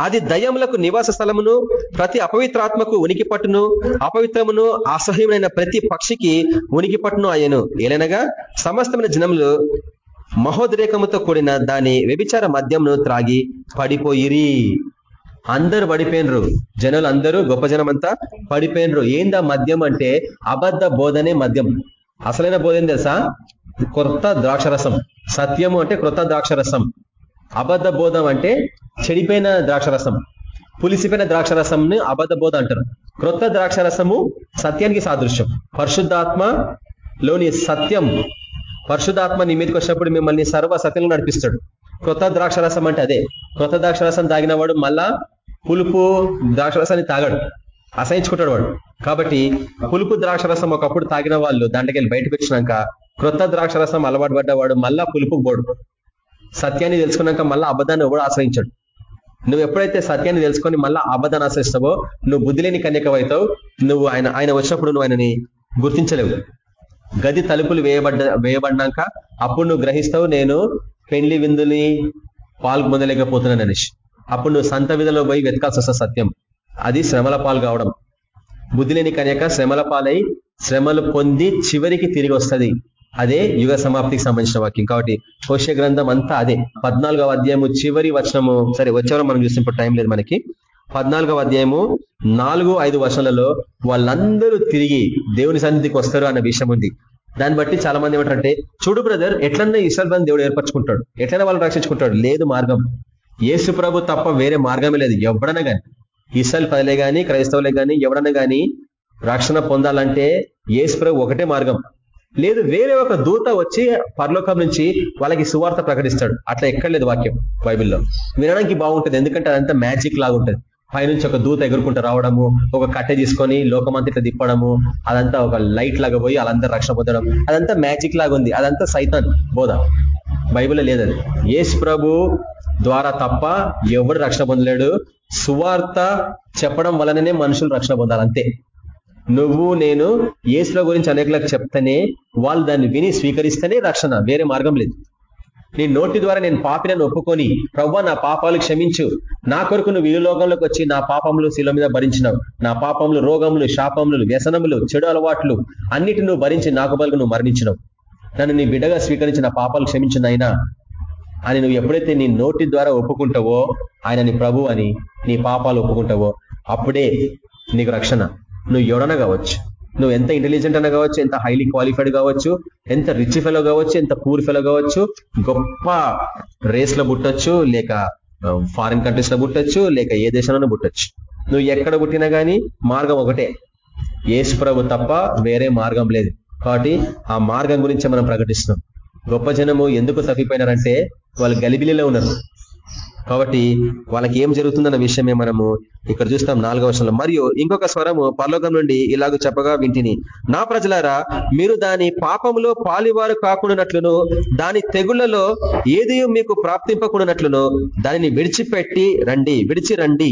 అది దయములకు నివాస స్థలమును ప్రతి అపవిత్రాత్మకు ఉనికి పట్టును అపవిత్రమును అసహ్యమైన ప్రతి పక్షికి ఉనికి పట్టును అయ్యను. ఏలైనగా సమస్తమైన జనములు మహోద్రేకముతో కూడిన దాని వ్యభిచార మద్యంను త్రాగి పడిపోయిరి. అందరు పడిపోయినరు. జనులు అందరూ గొప్ప జనమంతా పడిపోయినరు. ఏందా మద్యం అంటే అబద్ధ బోధనే మద్యం. అసలైన బోధ ఏం తెలుసా? కొత్త ద్రాక్షరసం. సత్యము అంటే క్రొత్త ద్రాక్షరసం. అబద్ధ బోధం అంటే చెడిపోయిన ద్రాక్షరసం. పులిసిపోయిన ద్రాక్షరసంని అబద్ధ బోధ అంటారు. క్రొత్త ద్రాక్షరసము సత్యానికి సాదృశ్యం. పరిశుద్ధాత్మలోని సత్యం. పరిశుద్ధాత్మ నీ మీదకి వచ్చినప్పుడు మిమ్మల్ని సర్వ సత్యంలో నడిపిస్తాడు. క్రొత్త ద్రాక్షరసం అంటే అదే. క్రొత్త ద్రాక్షరసం తాగినవాడు మళ్ళా పులుపు ద్రాక్షరసాన్ని తాగడు. అసహించుకుంటాడు వాడు. కాబట్టి పులుపు ద్రాక్షరసం ఒకప్పుడు తాగిన వాళ్ళు దండకెళ్ళి బయటకు వచ్చినాక క్రొత్త ద్రాక్షరసం అలవాటు పడ్డవాడు మళ్ళా పులుపు పోడు. సత్యాన్ని తెలుసుకున్నాక మళ్ళా అబద్ధాన్ని ఎవడు ఆశ్రయించాడు. నువ్వు ఎప్పుడైతే సత్యాన్ని తెలుసుకొని మళ్ళా అబద్ధాన్ని ఆశ్రయిస్తావో నువ్వు బుద్ధి లేని కన్యకవైతావు నువ్వు ఆయన ఆయన వచ్చినప్పుడు నువ్వు ఆయనని గుర్తించలేవు. గది తలుపులు వేయబడ్డ వేయబడినాక అప్పుడు నువ్వు గ్రహిస్తావు నేను పెండ్లి విందుని పాల్గొనలేకపోతున్నాను అనేసి. అప్పుడు నువ్వు సంత విధలో పోయి వెతకాల్సి వస్తుంది సత్యం. అది శ్రమల పాలు కావడం. బుద్ధి లేని కన్యక శ్రమల పాలై శ్రమలు పొంది చివరికి తిరిగి వస్తుంది. అదే యుగ సమాప్తికి సంబంధించిన వాక్యం. కాబట్టి కోశ గ్రంథం అంతా అదే. పద్నాలుగవ అధ్యాయము చివరి వచనము సరే వచ్చేవారం మనం చూసినప్పుడు టైం లేదు మనకి. పద్నాలుగవ అధ్యాయము నాలుగు ఐదు వర్షాలలో వాళ్ళందరూ తిరిగి దేవుని సన్నిధికి వస్తారు అన్న విషయం ఉంది. దాన్ని బట్టి చాలా మంది ఏమంటారంటే చూడు బ్రదర్ ఎట్లన్నా ఇసల్ దేవుడు ఏర్పరచుకుంటాడు. ఎట్లన్నా వాళ్ళు రక్షించుకుంటాడు. లేదు మార్గం. ఏసు ప్రభు తప్ప వేరే మార్గమే లేదు. ఎవడన కానీ ఇసల్ పదలే కానీ క్రైస్తవులే కానీ ఎవడన్నా కానీ రక్షణ పొందాలంటే ఏసు ప్రభు ఒకటే మార్గం. లేదు వేరే ఒక దూత వచ్చి పరలోకం నుంచి వాళ్ళకి సువార్త ప్రకటిస్తాడు. అట్లా ఎక్కడ లేదు వాక్యం బైబిల్లో. వినడానికి బాగుంటుంది. ఎందుకంటే అదంతా మ్యాజిక్ లాగా ఉంటుంది పైనుంచి ఒక దూత ఎగురుకుంటూ రావడము ఒక కట్టె తీసుకొని లోకమంతా ఇట్లా తిప్పడము అదంతా ఒక లైట్ లాగా పోయి వాళ్ళందరూ రక్షణ పొందడం అదంతా మ్యాజిక్ లాగా ఉంది అదంతా సైతాన్ బోధ. బైబిల్లో లేదది. ఏసు ప్రభు ద్వారా తప్ప ఎవడు రక్షణ పొందలేడు. సువార్త చెప్పడం వలననే మనుషులు రక్షణ పొందాలి అంతే. నువ్వు నేను ఏసుల గురించి అనేకలకు చెప్తేనే వాళ్ళు దాన్ని విని స్వీకరిస్తేనే రక్షణ వేరే మార్గం లేదు. నీ నోటి ద్వారా నేను పాపినని ఒప్పుకొని ప్రవ్వా నా పాపాలు క్షమించు. నా కొరకు నువ్వు ఈ వచ్చి నా పాపములు శిల మీద భరించినావు. నా పాపములు రోగములు శాపములు వ్యసనములు చెడు అలవాట్లు అన్నిటి నువ్వు భరించి నాకు బలుగు నువ్వు మరణించినావు. నన్ను నీ బిడ్డగా స్వీకరించి నా పాపాలు క్షమించినైనా అని నువ్వు ఎప్పుడైతే నీ నోటి ద్వారా ఒప్పుకుంటావో ఆయన నీ ప్రభు అని నీ పాపాలు ఒప్పుకుంటావో అప్పుడే నీకు రక్షణ. నువ్వు ఎవడన్నా కావచ్చు. నువ్వు ఎంత ఇంటెలిజెంట్ అన్న కావచ్చు ఎంత హైలీ క్వాలిఫైడ్ కావచ్చు ఎంత రిచ్ ఫెలో కావచ్చు ఎంత పూర్ ఫెలో కావచ్చు గొప్ప రేస్లో పుట్టొచ్చు లేక ఫారిన్ కంట్రీస్లో పుట్టొచ్చు లేక ఏ దేశంలోనూ పుట్టొచ్చు. నువ్వు ఎక్కడ పుట్టినా కానీ మార్గం ఒకటే. ఏసు ప్రభు తప్ప వేరే మార్గం లేదు. కాబట్టి ఆ మార్గం గురించి మనం ప్రకటిస్తున్నాం. గొప్ప జనము ఎందుకు తప్పిపోయినారంటే వాళ్ళు గలిబిలిలో ఉన్నారు. కాబట్టి వాళ్ళకి ఏం జరుగుతుందన్న విషయమే మనము ఇక్కడ చూస్తాం నాలుగవ వర్షంలో మరియు ఇంకొక స్వరము పరలోకం నుండి ఇలాగ చెప్పగా వింటిని. నా ప్రజలారా మీరు దాని పాపములో పాలివారు కాకుండానట్లును దాని తెగుళ్ళలో ఏది మీకు ప్రాప్తింపకుండానట్లును దానిని విడిచిపెట్టి రండి విడిచి రండి.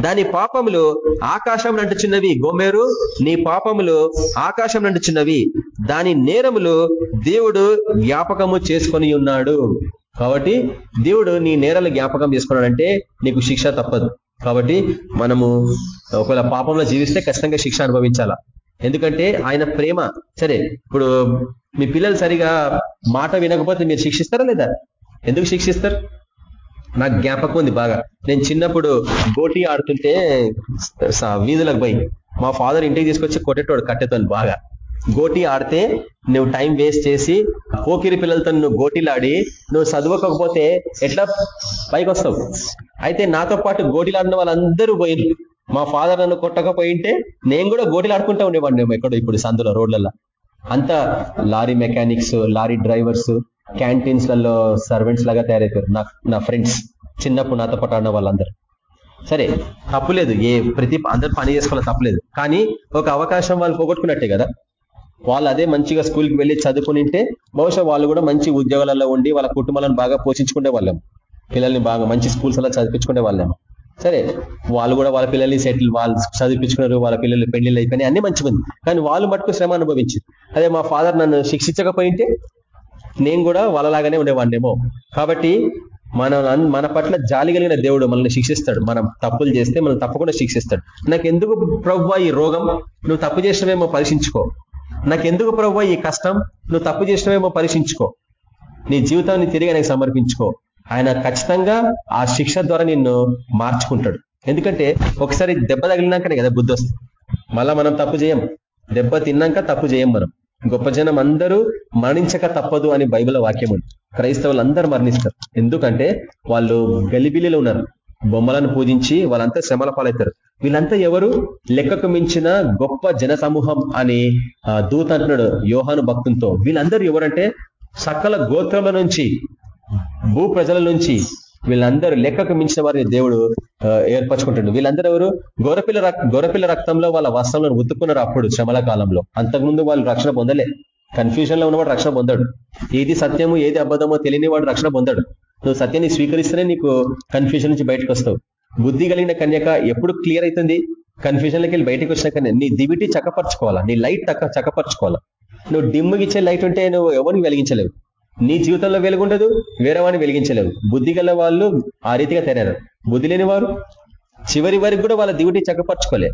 దాని పాపములు ఆకాశం నంటుచున్నవి గోమేరు నీ పాపములు ఆకాశం నంటుచున్నవి దాని నేరములు దేవుడు జ్ఞాపకము చేసుకొని ఉన్నాడు. కాబట్టి దేవుడు నీ నేరాలు జ్ఞాపకం చేసుకున్నాడంటే నీకు శిక్ష తప్పదు. కాబట్టి మనము ఒకవేళ పాపంలో జీవిస్తే ఖచ్చితంగా శిక్ష అనుభవించాలా? ఎందుకంటే ఆయన ప్రేమ సరే ఇప్పుడు మీ పిల్లలు సరిగా మాట వినకపోతే మీరు శిక్షిస్తారా లేదా? ఎందుకు శిక్షిస్తారు? నాకు జ్ఞాపకం ఉంది బాగా. నేను చిన్నప్పుడు గోటీ ఆడుతుంటే వీధులకు పోయి మా ఫాదర్ ఇంటికి తీసుకొచ్చి కొట్టేటోడు కట్టెతోని బాగా. గోటి ఆడితే నువ్వు టైం వేస్ట్ చేసి పోకిరి పిల్లలతో నువ్వు గోటీలాడి నువ్వు చదువుకోకపోతే ఎట్లా పైకి వస్తావు అయితే నాతో పాటు గోటిలాడిన వాళ్ళందరూ పోయారు మా ఫాదర్ నన్ను కొట్టకపోయింటే నేను కూడా గోటిలాడుకుంటా ఉండేవాడిని ఎక్కడో ఇప్పుడు సందులో రోడ్లలో అంతా లారీ మెకానిక్స్ లారీ డ్రైవర్స్ క్యాంటీన్స్లలో సర్వెంట్స్ లాగా తయారైపోయారు నా నా ఫ్రెండ్స్ చిన్నప్పుడు నాతో పాటు ఆడిన వాళ్ళందరూ. సరే తప్పులేదు ఏ ప్రతి అందరు పని చేసుకోవాలి తప్పులేదు కానీ ఒక అవకాశం వాళ్ళు పోగొట్టుకున్నట్టే కదా. వాళ్ళు అదే మంచిగా స్కూల్కి వెళ్ళి చదువుకునింటే బహుశా వాళ్ళు కూడా మంచి ఉద్యోగాలలో ఉండి వాళ్ళ కుటుంబాలను బాగా పోషించుకునే వాళ్ళం. పిల్లల్ని బాగా మంచి స్కూల్స్ అలా చదివించుకునే వాళ్ళం. సరే వాళ్ళు కూడా వాళ్ళ పిల్లల్ని సెటిల్ వాళ్ళు చదివించుకున్నారు వాళ్ళ పిల్లలు పెళ్ళిళ్ళు అయిపోయినాయి అన్ని మంచిగా ఉంది కానీ వాళ్ళు మటుకు శ్రమ అనుభవించింది అదే మా ఫాదర్ నన్ను శిక్షించకపోయింటే నేను కూడా వాళ్ళలాగానే ఉండేవాడినేమో. కాబట్టి మన మన పట్ల జాలి కలిగిన దేవుడు మనల్ని శిక్షిస్తాడు. మనం తప్పులు చేస్తే మనం తప్పకుండా శిక్షిస్తాడు. నాకు ఎందుకు ప్రవ్వా ఈ రోగం? నువ్వు తప్పు చేసినవేమో పరీక్షించుకో. నాకు ఎందుకు ఈ కష్టం? నువ్వు తప్పు చేసినవేమో పరీక్షించుకో. నీ జీవితాన్ని తిరిగి ఆయనకు సమర్పించుకో. ఆయన ఖచ్చితంగా ఆ శిక్ష ద్వారా నిన్ను మార్చుకుంటాడు. ఎందుకంటే ఒకసారి దెబ్బ తగిలినాకనే కదా బుద్ధి వస్తుంది. మళ్ళా మనం తప్పు చేయం. దెబ్బ తిన్నాక తప్పు చేయం మనం. గొప్ప జనం అందరూ మరణించక తప్పదు అని బైబిల్ వాక్యం ఉంది. క్రైస్తవులు అందరూ మరణిస్తారు. ఎందుకంటే వాళ్ళు గలిబిలిలో ఉన్నారు. బొమ్మలను పూజించి వాళ్ళంతా శ్రమల పాలవుతారు. వీళ్ళంతా ఎవరు? లెక్కకు మించిన గొప్ప జన సమూహం అని దూత అంటున్నాడు యోహాను భక్తులతో వీళ్ళందరూ ఎవరంటే? సకల గోత్రముల నుంచి భూ ప్రజల నుంచి వీళ్ళందరూ లెక్కకు మించిన వారిని దేవుడు ఏర్పరచుకుంటుండు వీళ్ళందరూ ఎవరు? గొరపిల్ల గొరపిల్ల రక్తంలో వాళ్ళ వస్త్రంలో ఉత్తుకున్నారు అప్పుడు శ్రమల కాలంలో. అంతకుముందు వాళ్ళు రక్షణ పొందలే. కన్ఫ్యూజన్లో ఉన్నవాడు రక్షణ పొందాడు. ఏది సత్యము ఏది అబద్ధమో తెలియని వాడు రక్షణ పొందాడు. నువ్వు సత్యాన్ని స్వీకరిస్తేనే నీకు కన్ఫ్యూజన్ నుంచి బయటకు వస్తావు. బుద్ధి కలిగిన కన్యక ఎప్పుడు క్లియర్ అవుతుంది? కన్ఫ్యూజన్లోకి వెళ్ళి బయటకు వచ్చిన కన్యా నీ దివిటి చక్కపరచుకోవాలా? నీ లైట్ తక్క చక్కపరచుకోవాలా? నువ్వు డిమ్ముగిచ్చే లైట్ ఉంటే నువ్వు ఎవరిని వెలిగించలేవు. నీ జీవితంలో వెలుగుండదు వేరే వాడిని వెలిగించలేవు. బుద్ధి గల వాళ్ళు ఆ రీతిగా తెరారు బుద్ధి లేని వారు చివరి వరకు కూడా వాళ్ళ దివిటి చక్కపరచుకోలే.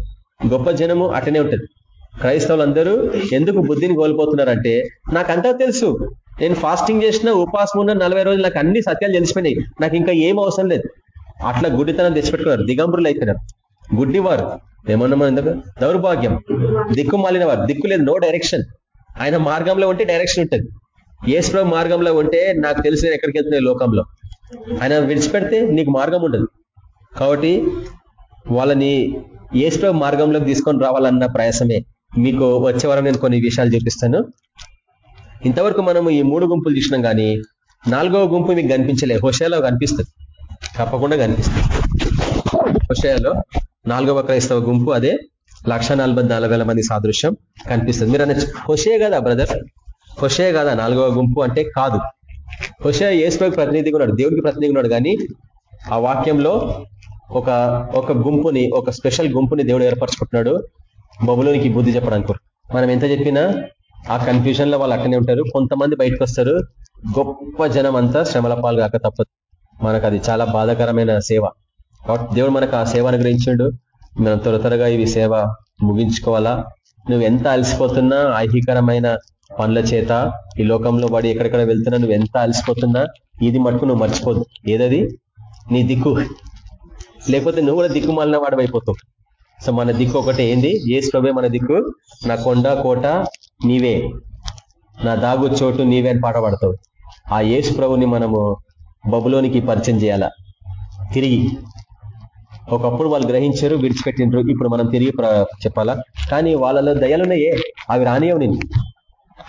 గొప్ప జనము అటనే ఉంటుంది. క్రైస్తవులందరూ ఎందుకు బుద్ధిని కోల్పోతున్నారంటే నాకంతా తెలుసు. నేను ఫాస్టింగ్ చేసిన ఉపాసం ఉన్న నలభై రోజులు నాకు అన్ని సత్యాలు తెలిసిపోయినాయి. నాకు ఇంకా ఏం అవసరం లేదు. అట్లా గుడ్డితనం తెచ్చిపెట్టుకున్నారు. దిగంబరులు అయిపోయినారు. గుడ్డివారు. ఏమన్నా ఎందుకు? దౌర్భాగ్యం. దిక్కు మాలిన వారు దిక్కు లేదు. నో డైరెక్షన్ ఆయన మార్గంలో ఉంటే డైరెక్షన్ ఉంటుంది. ఏసుప్రభు మార్గంలో ఉంటే నాకు తెలిసి నేను ఎక్కడికి వెళ్తున్నాయి లోకంలో. ఆయన విడిచిపెడితే నీకు మార్గం ఉండదు. కాబట్టి వాళ్ళని ఏసుప్రభు మార్గంలోకి తీసుకొని రావాలన్న ప్రయాసమే. మీకు వచ్చే వారం నేను కొన్ని విషయాలు చూపిస్తాను. ఇంతవరకు మనము ఈ మూడు గుంపులు చూసినాం కానీ నాలుగవ గుంపు మీకు కనిపించలే. హుషయాలో కనిపిస్తుంది. తప్పకుండా కనిపిస్తుంది. హుషయాలో నాలుగవ క్రైస్తవ గుంపు అదే లక్ష మంది సాదృశ్యం కనిపిస్తుంది. మీరు అనొచ్చు హుషే కదా బ్రదర్? హుషే కదా నాలుగవ గుంపు అంటే కాదు. హుషయ ఏసులోకి ప్రతినిధిగా ఉన్నాడు దేవుడికి ప్రతినిధి ఉన్నాడు కానీ ఆ వాక్యంలో ఒక ఒక గుంపుని ఒక స్పెషల్ గుంపుని దేవుడు ఏర్పరచుకుంటున్నాడు. బబులోనికి బుద్ధి చెప్పడానికి మనం ఎంత చెప్పినా ఆ కన్ఫ్యూజన్లో వాళ్ళు అక్కనే ఉంటారు. కొంతమంది బయటకు వస్తారు. గొప్ప జనం అంతా శ్రమల పాలు కాక తప్పదు. మనకు అది చాలా బాధాకరమైన సేవ. కాబట్టి దేవుడు మనకు ఆ సేవ అనుగ్రహించాడు మనం త్వర త్వరగా ఇవి సేవ ముగించుకోవాలా? నువ్వు ఎంత అలసిపోతున్నా ఐహికరమైన పనుల చేత ఈ లోకంలో వాడి ఎక్కడెక్కడ వెళ్తున్నా నువ్వు ఎంత అలసిపోతున్నా ఇది మటుకు నువ్వు మర్చిపోదు. ఏదది? నీ దిక్కు. లేకపోతే నువ్వు కూడా దిక్కు వాడు అయిపోతావు సో మన దిక్కు ఒకటి ఏంది? ఏ స్ప్రభే మన దిక్కు. నా కొండ కోట నీవే. నా దాగు చోటు నీవే అని పాట ఆ యేసు ప్రభుని మనము బబులోనికి పరిచయం చేయాలా? తిరిగి. ఒకప్పుడు వాళ్ళు గ్రహించారు విడిచిపెట్టినరు ఇప్పుడు మనం తిరిగి చెప్పాలా? కానీ వాళ్ళలో దయాలున్నాయే. అవి రానియవు నేను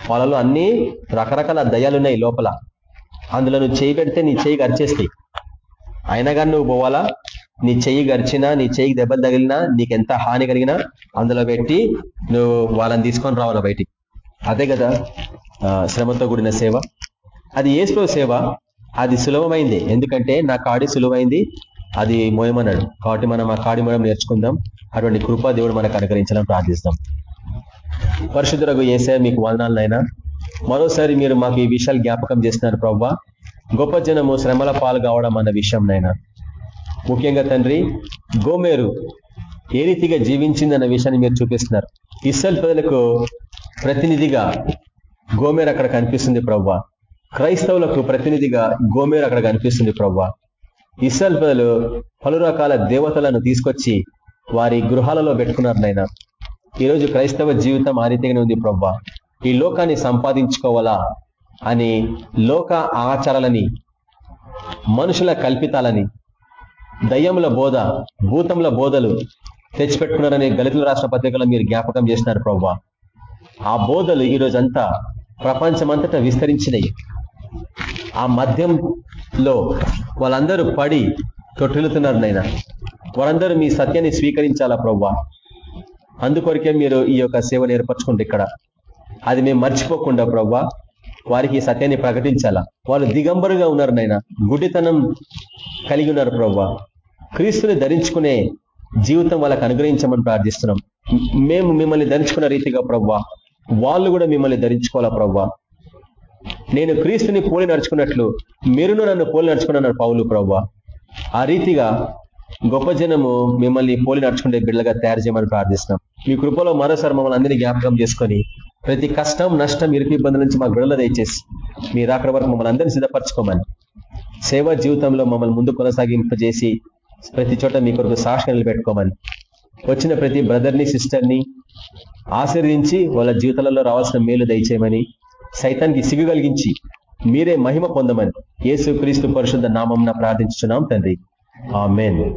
వాళ్ళలో అన్ని రకరకాల దయాలున్నాయి లోపల. అందులో నువ్వు చేయి పెడితే నీ చేయి గరిచేస్తాయి. అయినా కానీ నువ్వు పోవాలా? నీ చెయ్యి గరిచినా నీ చెయ్యికి దెబ్బలు తగిలినా నీకు ఎంత హాని కలిగినా అందులో పెట్టి నువ్వు వాళ్ళని తీసుకొని రావాలా బయటికి? అదే కదా శ్రమతో కూడిన సేవ. అది ఏసులో సేవ అది సులభమైంది. ఎందుకంటే నా కాడి సులువైంది అది మోయమన్నాడు. కాబట్టి మనం ఆ కాడి మనం నేర్చుకుందాం. అటువంటి కృపా దేవుడు మనకు అనుగ్రహించాలని ప్రార్థిస్తాం. పరిశుద్ధులకు ఏసే మీకు వందనాలనైనా మరోసారి మీరు మాకు ఈ విషయాలు జ్ఞాపకం చేస్తున్నారు ప్రవ్వా. గొప్ప జనము శ్రమల పాలు కావడం అన్న విషయంనైనా ముఖ్యంగా తండ్రి గోమేరు ఏ రీతిగా జీవించింది అన్న విషయాన్ని మీరు చూపిస్తున్నారు. ఇస్సల్ ప్రజలకు ప్రతినిధిగా గోమేరు అక్కడ కనిపిస్తుంది ప్రవ్వ. క్రైస్తవులకు ప్రతినిధిగా గోమేరు అక్కడ కనిపిస్తుంది ప్రవ్వ. ఇస్సల్ ప్రజలు పలు రకాల దేవతలను తీసుకొచ్చి వారి గృహాలలో పెట్టుకున్నారు నాయన. ఈరోజు క్రైస్తవ జీవితం ఆ రీతిగానే ఉంది ప్రవ్వ. ఈ లోకాన్ని సంపాదించుకోవాలా అని లోక ఆచారాలని మనుషుల కల్పితాలని దయ్యముల బోధ భూతముల బోధలు తెచ్చిపెట్టుకున్నారని దళితుల రాష్ట్ర పత్రికలో మీరు జ్ఞాపకం చేసినారు ప్రవ్వా. ఆ బోధలు ఈరోజంతా ప్రపంచమంతటా విస్తరించినాయి. ఆ మద్యంలో వాళ్ళందరూ పడి తొట్టిల్లుతున్నారు నైనా వారందరూ మీ సత్యాన్ని స్వీకరించాలా ప్రవ్వా? అందుకొరికే మీరు ఈ యొక్క సేవను ఏర్పరచుకుంటే ఇక్కడ. అది మేము మర్చిపోకుండా ప్రవ్వా వారికి సత్యాన్ని ప్రకటించాలా? వాళ్ళు దిగంబరుగా ఉన్నారు నైనా గుడితనం కలిగి ఉన్నారు ప్రవ్వా. క్రీస్తుని ధరించుకునే జీవితం వాళ్ళకు అనుగ్రహించమని ప్రార్థిస్తున్నాం. మేము మిమ్మల్ని ధరించుకున్న రీతిగా ప్రవ్వా వాళ్ళు కూడా మిమ్మల్ని ధరించుకోవాలా ప్రవ్వా? నేను క్రీస్తుని పోలి నడుచుకున్నట్లు మీరును నన్ను పోలి నడుచుకున్నాను పౌలు ప్రవ్వా. ఆ రీతిగా గొప్ప జనము మిమ్మల్ని పోలి నడుచుకునే బిడ్డలుగా తయారు చేయమని ప్రార్థిస్తున్నాం. మీ కృపలో మరోసారి మమ్మల్ని అందరినీ జ్ఞాపకం చేసుకొని ప్రతి కష్టం నష్టం ఇరుకు ఇబ్బందుల నుంచి మాకు విడుదల దయచేసి మీరు అక్కడ వరకు మమ్మల్ని అందరినీ సిద్ధపరచుకోమని సేవా జీవితంలో మమ్మల్ని ముందు కొనసాగింపజేసి ప్రతి చోట మీ కొరకు సాక్షి నిలబెట్టుకోమని వచ్చిన ప్రతి బ్రదర్ని సిస్టర్ని ఆశీర్వించి వాళ్ళ జీవితాలలో రావాల్సిన మేలు దయచేయమని సైతానికి సిగ్గు కలిగించి మీరే మహిమ పొందమని యేసు క్రీస్తు పరిశుద్ధ నామం ప్రార్థించున్నాం తండ్రి. ఆమెన్.